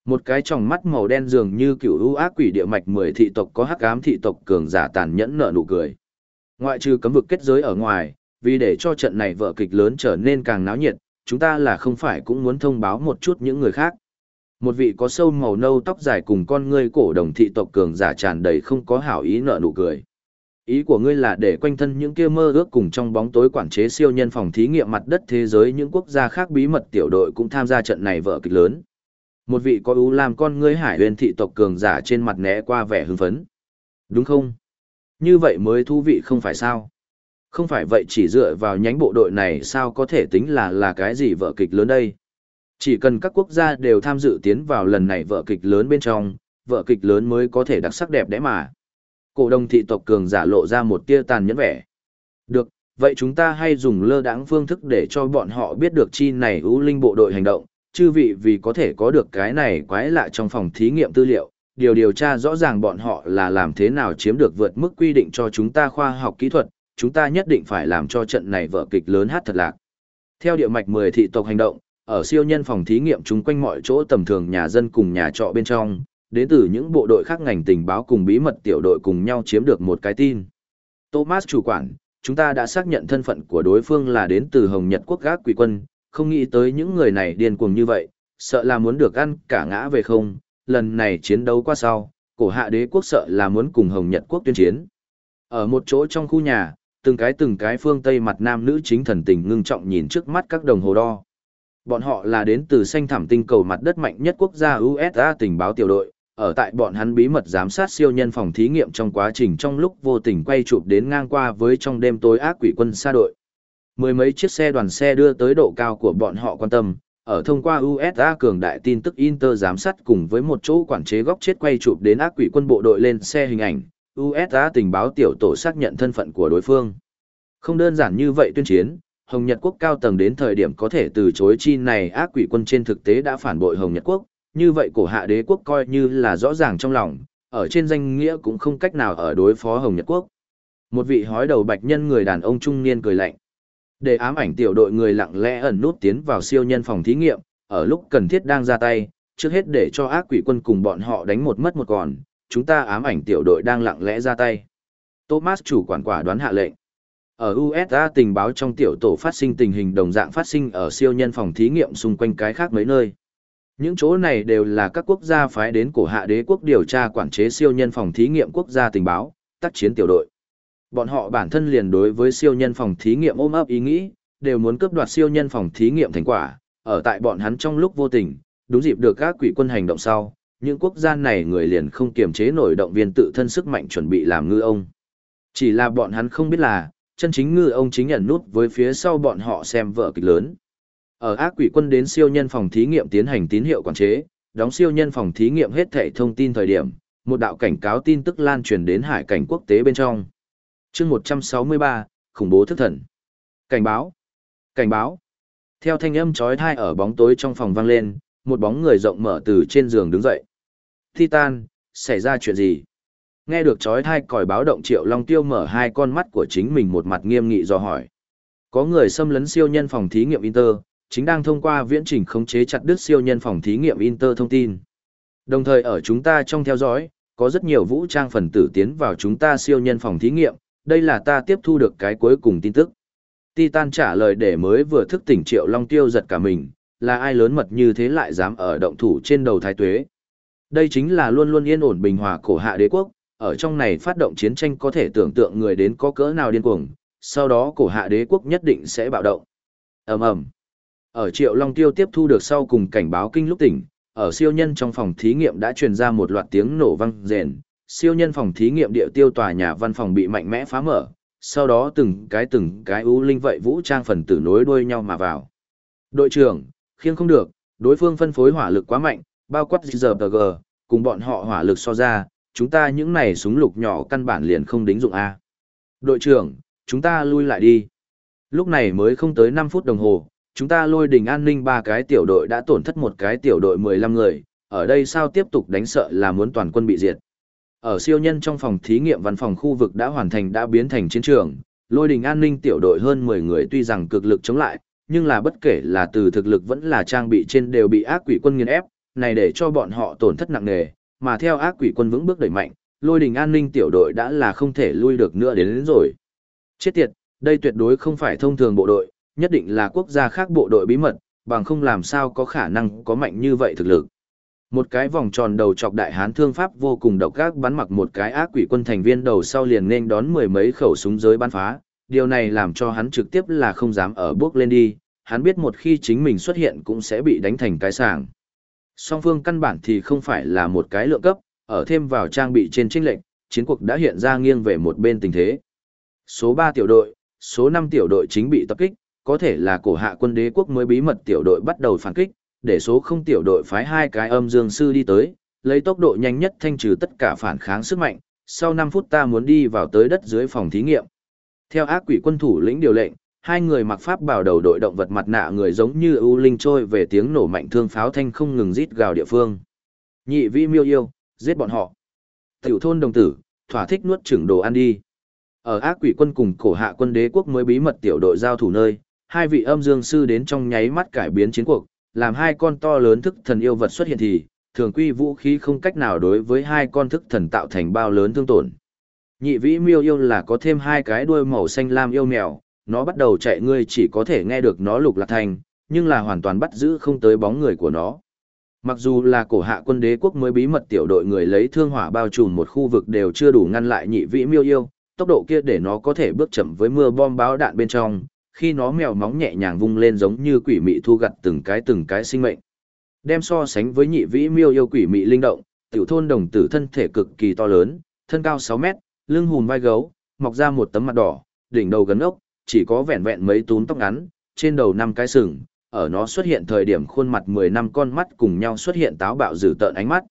Một cái tròng mắt màu đen dường như kiểu ưu ác quỷ địa mạch mười thị tộc có hắc ám thị tộc cường giả tàn nhẫn nở nụ cười. Ngoại trừ cấm vực kết giới ở ngoài, vì để cho trận này vở kịch lớn trở nên càng náo nhiệt, chúng ta là không phải cũng muốn thông báo một chút những người khác. Một vị có sâu màu nâu tóc dài cùng con ngươi cổ đồng thị tộc cường giả tràn đầy không có hảo ý nợ nụ cười. Ý của ngươi là để quanh thân những kia mơ ước cùng trong bóng tối quản chế siêu nhân phòng thí nghiệm mặt đất thế giới những quốc gia khác bí mật tiểu đội cũng tham gia trận này vở kịch lớn. Một vị có ưu làm con ngươi hải huyền thị tộc cường giả trên mặt né qua vẻ hưng phấn. Đúng không? Như vậy mới thú vị không phải sao? Không phải vậy chỉ dựa vào nhánh bộ đội này sao có thể tính là là cái gì vở kịch lớn đây? Chỉ cần các quốc gia đều tham dự tiến vào lần này vở kịch lớn bên trong, vở kịch lớn mới có thể đặc sắc đẹp đẽ mà. Cổ đông thị tộc cường giả lộ ra một tia tàn nhẫn vẻ. Được, vậy chúng ta hay dùng lơ đãng phương thức để cho bọn họ biết được chi này ưu linh bộ đội hành động, chư vị vì có thể có được cái này quái lạ trong phòng thí nghiệm tư liệu, điều điều tra rõ ràng bọn họ là làm thế nào chiếm được vượt mức quy định cho chúng ta khoa học kỹ thuật, chúng ta nhất định phải làm cho trận này vở kịch lớn hát thật lạc. Theo địa mạch 10 thị tộc hành động, ở siêu nhân phòng thí nghiệm chung quanh mọi chỗ tầm thường nhà dân cùng nhà trọ bên trong, đến từ những bộ đội khác ngành tình báo cùng bí mật tiểu đội cùng nhau chiếm được một cái tin. Thomas chủ quản, chúng ta đã xác nhận thân phận của đối phương là đến từ Hồng Nhật quốc gác quỷ quân, không nghĩ tới những người này điên cuồng như vậy, sợ là muốn được ăn cả ngã về không, lần này chiến đấu qua sau, cổ hạ đế quốc sợ là muốn cùng Hồng Nhật quốc tuyên chiến. Ở một chỗ trong khu nhà, từng cái từng cái phương Tây mặt nam nữ chính thần tình ngưng trọng nhìn trước mắt các đồng hồ đo. Bọn họ là đến từ xanh thảm tinh cầu mặt đất mạnh nhất quốc gia USA tình báo tiểu đội, ở tại bọn hắn bí mật giám sát siêu nhân phòng thí nghiệm trong quá trình trong lúc vô tình quay chụp đến ngang qua với trong đêm tối ác quỷ quân xa đội. Mười mấy chiếc xe đoàn xe đưa tới độ cao của bọn họ quan tâm, ở thông qua USA cường đại tin tức Inter giám sát cùng với một chỗ quản chế góc chết quay chụp đến ác quỷ quân bộ đội lên xe hình ảnh, USA tình báo tiểu tổ xác nhận thân phận của đối phương. Không đơn giản như vậy tuyên chiến, Hồng Nhật Quốc cao tầng đến thời điểm có thể từ chối chi này ác quỷ quân trên thực tế đã phản bội Hồng Nhật Quốc, như vậy cổ hạ đế quốc coi như là rõ ràng trong lòng, ở trên danh nghĩa cũng không cách nào ở đối phó Hồng Nhật Quốc. Một vị hói đầu bạch nhân người đàn ông trung niên cười lạnh. Để ám ảnh tiểu đội người lặng lẽ ẩn nút tiến vào siêu nhân phòng thí nghiệm, ở lúc cần thiết đang ra tay, trước hết để cho ác quỷ quân cùng bọn họ đánh một mất một còn, chúng ta ám ảnh tiểu đội đang lặng lẽ ra tay. Thomas chủ quản quả đoán hạ lệnh. Ở USA tình báo trong tiểu tổ phát sinh tình hình đồng dạng phát sinh ở siêu nhân phòng thí nghiệm xung quanh cái khác mấy nơi. Những chỗ này đều là các quốc gia phái đến cổ hạ đế quốc điều tra quản chế siêu nhân phòng thí nghiệm quốc gia tình báo, tác chiến tiểu đội. Bọn họ bản thân liền đối với siêu nhân phòng thí nghiệm ôm ấp ý nghĩ, đều muốn cướp đoạt siêu nhân phòng thí nghiệm thành quả, ở tại bọn hắn trong lúc vô tình, đúng dịp được các quỷ quân hành động sau, những quốc gia này người liền không kiềm chế nổi động viên tự thân sức mạnh chuẩn bị làm ngư ông. Chỉ là bọn hắn không biết là, chân chính ngư ông chính nhận nút với phía sau bọn họ xem vợ kịch lớn. Ở ác quỷ quân đến siêu nhân phòng thí nghiệm tiến hành tín hiệu quản chế, đóng siêu nhân phòng thí nghiệm hết thảy thông tin thời điểm, một đạo cảnh cáo tin tức lan truyền đến hải cảnh quốc tế bên trong. chương 163, khủng bố thức thần. Cảnh báo. Cảnh báo. Theo thanh âm chói tai ở bóng tối trong phòng vang lên, một bóng người rộng mở từ trên giường đứng dậy. Titan, xảy ra chuyện gì? Nghe được chói thai còi báo động Triệu Long Tiêu mở hai con mắt của chính mình một mặt nghiêm nghị do hỏi. Có người xâm lấn siêu nhân phòng thí nghiệm Inter, chính đang thông qua viễn trình khống chế chặt đứt siêu nhân phòng thí nghiệm Inter thông tin. Đồng thời ở chúng ta trong theo dõi, có rất nhiều vũ trang phần tử tiến vào chúng ta siêu nhân phòng thí nghiệm, đây là ta tiếp thu được cái cuối cùng tin tức. Titan trả lời để mới vừa thức tỉnh Triệu Long Tiêu giật cả mình, là ai lớn mật như thế lại dám ở động thủ trên đầu thái tuế. Đây chính là luôn luôn yên ổn bình hòa cổ hạ đế quốc, ở trong này phát động chiến tranh có thể tưởng tượng người đến có cỡ nào điên cuồng, sau đó cổ hạ đế quốc nhất định sẽ bạo động. ầm ầm Ở Triệu Long Tiêu tiếp thu được sau cùng cảnh báo kinh lúc tỉnh, ở siêu nhân trong phòng thí nghiệm đã truyền ra một loạt tiếng nổ vang rền, siêu nhân phòng thí nghiệm địa tiêu tòa nhà văn phòng bị mạnh mẽ phá mở, sau đó từng cái từng cái ưu linh vậy vũ trang phần tử nối đuôi nhau mà vào. Đội trưởng, khiêng không được, đối phương phân phối hỏa lực quá mạnh, bao quát giờ g cùng bọn họ hỏa lực so ra, chúng ta những này súng lục nhỏ căn bản liền không đính dụng A. Đội trưởng, chúng ta lui lại đi. Lúc này mới không tới 5 phút đồng hồ, chúng ta lôi đình an ninh ba cái tiểu đội đã tổn thất một cái tiểu đội 15 người, ở đây sao tiếp tục đánh sợ là muốn toàn quân bị diệt. Ở siêu nhân trong phòng thí nghiệm văn phòng khu vực đã hoàn thành đã biến thành chiến trường, lôi đình an ninh tiểu đội hơn 10 người tuy rằng cực lực chống lại, nhưng là bất kể là từ thực lực vẫn là trang bị trên đều bị ác quỷ quân nghiền ép, này để cho bọn họ tổn thất nặng nề, mà theo ác quỷ quân vững bước đẩy mạnh, lôi đình an ninh tiểu đội đã là không thể lui được nữa đến, đến rồi. Chết tiệt, đây tuyệt đối không phải thông thường bộ đội, nhất định là quốc gia khác bộ đội bí mật, bằng không làm sao có khả năng có mạnh như vậy thực lực. Một cái vòng tròn đầu chọc đại hán thương pháp vô cùng độc ác bắn mặc một cái ác quỷ quân thành viên đầu sau liền nên đón mười mấy khẩu súng giới bắn phá, điều này làm cho hắn trực tiếp là không dám ở bước lên đi, hắn biết một khi chính mình xuất hiện cũng sẽ bị đánh thành cái sàng. Song phương căn bản thì không phải là một cái lượng cấp, ở thêm vào trang bị trên trinh lệnh, chiến cuộc đã hiện ra nghiêng về một bên tình thế. Số 3 tiểu đội, số 5 tiểu đội chính bị tập kích, có thể là cổ hạ quân đế quốc mới bí mật tiểu đội bắt đầu phản kích, để số không tiểu đội phái hai cái âm dương sư đi tới, lấy tốc độ nhanh nhất thanh trừ tất cả phản kháng sức mạnh, sau 5 phút ta muốn đi vào tới đất dưới phòng thí nghiệm. Theo ác quỷ quân thủ lĩnh điều lệnh, hai người mặc pháp bảo đầu đội động vật mặt nạ người giống như ưu linh trôi về tiếng nổ mạnh thương pháo thanh không ngừng rít gào địa phương. Nhị vi miêu yêu, giết bọn họ. Tiểu thôn đồng tử, thỏa thích nuốt chửng đồ ăn đi. Ở ác quỷ quân cùng cổ hạ quân đế quốc mới bí mật tiểu đội giao thủ nơi, hai vị âm dương sư đến trong nháy mắt cải biến chiến cuộc, làm hai con to lớn thức thần yêu vật xuất hiện thì, thường quy vũ khí không cách nào đối với hai con thức thần tạo thành bao lớn thương tổn. Nhị vĩ miêu yêu là có thêm hai cái đuôi màu xanh lam yêu mèo, nó bắt đầu chạy ngươi chỉ có thể nghe được nó lục lạc thành, nhưng là hoàn toàn bắt giữ không tới bóng người của nó. Mặc dù là cổ hạ quân đế quốc mới bí mật tiểu đội người lấy thương hỏa bao trùm một khu vực đều chưa đủ ngăn lại nhị vĩ miêu yêu, tốc độ kia để nó có thể bước chậm với mưa bom báo đạn bên trong, khi nó mèo móng nhẹ nhàng vung lên giống như quỷ mị thu gặt từng cái từng cái sinh mệnh. Đem so sánh với nhị vĩ miêu yêu quỷ mị linh động, tiểu thôn đồng tử thân thể cực kỳ to lớn, thân cao 6 mét, lưng hùn vai gấu, mọc ra một tấm mặt đỏ, đỉnh đầu gần ốc, chỉ có vẹn vẹn mấy túm tóc ngắn, trên đầu năm cái sừng, ở nó xuất hiện thời điểm khuôn mặt 10 năm con mắt cùng nhau xuất hiện táo bạo dữ tợn ánh mắt.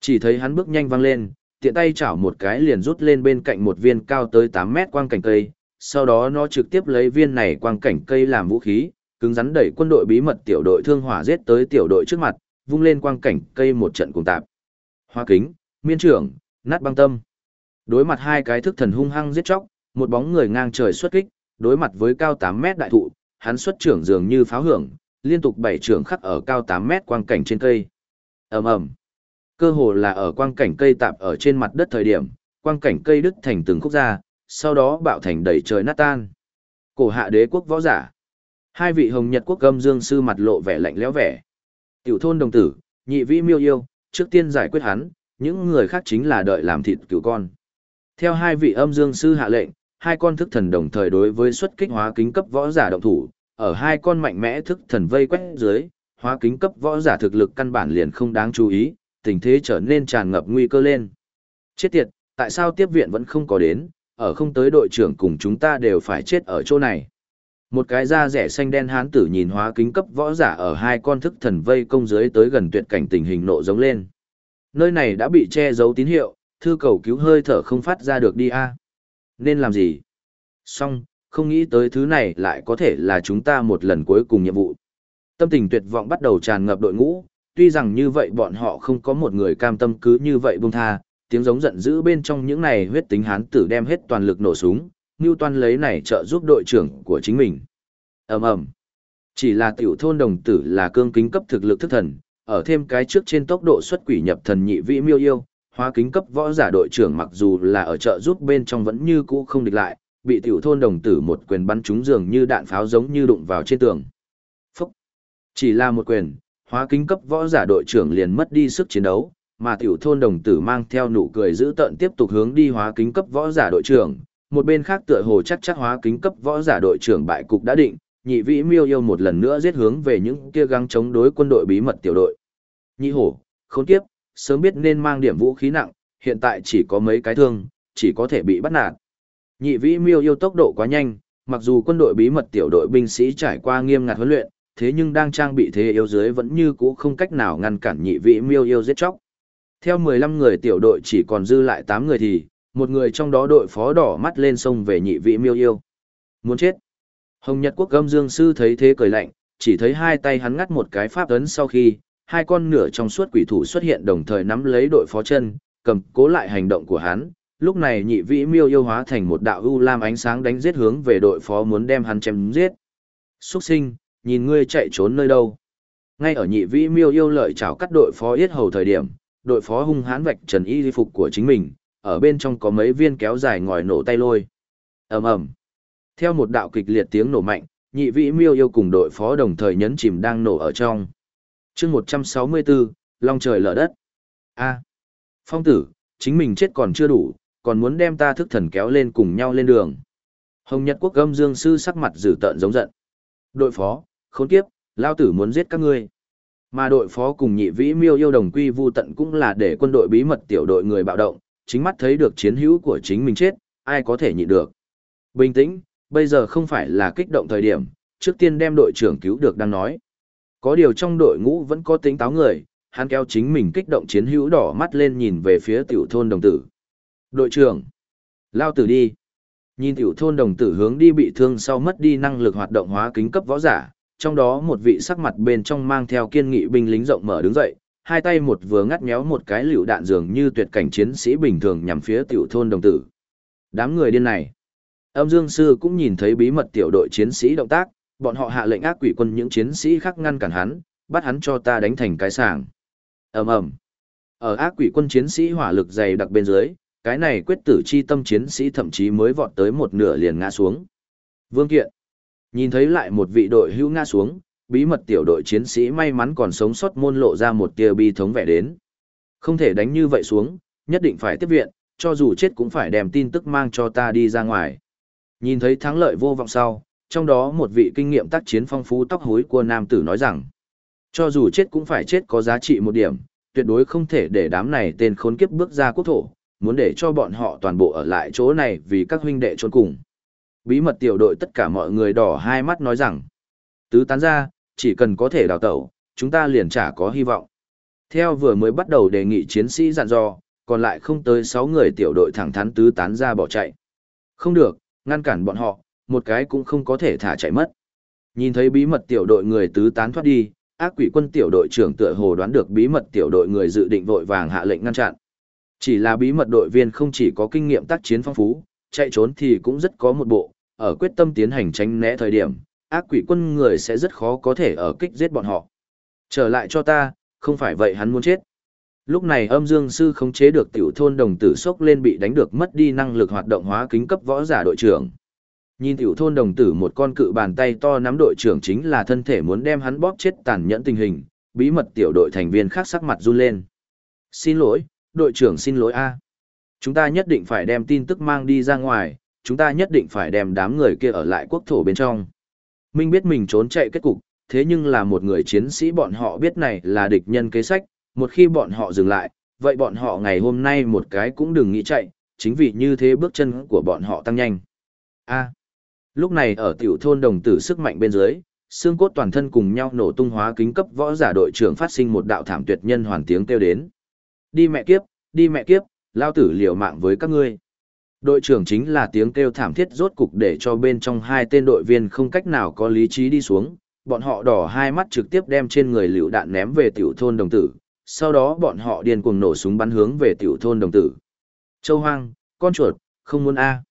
Chỉ thấy hắn bước nhanh văng lên, tiện tay chảo một cái liền rút lên bên cạnh một viên cao tới 8 mét quang cảnh cây, sau đó nó trực tiếp lấy viên này quang cảnh cây làm vũ khí, cứng rắn đẩy quân đội bí mật tiểu đội thương hỏa giết tới tiểu đội trước mặt, vung lên quang cảnh cây một trận cùng tạp. Hoa kính, miên trưởng, nát băng tâm. Đối mặt hai cái thức thần hung hăng giết chóc, một bóng người ngang trời xuất kích, đối mặt với cao 8 mét đại thụ, hắn xuất trưởng dường như pháo hưởng, liên tục bảy trưởng khắc ở cao 8 mét quang cảnh trên cây. ầm ầm, Cơ hồ là ở quang cảnh cây tạp ở trên mặt đất thời điểm, quang cảnh cây đứt thành từng khúc ra, sau đó bạo thành đầy trời nát tan. Cổ hạ đế quốc võ giả. Hai vị hồng nhật quốc âm dương sư mặt lộ vẻ lạnh lẽo vẻ. Tiểu thôn đồng tử, nhị vĩ miêu yêu, trước tiên giải quyết hắn, những người khác chính là đợi làm thịt cứu con. Theo hai vị âm dương sư hạ lệnh, hai con thức thần đồng thời đối với xuất kích hóa kính cấp võ giả động thủ, ở hai con mạnh mẽ thức thần vây quét dưới, hóa kính cấp võ giả thực lực căn bản liền không đáng chú ý, tình thế trở nên tràn ngập nguy cơ lên. Chết tiệt, tại sao tiếp viện vẫn không có đến, ở không tới đội trưởng cùng chúng ta đều phải chết ở chỗ này. Một cái da rẻ xanh đen hán tử nhìn hóa kính cấp võ giả ở hai con thức thần vây công dưới tới gần tuyệt cảnh tình hình nộ giống lên. Nơi này đã bị che giấu tín hiệu, thư cầu cứu hơi thở không phát ra được đi a. Nên làm gì? Xong, không nghĩ tới thứ này lại có thể là chúng ta một lần cuối cùng nhiệm vụ. Tâm tình tuyệt vọng bắt đầu tràn ngập đội ngũ, tuy rằng như vậy bọn họ không có một người cam tâm cứ như vậy buông tha, tiếng giống giận dữ bên trong những này huyết tính hán tử đem hết toàn lực nổ súng, Ngưu Toan lấy này trợ giúp đội trưởng của chính mình. ầm ầm Chỉ là tiểu thôn đồng tử là cương kính cấp thực lực thức thần, ở thêm cái trước trên tốc độ xuất quỷ nhập thần nhị vĩ miêu yêu, hóa kính cấp võ giả đội trưởng mặc dù là ở chợ giúp bên trong vẫn như cũ không địch lại, bị tiểu thôn đồng tử một quyền bắn trúng dường như đạn pháo giống như đụng vào trên tường. Phúc! Chỉ là một quyền, hóa kính cấp võ giả đội trưởng liền mất đi sức chiến đấu, mà tiểu thôn đồng tử mang theo nụ cười giữ tợn tiếp tục hướng đi hóa kính cấp võ giả đội trưởng, một bên khác tựa hồ chắc chắc hóa kính cấp võ giả đội trưởng bại cục đã định, nhị vĩ miêu yêu một lần nữa giết hướng về những kia găng chống đối quân đội bí mật tiểu đội. Nhị hổ, khốn kiếp, sớm biết nên mang điểm vũ khí nặng, hiện tại chỉ có mấy cái thương, chỉ có thể bị bắt nạt. Nhị vĩ miêu yêu tốc độ quá nhanh, mặc dù quân đội bí mật tiểu đội binh sĩ trải qua nghiêm ngặt huấn luyện, thế nhưng đang trang bị thế yếu dưới vẫn như cũ không cách nào ngăn cản nhị vĩ miêu yêu giết chóc. Theo 15 người tiểu đội chỉ còn dư lại 8 người thì, một người trong đó đội phó đỏ mắt lên sông về nhị vị miêu yêu. Muốn chết. Hồng Nhật Quốc gâm dương sư thấy thế cười lạnh, chỉ thấy hai tay hắn ngắt một cái pháp ấn sau khi, hai con nửa trong suốt quỷ thủ xuất hiện đồng thời nắm lấy đội phó chân, cầm cố lại hành động của hắn. Lúc này nhị vĩ miêu yêu hóa thành một đạo u lam ánh sáng đánh giết hướng về đội phó muốn đem hắn chém giết. Xuất sinh, nhìn ngươi chạy trốn nơi đâu. Ngay ở nhị vĩ miêu yêu lợi chảo cắt đội phó yết hầu thời điểm, đội phó hung hãn vạch trần y di phục của chính mình, ở bên trong có mấy viên kéo dài ngòi nổ tay lôi. ầm ầm Theo một đạo kịch liệt tiếng nổ mạnh, nhị vĩ miêu yêu cùng đội phó đồng thời nhấn chìm đang nổ ở trong chương 164, Long trời lở đất. a Phong tử, chính mình chết còn chưa đủ, còn muốn đem ta thức thần kéo lên cùng nhau lên đường. Hồng Nhật Quốc âm dương sư sắc mặt dữ tợn giống giận. Đội phó, khốn kiếp, lao tử muốn giết các ngươi. Mà đội phó cùng nhị vĩ miêu yêu đồng quy vu tận cũng là để quân đội bí mật tiểu đội người bạo động, chính mắt thấy được chiến hữu của chính mình chết, ai có thể nhịn được. Bình tĩnh, bây giờ không phải là kích động thời điểm, trước tiên đem đội trưởng cứu được đang nói. Có điều trong đội ngũ vẫn có tính táo người, hắn kéo chính mình kích động chiến hữu đỏ mắt lên nhìn về phía tiểu thôn đồng tử. Đội trưởng, lao tử đi. Nhìn tiểu thôn đồng tử hướng đi bị thương sau mất đi năng lực hoạt động hóa kính cấp võ giả, trong đó một vị sắc mặt bên trong mang theo kiên nghị binh lính rộng mở đứng dậy, hai tay một vừa ngắt méo một cái lựu đạn dường như tuyệt cảnh chiến sĩ bình thường nhằm phía tiểu thôn đồng tử. Đám người điên này. Âm Dương Sư cũng nhìn thấy bí mật tiểu đội chiến sĩ động tác, bọn họ hạ lệnh ác quỷ quân những chiến sĩ khác ngăn cản hắn, bắt hắn cho ta đánh thành cái sàng. ầm ầm Ở ác quỷ quân chiến sĩ hỏa lực dày đặc bên dưới, cái này quyết tử chi tâm chiến sĩ thậm chí mới vọt tới một nửa liền ngã xuống. Vương Kiện. Nhìn thấy lại một vị đội hữu ngã xuống, bí mật tiểu đội chiến sĩ may mắn còn sống sót môn lộ ra một tia bi thống vẻ đến. Không thể đánh như vậy xuống, nhất định phải tiếp viện, cho dù chết cũng phải đem tin tức mang cho ta đi ra ngoài. Nhìn thấy thắng lợi vô vọng sau, trong đó một vị kinh nghiệm tác chiến phong phú tóc hối của nam tử nói rằng, cho dù chết cũng phải chết có giá trị một điểm, tuyệt đối không thể để đám này tên khốn kiếp bước ra quốc thổ, muốn để cho bọn họ toàn bộ ở lại chỗ này vì các huynh đệ trốn cùng. Bí mật tiểu đội tất cả mọi người đỏ hai mắt nói rằng, tứ tán ra, chỉ cần có thể đào tẩu, chúng ta liền chả có hy vọng. Theo vừa mới bắt đầu đề nghị chiến sĩ dặn dò, còn lại không tới 6 người tiểu đội thẳng thắn tứ tán ra bỏ chạy. Không được, ngăn cản bọn họ, một cái cũng không có thể thả chạy mất. Nhìn thấy bí mật tiểu đội người tứ tán thoát đi, ác quỷ quân tiểu đội trưởng tựa hồ đoán được bí mật tiểu đội người dự định vội vàng hạ lệnh ngăn chặn. Chỉ là bí mật đội viên không chỉ có kinh nghiệm tác chiến phong phú, chạy trốn thì cũng rất có một bộ, ở quyết tâm tiến hành tránh né thời điểm, ác quỷ quân người sẽ rất khó có thể ở kích giết bọn họ. Trở lại cho ta, không phải vậy hắn muốn chết. Lúc này âm dương sư khống chế được tiểu thôn đồng tử sốc lên bị đánh được mất đi năng lực hoạt động hóa kính cấp võ giả đội trưởng. Nhìn tiểu thôn đồng tử một con cự bàn tay to nắm đội trưởng chính là thân thể muốn đem hắn bóp chết tàn nhẫn tình hình, bí mật tiểu đội thành viên khác sắc mặt run lên. Xin lỗi, đội trưởng xin lỗi a. Chúng ta nhất định phải đem tin tức mang đi ra ngoài, chúng ta nhất định phải đem đám người kia ở lại quốc thổ bên trong. Minh biết mình trốn chạy kết cục, thế nhưng là một người chiến sĩ bọn họ biết này là địch nhân kế sách, một khi bọn họ dừng lại, vậy bọn họ ngày hôm nay một cái cũng đừng nghĩ chạy, chính vì như thế bước chân của bọn họ tăng nhanh. A lúc này ở tiểu thôn đồng tử sức mạnh bên dưới, xương cốt toàn thân cùng nhau nổ tung hóa kính cấp võ giả đội trưởng phát sinh một đạo thảm tuyệt nhân hoàn tiếng kêu đến. Đi mẹ kiếp, đi mẹ kiếp, lao tử liều mạng với các ngươi. Đội trưởng chính là tiếng kêu thảm thiết rốt cục để cho bên trong hai tên đội viên không cách nào có lý trí đi xuống, bọn họ đỏ hai mắt trực tiếp đem trên người liều đạn ném về tiểu thôn đồng tử, sau đó bọn họ điên cuồng nổ súng bắn hướng về tiểu thôn đồng tử. Châu Hoang, con chuột, không muốn A.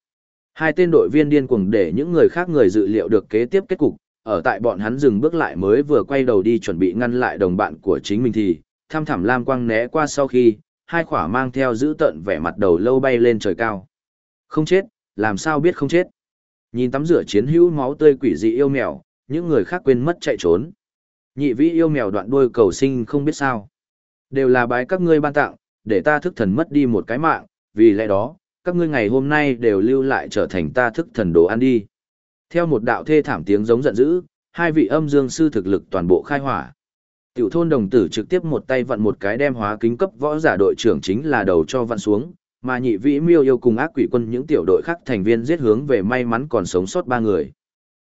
Hai tên đội viên điên cuồng để những người khác người dự liệu được kế tiếp kết cục, ở tại bọn hắn dừng bước lại mới vừa quay đầu đi chuẩn bị ngăn lại đồng bạn của chính mình thì, tham thảm lam quang né qua sau khi, hai khỏa mang theo giữ tận vẻ mặt đầu lâu bay lên trời cao. Không chết, làm sao biết không chết. Nhìn tắm rửa chiến hữu máu tươi quỷ dị yêu mèo, những người khác quên mất chạy trốn. Nhị vĩ yêu mèo đoạn đuôi cầu sinh không biết sao. Đều là bái các ngươi ban tặng, để ta thức thần mất đi một cái mạng, vì lẽ đó, các ngươi ngày hôm nay đều lưu lại trở thành ta thức thần đồ ăn đi. Theo một đạo thê thảm tiếng giống giận dữ, hai vị âm dương sư thực lực toàn bộ khai hỏa. Tiểu thôn đồng tử trực tiếp một tay vặn một cái đem hóa kính cấp võ giả đội trưởng chính là đầu cho vặn xuống, mà nhị vĩ miêu yêu cùng ác quỷ quân những tiểu đội khác thành viên giết hướng về may mắn còn sống sót ba người.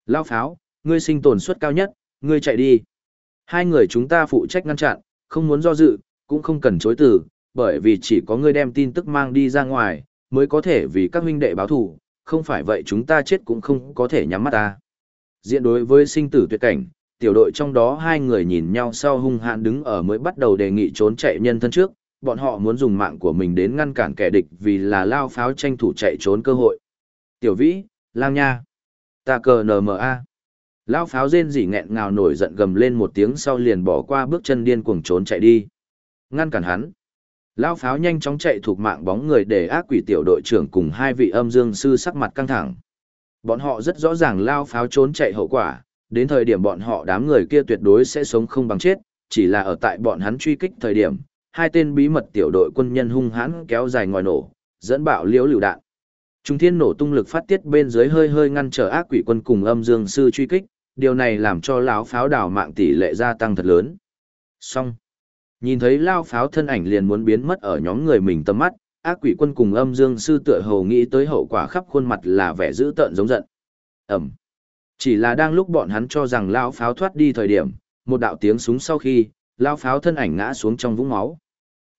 Lao pháo, ngươi sinh tồn suất cao nhất, ngươi chạy đi. Hai người chúng ta phụ trách ngăn chặn, không muốn do dự, cũng không cần chối từ, bởi vì chỉ có ngươi đem tin tức mang đi ra ngoài, mới có thể vì các huynh đệ báo thù, không phải vậy chúng ta chết cũng không có thể nhắm mắt ta. Diện đối với sinh tử tuyệt cảnh, tiểu đội trong đó hai người nhìn nhau sau hung hãn đứng ở mới bắt đầu đề nghị trốn chạy nhân thân trước, bọn họ muốn dùng mạng của mình đến ngăn cản kẻ địch vì là lao pháo tranh thủ chạy trốn cơ hội. Tiểu vĩ, lang nha, ta cờ NMA. Lao pháo rên rỉ nghẹn ngào nổi giận gầm lên một tiếng sau liền bỏ qua bước chân điên cuồng trốn chạy đi. Ngăn cản hắn. Lao pháo nhanh chóng chạy thuộc mạng bóng người để ác quỷ tiểu đội trưởng cùng hai vị âm dương sư sắc mặt căng thẳng. Bọn họ rất rõ ràng Lao pháo trốn chạy hậu quả, đến thời điểm bọn họ đám người kia tuyệt đối sẽ sống không bằng chết, chỉ là ở tại bọn hắn truy kích thời điểm, hai tên bí mật tiểu đội quân nhân hung hãn kéo dài ngòi nổ, dẫn bạo liễu lựu đạn. Trung thiên nổ tung lực phát tiết bên dưới hơi hơi ngăn trở ác quỷ quân cùng âm dương sư truy kích, điều này làm cho lão pháo đảo mạng tỷ lệ gia tăng thật lớn. Xong. Nhìn thấy lao pháo thân ảnh liền muốn biến mất ở nhóm người mình tầm mắt, ác quỷ quân cùng âm dương sư tựa hồ nghĩ tới hậu quả khắp khuôn mặt là vẻ dữ tợn giống giận. Ẩm. Chỉ là đang lúc bọn hắn cho rằng lao pháo thoát đi thời điểm, một đạo tiếng súng sau khi, lao pháo thân ảnh ngã xuống trong vũng máu.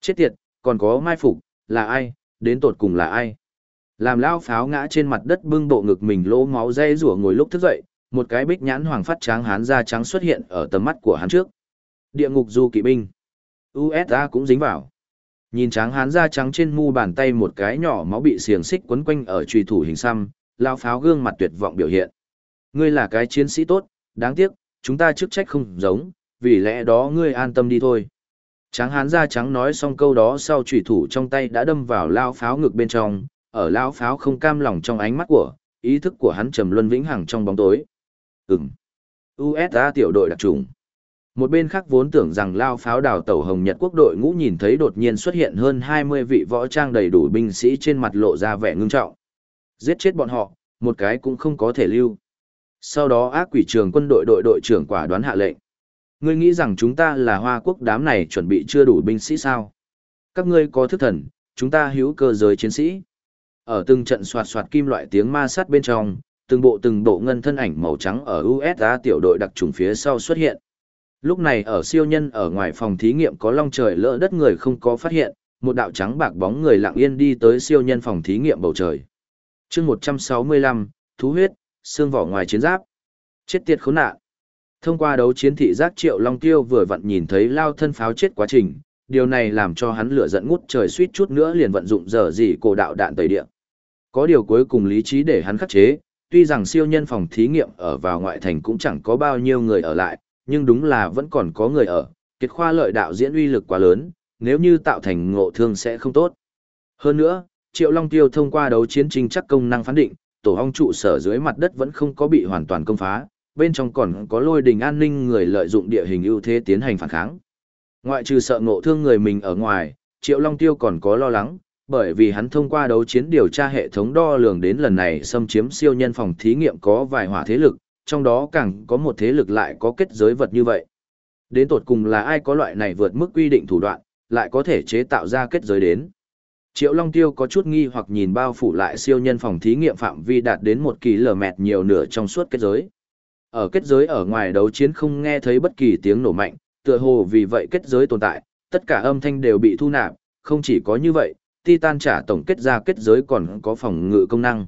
Chết tiệt, còn có mai phục, là ai, đến tột cùng là ai? Làm lao pháo ngã trên mặt đất bưng bộ ngực mình lỗ máu dây rủa ngồi lúc thức dậy, một cái bích nhãn hoàng phát tráng hán da trắng xuất hiện ở tầm mắt của hắn trước. Địa ngục du kỵ binh. USA cũng dính vào. Nhìn tráng hán da trắng trên mu bàn tay một cái nhỏ máu bị xiềng xích quấn quanh ở trùy thủ hình xăm, lao pháo gương mặt tuyệt vọng biểu hiện. Ngươi là cái chiến sĩ tốt, đáng tiếc, chúng ta chức trách không giống, vì lẽ đó ngươi an tâm đi thôi. Tráng hán da trắng nói xong câu đó sau trùy thủ trong tay đã đâm vào lao pháo ngực bên trong, ở lao pháo không cam lòng trong ánh mắt của, ý thức của hắn trầm luân vĩnh hằng trong bóng tối. Ừm. USA tiểu đội đặc trùng. Một bên khác vốn tưởng rằng lao pháo đào tàu Hồng Nhật quốc đội ngũ nhìn thấy đột nhiên xuất hiện hơn 20 vị võ trang đầy đủ binh sĩ trên mặt lộ ra vẻ ngưng trọng. Giết chết bọn họ, một cái cũng không có thể lưu. Sau đó ác quỷ trường quân đội đội đội trưởng quả đoán hạ lệnh. Ngươi nghĩ rằng chúng ta là hoa quốc đám này chuẩn bị chưa đủ binh sĩ sao? Các ngươi có thức thần, chúng ta hữu cơ giới chiến sĩ. Ở từng trận soạt soạt kim loại tiếng ma sát bên trong, từng bộ từng bộ ngân thân ảnh màu trắng ở USA tiểu đội đặc trùng phía sau xuất hiện. Lúc này ở siêu nhân ở ngoài phòng thí nghiệm có long trời lỡ đất người không có phát hiện, một đạo trắng bạc bóng người lặng yên đi tới siêu nhân phòng thí nghiệm bầu trời. chương 165, thú huyết, xương vỏ ngoài chiến giáp. Chết tiệt khốn nạn. Thông qua đấu chiến thị giác triệu long tiêu vừa vặn nhìn thấy lao thân pháo chết quá trình, điều này làm cho hắn lửa giận ngút trời suýt chút nữa liền vận dụng dở gì cổ đạo đạn tẩy địa. Có điều cuối cùng lý trí để hắn khắc chế, tuy rằng siêu nhân phòng thí nghiệm ở vào ngoại thành cũng chẳng có bao nhiêu người ở lại, nhưng đúng là vẫn còn có người ở, kiệt khoa lợi đạo diễn uy lực quá lớn, nếu như tạo thành ngộ thương sẽ không tốt. Hơn nữa, Triệu Long Tiêu thông qua đấu chiến trình chắc công năng phán định, tổ hong trụ sở dưới mặt đất vẫn không có bị hoàn toàn công phá, bên trong còn có lôi đình an ninh người lợi dụng địa hình ưu thế tiến hành phản kháng. Ngoại trừ sợ ngộ thương người mình ở ngoài, Triệu Long Tiêu còn có lo lắng, bởi vì hắn thông qua đấu chiến điều tra hệ thống đo lường đến lần này xâm chiếm siêu nhân phòng thí nghiệm có vài hỏa thế lực, trong đó càng có một thế lực lại có kết giới vật như vậy. Đến tột cùng là ai có loại này vượt mức quy định thủ đoạn, lại có thể chế tạo ra kết giới đến. Triệu Long Tiêu có chút nghi hoặc nhìn bao phủ lại siêu nhân phòng thí nghiệm phạm vi đạt đến một kỳ lờ mẹt nhiều nửa trong suốt kết giới. Ở kết giới ở ngoài đấu chiến không nghe thấy bất kỳ tiếng nổ mạnh, tựa hồ vì vậy kết giới tồn tại, tất cả âm thanh đều bị thu nạp, không chỉ có như vậy, Titan trả tổng kết ra kết giới còn có phòng ngự công năng.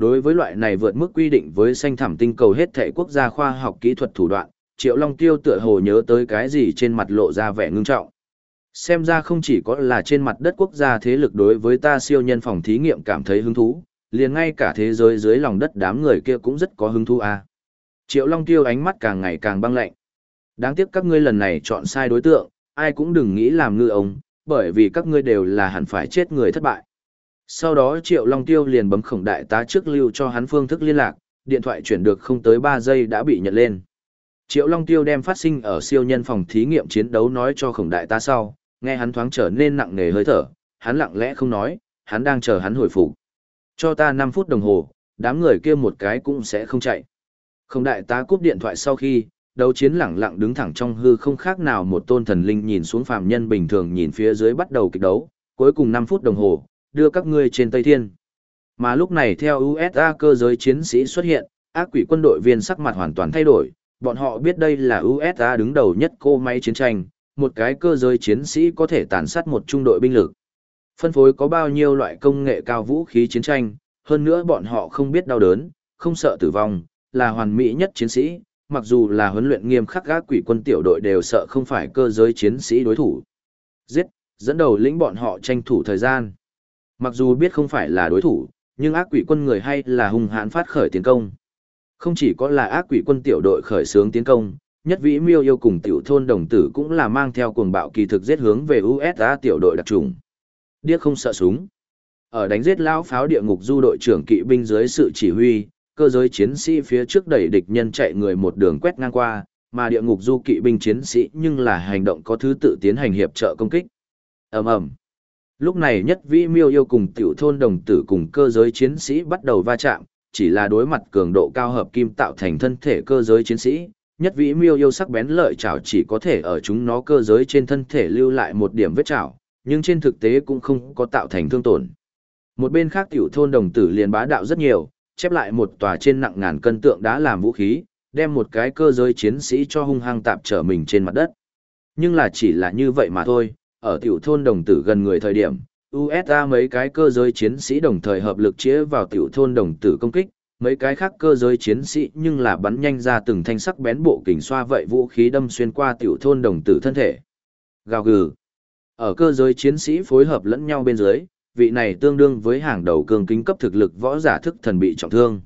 Đối với loại này vượt mức quy định với xanh thảm tinh cầu hết thể quốc gia khoa học kỹ thuật thủ đoạn, Triệu Long Tiêu tựa hồ nhớ tới cái gì trên mặt lộ ra vẻ ngưng trọng. Xem ra không chỉ có là trên mặt đất quốc gia thế lực đối với ta siêu nhân phòng thí nghiệm cảm thấy hứng thú, liền ngay cả thế giới dưới lòng đất đám người kia cũng rất có hứng thú à. Triệu Long Tiêu ánh mắt càng ngày càng băng lạnh. Đáng tiếc các ngươi lần này chọn sai đối tượng, ai cũng đừng nghĩ làm ngư ông, bởi vì các ngươi đều là hẳn phải chết người thất bại. Sau đó Triệu Long Tiêu liền bấm khổng đại tá trước lưu cho hắn phương thức liên lạc, điện thoại chuyển được không tới 3 giây đã bị nhận lên. Triệu Long Tiêu đem phát sinh ở siêu nhân phòng thí nghiệm chiến đấu nói cho khổng đại tá sau, nghe hắn thoáng trở nên nặng nề hơi thở, hắn lặng lẽ không nói, hắn đang chờ hắn hồi phục. Cho ta 5 phút đồng hồ, đám người kia một cái cũng sẽ không chạy. Khổng đại tá cúp điện thoại sau khi, đấu chiến lẳng lặng đứng thẳng trong hư không khác nào một tôn thần linh nhìn xuống phàm nhân bình thường nhìn phía dưới bắt đầu kịch đấu, cuối cùng 5 phút đồng hồ, đưa các ngươi trên Tây Thiên. Mà lúc này theo USA cơ giới chiến sĩ xuất hiện, ác quỷ quân đội viên sắc mặt hoàn toàn thay đổi, bọn họ biết đây là USA đứng đầu nhất cô máy chiến tranh, một cái cơ giới chiến sĩ có thể tàn sát một trung đội binh lực. Phân phối có bao nhiêu loại công nghệ cao vũ khí chiến tranh, hơn nữa bọn họ không biết đau đớn, không sợ tử vong, là hoàn mỹ nhất chiến sĩ, mặc dù là huấn luyện nghiêm khắc ác quỷ quân tiểu đội đều sợ không phải cơ giới chiến sĩ đối thủ. Giết, dẫn đầu lĩnh bọn họ tranh thủ thời gian. Mặc dù biết không phải là đối thủ, nhưng ác quỷ quân người hay là hung hãn phát khởi tiến công. Không chỉ có là ác quỷ quân tiểu đội khởi xướng tiến công, nhất vĩ miêu yêu cùng tiểu thôn đồng tử cũng là mang theo cuồng bạo kỳ thực giết hướng về USA tiểu đội đặc trùng. Điếc không sợ súng. Ở đánh giết lão pháo địa ngục du đội trưởng kỵ binh dưới sự chỉ huy, cơ giới chiến sĩ phía trước đẩy địch nhân chạy người một đường quét ngang qua, mà địa ngục du kỵ binh chiến sĩ nhưng là hành động có thứ tự tiến hành hiệp trợ công kích. ầm ầm Lúc này nhất vĩ miêu yêu cùng tiểu thôn đồng tử cùng cơ giới chiến sĩ bắt đầu va chạm, chỉ là đối mặt cường độ cao hợp kim tạo thành thân thể cơ giới chiến sĩ, nhất vĩ miêu yêu sắc bén lợi chảo chỉ có thể ở chúng nó cơ giới trên thân thể lưu lại một điểm vết chảo, nhưng trên thực tế cũng không có tạo thành thương tổn. Một bên khác tiểu thôn đồng tử liền bá đạo rất nhiều, chép lại một tòa trên nặng ngàn cân tượng đá làm vũ khí, đem một cái cơ giới chiến sĩ cho hung hăng tạp trở mình trên mặt đất. Nhưng là chỉ là như vậy mà thôi, ở tiểu thôn đồng tử gần người thời điểm, USA mấy cái cơ giới chiến sĩ đồng thời hợp lực chĩa vào tiểu thôn đồng tử công kích, mấy cái khác cơ giới chiến sĩ nhưng là bắn nhanh ra từng thanh sắc bén bộ kình xoa vậy vũ khí đâm xuyên qua tiểu thôn đồng tử thân thể. Gào gừ. Ở cơ giới chiến sĩ phối hợp lẫn nhau bên dưới, vị này tương đương với hàng đầu cường kính cấp thực lực võ giả thức thần bị trọng thương.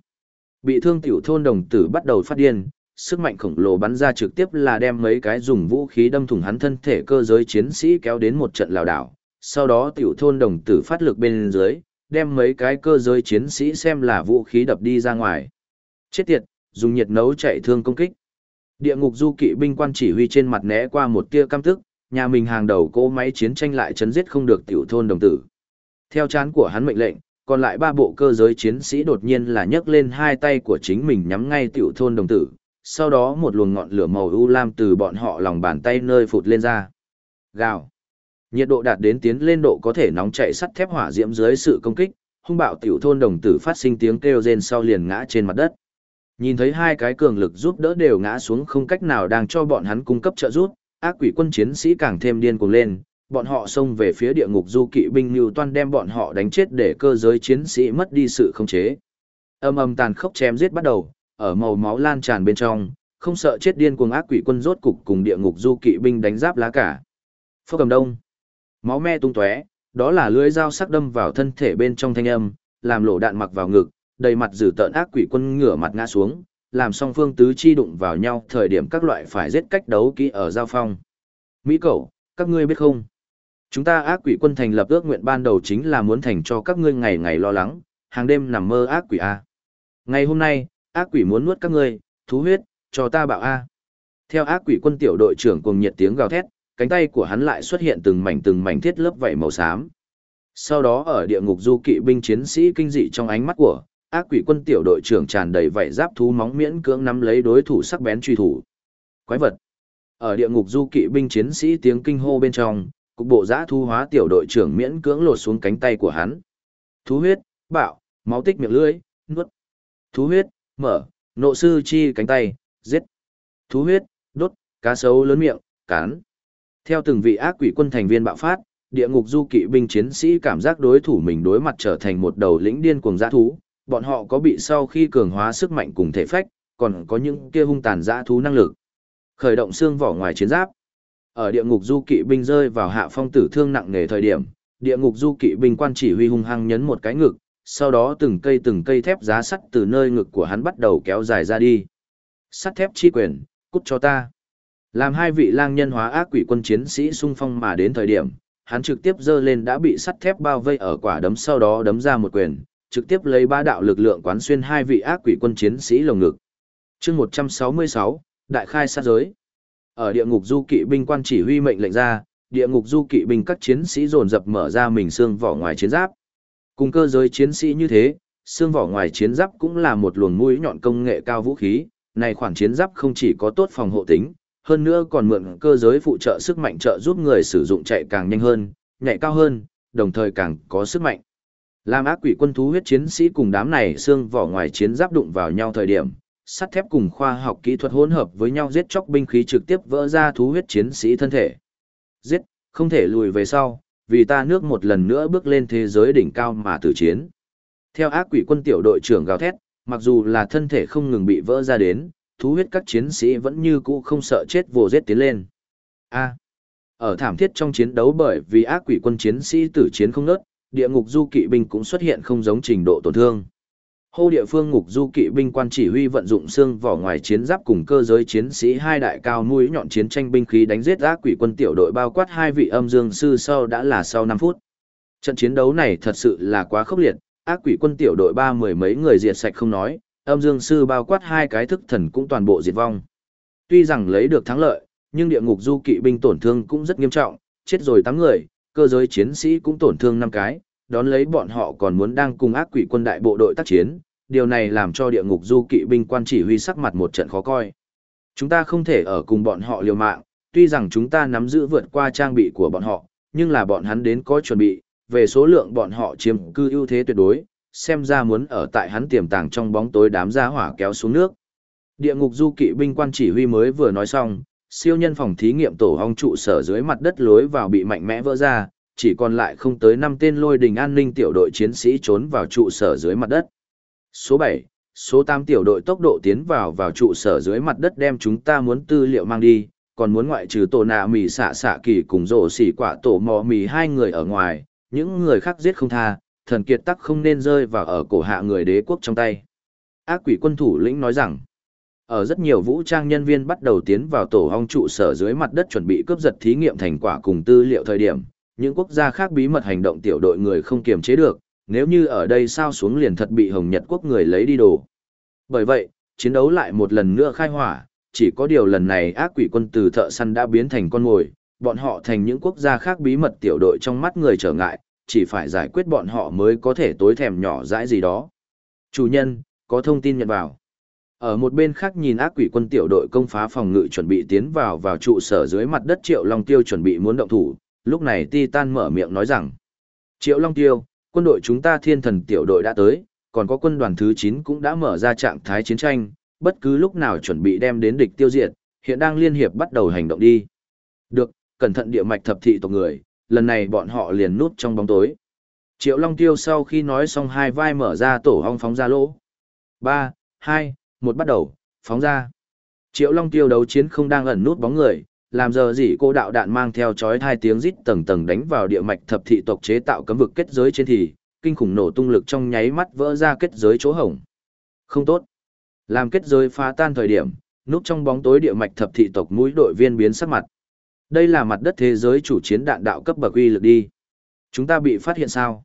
Bị thương tiểu thôn đồng tử bắt đầu phát điên, sức mạnh khổng lồ bắn ra trực tiếp là đem mấy cái dùng vũ khí đâm thủng hắn thân thể cơ giới chiến sĩ kéo đến một trận lào đảo. Sau đó tiểu thôn đồng tử phát lực bên dưới, đem mấy cái cơ giới chiến sĩ xem là vũ khí đập đi ra ngoài. Chết tiệt, dùng nhiệt nấu chạy thương công kích. Địa ngục du kỵ binh quan chỉ huy trên mặt né qua một tia căm tức, nhà mình hàng đầu cỗ máy chiến tranh lại chấn giết không được tiểu thôn đồng tử. Theo chán của hắn mệnh lệnh, còn lại ba bộ cơ giới chiến sĩ đột nhiên là nhấc lên hai tay của chính mình nhắm ngay tiểu thôn đồng tử, sau đó một luồng ngọn lửa màu u lam từ bọn họ lòng bàn tay nơi phụt lên ra. Gào. Nhiệt độ đạt đến tiến lên độ có thể nóng chạy sắt thép hỏa diễm dưới sự công kích, hung bạo tiểu thôn đồng tử phát sinh tiếng kêu rên sau liền ngã trên mặt đất. Nhìn thấy hai cái cường lực giúp đỡ đều ngã xuống không cách nào đang cho bọn hắn cung cấp trợ giúp, ác quỷ quân chiến sĩ càng thêm điên cuồng lên, bọn họ xông về phía địa ngục du kỵ binh Nưu Toan đem bọn họ đánh chết để cơ giới chiến sĩ mất đi sự khống chế. Âm âm tàn khốc chém giết bắt đầu, ở màu máu lan tràn bên trong, không sợ chết điên cuồng ác quỷ quân rốt cục cùng địa ngục du kỵ binh đánh giáp lá cả. Phốc cầm đông, máu me tung tóe, đó là lưỡi dao sắc đâm vào thân thể bên trong thanh âm, làm lộ đạn mặc vào ngực, đầy mặt dữ tợn ác quỷ quân ngửa mặt ngã xuống, làm song phương tứ chi đụng vào nhau thời điểm các loại phải giết cách đấu kỹ ở giao phong. Mỹ cậu, các ngươi biết không? Chúng ta ác quỷ quân thành lập ước nguyện ban đầu chính là muốn thành cho các ngươi ngày ngày lo lắng, hàng đêm nằm mơ ác quỷ A. Ngày hôm nay, ác quỷ muốn nuốt các ngươi, thú huyết, cho ta bảo A. Theo ác quỷ quân tiểu đội trưởng cùng nhiệt tiếng gào thét, cánh tay của hắn lại xuất hiện từng mảnh từng mảnh thiết lớp vảy màu xám. Sau đó ở địa ngục du kỵ binh chiến sĩ kinh dị trong ánh mắt của, ác quỷ quân tiểu đội trưởng tràn đầy vảy giáp thú móng miễn cưỡng nắm lấy đối thủ sắc bén truy thủ. Quái vật. Ở địa ngục du kỵ binh chiến sĩ tiếng kinh hô bên trong, cục bộ giã thu hóa tiểu đội trưởng miễn cưỡng lột xuống cánh tay của hắn. Thú huyết, bạo, máu tích miệng lưỡi, nuốt. Thú huyết, mở, nộ sư chi cánh tay, giết. Thú huyết, đốt, cá sấu lớn miệng, cán. Theo từng vị ác quỷ quân thành viên bạo phát, địa ngục du kỵ binh chiến sĩ cảm giác đối thủ mình đối mặt trở thành một đầu lĩnh điên cuồng dã thú, bọn họ có bị sau khi cường hóa sức mạnh cùng thể phách, còn có những kia hung tàn dã thú năng lực. Khởi động xương vỏ ngoài chiến giáp. Ở địa ngục du kỵ binh rơi vào hạ phong tử thương nặng nề thời điểm, địa ngục du kỵ binh quan chỉ huy hung hăng nhấn một cái ngực, sau đó từng cây từng cây thép giá sắt từ nơi ngực của hắn bắt đầu kéo dài ra đi. Sắt thép chi quyền, cút cho ta. Làm hai vị lang nhân hóa ác quỷ quân chiến sĩ xung phong mà đến thời điểm, hắn trực tiếp giơ lên đã bị sắt thép bao vây ở quả đấm sau đó đấm ra một quyền, trực tiếp lấy ba đạo lực lượng quán xuyên hai vị ác quỷ quân chiến sĩ lồng ngực. Chương 166, Đại khai sát giới. Ở địa ngục du kỵ binh quan chỉ huy mệnh lệnh ra, địa ngục du kỵ binh các chiến sĩ dồn dập mở ra mình xương vỏ ngoài chiến giáp. Cùng cơ giới chiến sĩ như thế, xương vỏ ngoài chiến giáp cũng là một luồng mũi nhọn công nghệ cao vũ khí, này khoản chiến giáp không chỉ có tốt phòng hộ tính, hơn nữa còn mượn cơ giới phụ trợ sức mạnh trợ giúp người sử dụng chạy càng nhanh hơn, nhạy cao hơn, đồng thời càng có sức mạnh. Làm ác quỷ quân thú huyết chiến sĩ cùng đám này xương vỏ ngoài chiến giáp đụng vào nhau thời điểm, sắt thép cùng khoa học kỹ thuật hỗn hợp với nhau giết chóc binh khí trực tiếp vỡ ra thú huyết chiến sĩ thân thể. Giết, không thể lùi về sau, vì ta nước một lần nữa bước lên thế giới đỉnh cao mà tử chiến. Theo ác quỷ quân tiểu đội trưởng gào thét, mặc dù là thân thể không ngừng bị vỡ ra đến, thú huyết các chiến sĩ vẫn như cũ không sợ chết vồ giết tiến lên. A. ở thảm thiết trong chiến đấu bởi vì ác quỷ quân chiến sĩ tử chiến không nớt, địa ngục du kỵ binh cũng xuất hiện không giống trình độ tổn thương. Hô địa phương ngục du kỵ binh quan chỉ huy vận dụng xương vỏ ngoài chiến giáp cùng cơ giới chiến sĩ hai đại cao mũi nhọn chiến tranh binh khí đánh giết ác quỷ quân tiểu đội bao quát hai vị âm dương sư sau đã là sau 5 phút. Trận chiến đấu này thật sự là quá khốc liệt, ác quỷ quân tiểu đội ba mười mấy người diệt sạch không nói, âm dương sư bao quát hai cái thức thần cũng toàn bộ diệt vong. Tuy rằng lấy được thắng lợi, nhưng địa ngục du kỵ binh tổn thương cũng rất nghiêm trọng, chết rồi 8 người, cơ giới chiến sĩ cũng tổn thương 5 cái, đón lấy bọn họ còn muốn đang cùng ác quỷ quân đại bộ đội tác chiến, điều này làm cho địa ngục du kỵ binh quan chỉ huy sắc mặt một trận khó coi. Chúng ta không thể ở cùng bọn họ liều mạng, tuy rằng chúng ta nắm giữ vượt qua trang bị của bọn họ, nhưng là bọn hắn đến có chuẩn bị, về số lượng bọn họ chiếm cư ưu thế tuyệt đối, xem ra muốn ở tại hắn tiềm tàng trong bóng tối đám gia hỏa kéo xuống nước. Địa ngục du kỵ binh quan chỉ huy mới vừa nói xong, siêu nhân phòng thí nghiệm tổ hong trụ sở dưới mặt đất lối vào bị mạnh mẽ vỡ ra, chỉ còn lại không tới 5 tên lôi đình an ninh tiểu đội chiến sĩ trốn vào trụ sở dưới mặt đất. Số 7, số 8 tiểu đội tốc độ tiến vào vào trụ sở dưới mặt đất đem chúng ta muốn tư liệu mang đi, còn muốn ngoại trừ tổ nạ mì xạ xạ kỳ cùng rổ xỉ quả tổ mò mì hai người ở ngoài, những người khác giết không tha, thần kiệt tắc không nên rơi vào ở cổ hạ người đế quốc trong tay. Ác quỷ quân thủ lĩnh nói rằng, ở rất nhiều vũ trang nhân viên bắt đầu tiến vào tổ hong trụ sở dưới mặt đất chuẩn bị cướp giật thí nghiệm thành quả cùng tư liệu thời điểm, những quốc gia khác bí mật hành động tiểu đội người không kiềm chế được, nếu như ở đây sao xuống liền thật bị Hồng Nhật quốc người lấy đi đồ. Bởi vậy, chiến đấu lại một lần nữa khai hỏa, chỉ có điều lần này ác quỷ quân từ thợ săn đã biến thành con mồi, bọn họ thành những quốc gia khác bí mật tiểu đội trong mắt người trở ngại, chỉ phải giải quyết bọn họ mới có thể tối thèm nhỏ dãi gì đó. Chủ nhân, có thông tin nhận vào. Ở một bên khác nhìn ác quỷ quân tiểu đội công phá phòng ngự chuẩn bị tiến vào vào trụ sở dưới mặt đất Triệu Long Tiêu chuẩn bị muốn động thủ, lúc này Titan mở miệng nói rằng Triệu Long Tiêu, quân đội chúng ta thiên thần tiểu đội đã tới, còn có quân đoàn thứ 9 cũng đã mở ra trạng thái chiến tranh, bất cứ lúc nào chuẩn bị đem đến địch tiêu diệt, hiện đang liên hiệp bắt đầu hành động đi. Được, cẩn thận địa mạch thập thị tộc người, lần này bọn họ liền núp trong bóng tối. Triệu Long Tiêu sau khi nói xong hai vai mở ra tổ hong phóng ra lỗ. 3, 2, 1 bắt đầu, phóng ra. Triệu Long Tiêu đấu chiến không đang ẩn nút bóng người, làm giờ gì cô đạo đạn mang theo chói hai tiếng rít tầng tầng đánh vào địa mạch thập thị tộc chế tạo cấm vực kết giới trên thì, kinh khủng nổ tung lực trong nháy mắt vỡ ra kết giới chỗ hổng. Không tốt. Làm kết giới phá tan thời điểm, núp trong bóng tối địa mạch thập thị tộc mũi đội viên biến sắc mặt. Đây là mặt đất thế giới chủ chiến đạn đạo cấp bậc uy lực đi. Chúng ta bị phát hiện sao?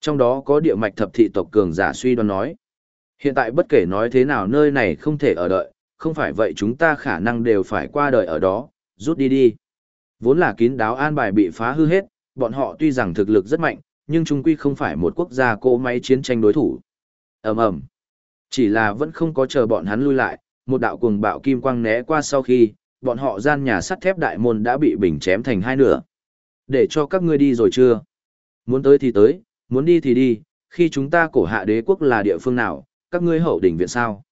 Trong đó có địa mạch thập thị tộc cường giả suy đoán nói. Hiện tại bất kể nói thế nào nơi này không thể ở đợi, không phải vậy chúng ta khả năng đều phải qua đời ở đó, rút đi đi. Vốn là kín đáo an bài bị phá hư hết, bọn họ tuy rằng thực lực rất mạnh, nhưng trung quy không phải một quốc gia cỗ máy chiến tranh đối thủ. ầm ầm Chỉ là vẫn không có chờ bọn hắn lui lại, một đạo cuồng bạo kim quang né qua sau khi, bọn họ gian nhà sắt thép đại môn đã bị bình chém thành hai nửa. Để cho các ngươi đi rồi chưa? Muốn tới thì tới, muốn đi thì đi, khi chúng ta cổ hạ đế quốc là địa phương nào, các ngươi hậu đỉnh viện sao?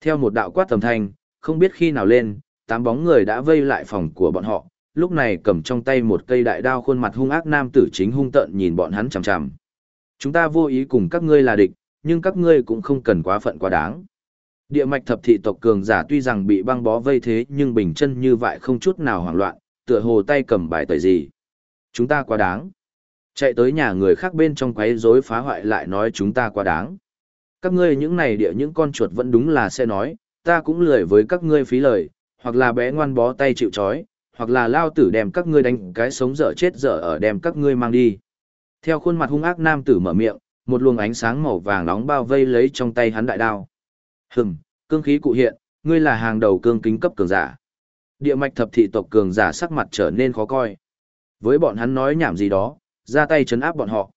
Theo một đạo quát tầm thanh, không biết khi nào lên, tám bóng người đã vây lại phòng của bọn họ, lúc này cầm trong tay một cây đại đao khuôn mặt hung ác nam tử chính hung tợn nhìn bọn hắn chằm chằm. Chúng ta vô ý cùng các ngươi là địch, nhưng các ngươi cũng không cần quá phận quá đáng. Địa mạch thập thị tộc cường giả tuy rằng bị băng bó vây thế nhưng bình chân như vậy không chút nào hoảng loạn, tựa hồ tay cầm bài tẩy gì. Chúng ta quá đáng. Chạy tới nhà người khác bên trong quấy rối phá hoại lại nói chúng ta quá đáng. Các ngươi những này địa những con chuột vẫn đúng là sẽ nói, ta cũng lười với các ngươi phí lời, hoặc là bé ngoan bó tay chịu chói, hoặc là lao tử đem các ngươi đánh cái sống dở chết dở ở đem các ngươi mang đi. Theo khuôn mặt hung ác nam tử mở miệng, một luồng ánh sáng màu vàng nóng bao vây lấy trong tay hắn đại đao. Hừm, cương khí cụ hiện, ngươi là hàng đầu cương kính cấp cường giả. Địa mạch thập thị tộc cường giả sắc mặt trở nên khó coi. Với bọn hắn nói nhảm gì đó, ra tay chấn áp bọn họ.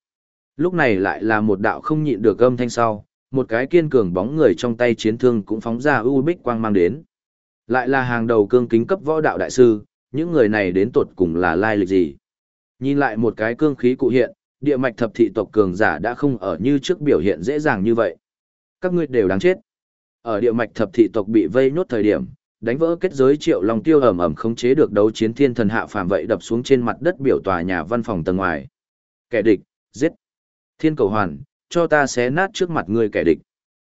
Lúc này lại là một đạo không nhịn được âm thanh sau, một cái kiên cường bóng người trong tay chiến thương cũng phóng ra u bích quang mang đến. Lại là hàng đầu cương kính cấp võ đạo đại sư, những người này đến tột cùng là lai lịch gì? Nhìn lại một cái cương khí cụ hiện, địa mạch thập thị tộc cường giả đã không ở như trước biểu hiện dễ dàng như vậy. Các ngươi đều đáng chết. Ở địa mạch thập thị tộc bị vây nốt thời điểm, đánh vỡ kết giới triệu long tiêu ẩm ẩm khống chế được đấu chiến thiên thần hạ phàm vậy đập xuống trên mặt đất biểu tòa nhà văn phòng tầng ngoài. Kẻ địch, giết. Thiên cầu hoàn, cho ta xé nát trước mặt ngươi kẻ địch.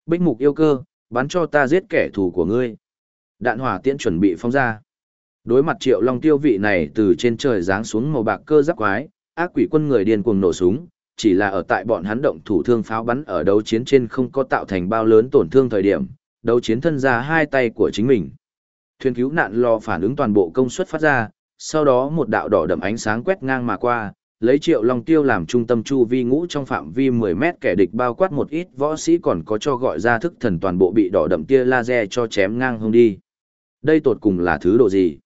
Bích mục yêu cơ, bắn cho ta giết kẻ thù của ngươi. Đạn hỏa tiễn chuẩn bị phóng ra. Đối mặt triệu long tiêu vị này từ trên trời giáng xuống màu bạc cơ giáp quái, ác quỷ quân người điên cuồng nổ súng, chỉ là ở tại bọn hắn động thủ thương pháo bắn ở đấu chiến trên không có tạo thành bao lớn tổn thương thời điểm, đấu chiến thân ra hai tay của chính mình. Thuyền cứu nạn lò phản ứng toàn bộ công suất phát ra, sau đó một đạo đỏ đậm ánh sáng quét ngang mà qua, lấy triệu long tiêu làm trung tâm chu vi ngũ trong phạm vi 10 mét kẻ địch bao quát một ít võ sĩ còn có cho gọi ra thức thần toàn bộ bị đỏ đậm tia laser cho chém ngang hông đi. Đây tột cùng là thứ độ gì?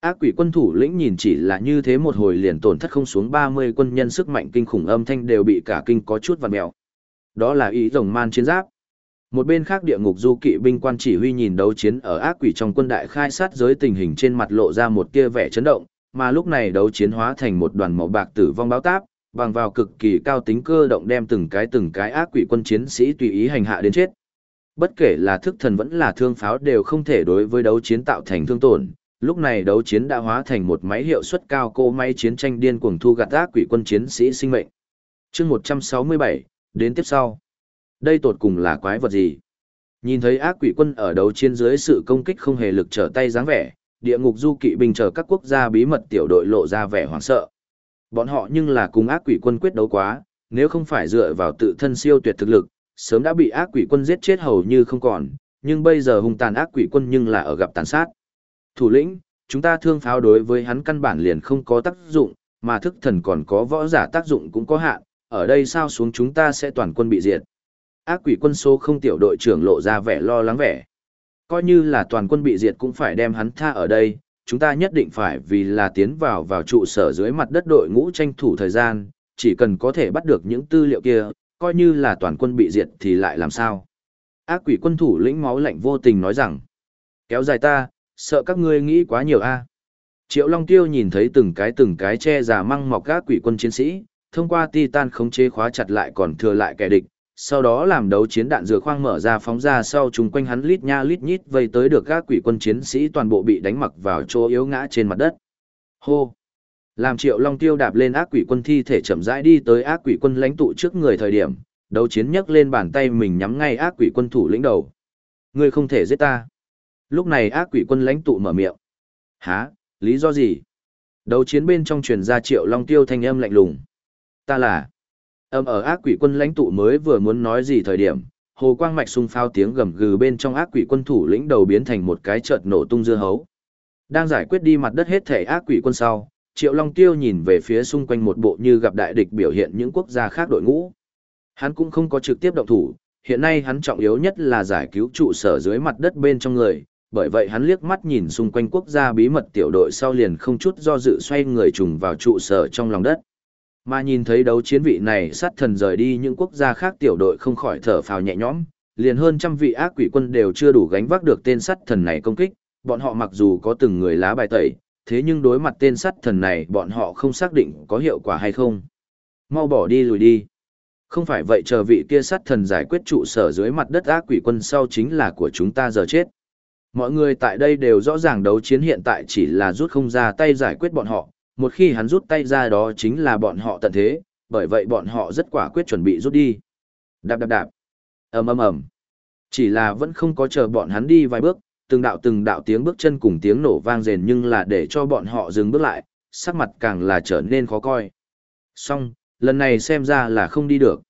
Ác quỷ quân thủ lĩnh nhìn chỉ là như thế một hồi liền tổn thất không xuống 30 quân nhân sức mạnh kinh khủng âm thanh đều bị cả kinh có chút vằn mèo. Đó là ý rồng man chiến giáp. Một bên khác địa ngục du kỵ binh quan chỉ huy nhìn đấu chiến ở ác quỷ trong quân đại khai sát giới tình hình trên mặt lộ ra một tia vẻ chấn động, mà lúc này đấu chiến hóa thành một đoàn màu bạc tử vong báo táp, bằng vào cực kỳ cao tính cơ động đem từng cái từng cái ác quỷ quân chiến sĩ tùy ý hành hạ đến chết. Bất kể là thức thần vẫn là thương pháo đều không thể đối với đấu chiến tạo thành thương tổn, lúc này đấu chiến đã hóa thành một máy hiệu suất cao cô máy chiến tranh điên cuồng thu gạt ác quỷ quân chiến sĩ sinh mệnh. chương 167, đến tiếp sau. Đây tột cùng là quái vật gì? Nhìn thấy ác quỷ quân ở đấu chiến dưới sự công kích không hề lực trở tay dáng vẻ, địa ngục du kỵ bình chờ các quốc gia bí mật tiểu đội lộ ra vẻ hoảng sợ. Bọn họ nhưng là cùng ác quỷ quân quyết đấu quá, nếu không phải dựa vào tự thân siêu tuyệt thực lực, sớm đã bị ác quỷ quân giết chết hầu như không còn, nhưng bây giờ hung tàn ác quỷ quân nhưng là ở gặp tàn sát. Thủ lĩnh, chúng ta thương pháo đối với hắn căn bản liền không có tác dụng, mà thức thần còn có võ giả tác dụng cũng có hạn, ở đây sao xuống chúng ta sẽ toàn quân bị diệt. Ác quỷ quân số không tiểu đội trưởng lộ ra vẻ lo lắng vẻ. Coi như là toàn quân bị diệt cũng phải đem hắn tha ở đây, chúng ta nhất định phải vì là tiến vào vào trụ sở dưới mặt đất đội ngũ tranh thủ thời gian, chỉ cần có thể bắt được những tư liệu kia, coi như là toàn quân bị diệt thì lại làm sao. Ác quỷ quân thủ lĩnh máu lạnh vô tình nói rằng, kéo dài ta, sợ các ngươi nghĩ quá nhiều a. Triệu Long Tiêu nhìn thấy từng cái từng cái che giả măng mọc các quỷ quân chiến sĩ, thông qua titan khống chế khóa chặt lại còn thừa lại kẻ địch, sau đó làm đấu chiến đạn dừa khoang mở ra phóng ra sau chúng quanh hắn lít nha lít nhít vây tới được các quỷ quân chiến sĩ toàn bộ bị đánh mặc vào chỗ yếu ngã trên mặt đất. Hô! Làm triệu long tiêu đạp lên ác quỷ quân thi thể chậm rãi đi tới ác quỷ quân lãnh tụ trước người thời điểm, đấu chiến nhấc lên bàn tay mình nhắm ngay ác quỷ quân thủ lĩnh đầu. Ngươi không thể giết ta. Lúc này ác quỷ quân lãnh tụ mở miệng. Hả, lý do gì? Đấu chiến bên trong truyền ra triệu long tiêu thanh âm lạnh lùng. Ta là... Âm ở ác quỷ quân lãnh tụ mới vừa muốn nói gì thời điểm, hồ quang mạch xung phao tiếng gầm gừ bên trong ác quỷ quân thủ lĩnh đầu biến thành một cái chợt nổ tung dưa hấu. Đang giải quyết đi mặt đất hết thể ác quỷ quân sau, Triệu Long Tiêu nhìn về phía xung quanh một bộ như gặp đại địch biểu hiện những quốc gia khác đội ngũ. Hắn cũng không có trực tiếp động thủ, hiện nay hắn trọng yếu nhất là giải cứu trụ sở dưới mặt đất bên trong người, bởi vậy hắn liếc mắt nhìn xung quanh quốc gia bí mật tiểu đội sau liền không chút do dự xoay người trùng vào trụ sở trong lòng đất. Mà nhìn thấy đấu chiến vị này sát thần rời đi những quốc gia khác tiểu đội không khỏi thở phào nhẹ nhõm, liền hơn trăm vị ác quỷ quân đều chưa đủ gánh vác được tên sát thần này công kích, bọn họ mặc dù có từng người lá bài tẩy, thế nhưng đối mặt tên sát thần này bọn họ không xác định có hiệu quả hay không. Mau bỏ đi lùi đi. Không phải vậy chờ vị kia sát thần giải quyết trụ sở dưới mặt đất ác quỷ quân sau chính là của chúng ta giờ chết. Mọi người tại đây đều rõ ràng đấu chiến hiện tại chỉ là rút không ra tay giải quyết bọn họ, một khi hắn rút tay ra đó chính là bọn họ tận thế, bởi vậy bọn họ rất quả quyết chuẩn bị rút đi. Đạp đạp đạp. ầm ầm ầm. Chỉ là vẫn không có chờ bọn hắn đi vài bước, từng đạo từng đạo tiếng bước chân cùng tiếng nổ vang rền nhưng là để cho bọn họ dừng bước lại, sắc mặt càng là trở nên khó coi. Xong, lần này xem ra là không đi được.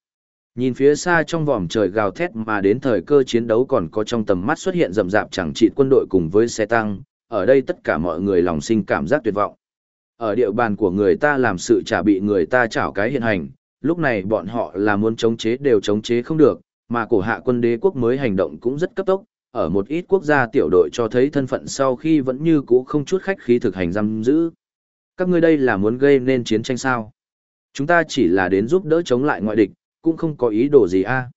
Nhìn phía xa trong vòm trời gào thét mà đến thời cơ chiến đấu còn có trong tầm mắt xuất hiện rầm rạp chẳng trị quân đội cùng với xe tăng, ở đây tất cả mọi người lòng sinh cảm giác tuyệt vọng. Ở địa bàn của người ta làm sự trả bị người ta chảo cái hiện hành, lúc này bọn họ là muốn chống chế đều chống chế không được, mà cổ hạ quân đế quốc mới hành động cũng rất cấp tốc, ở một ít quốc gia tiểu đội cho thấy thân phận sau khi vẫn như cũ không chút khách khí thực hành giam giữ. Các ngươi đây là muốn gây nên chiến tranh sao? Chúng ta chỉ là đến giúp đỡ chống lại ngoại địch, cũng không có ý đồ gì a.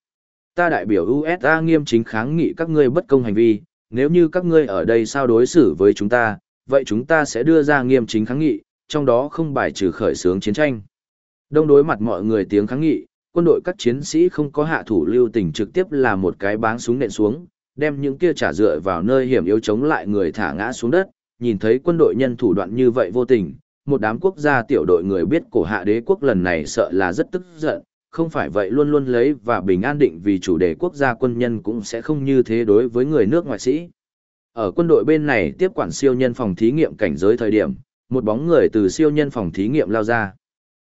Ta đại biểu USA nghiêm chính kháng nghị các ngươi bất công hành vi, nếu như các ngươi ở đây sao đối xử với chúng ta, vậy chúng ta sẽ đưa ra nghiêm chính kháng nghị, trong đó không bài trừ khởi xướng chiến tranh. Đông đối mặt mọi người tiếng kháng nghị, quân đội các chiến sĩ không có hạ thủ lưu tình trực tiếp là một cái báng súng nện xuống, đem những kia trả dựa vào nơi hiểm yếu chống lại người thả ngã xuống đất, nhìn thấy quân đội nhân thủ đoạn như vậy vô tình, một đám quốc gia tiểu đội người biết cổ hạ đế quốc lần này sợ là rất tức giận, không phải vậy luôn luôn lấy và bình an định vì chủ đề quốc gia quân nhân cũng sẽ không như thế đối với người nước ngoại sĩ. Ở quân đội bên này tiếp quản siêu nhân phòng thí nghiệm cảnh giới thời điểm, một bóng người từ siêu nhân phòng thí nghiệm lao ra.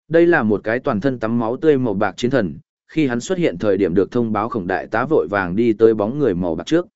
Đây là một cái toàn thân tắm máu tươi màu bạc chiến thần, khi hắn xuất hiện thời điểm được thông báo khổng đại tá vội vàng đi tới bóng người màu bạc trước.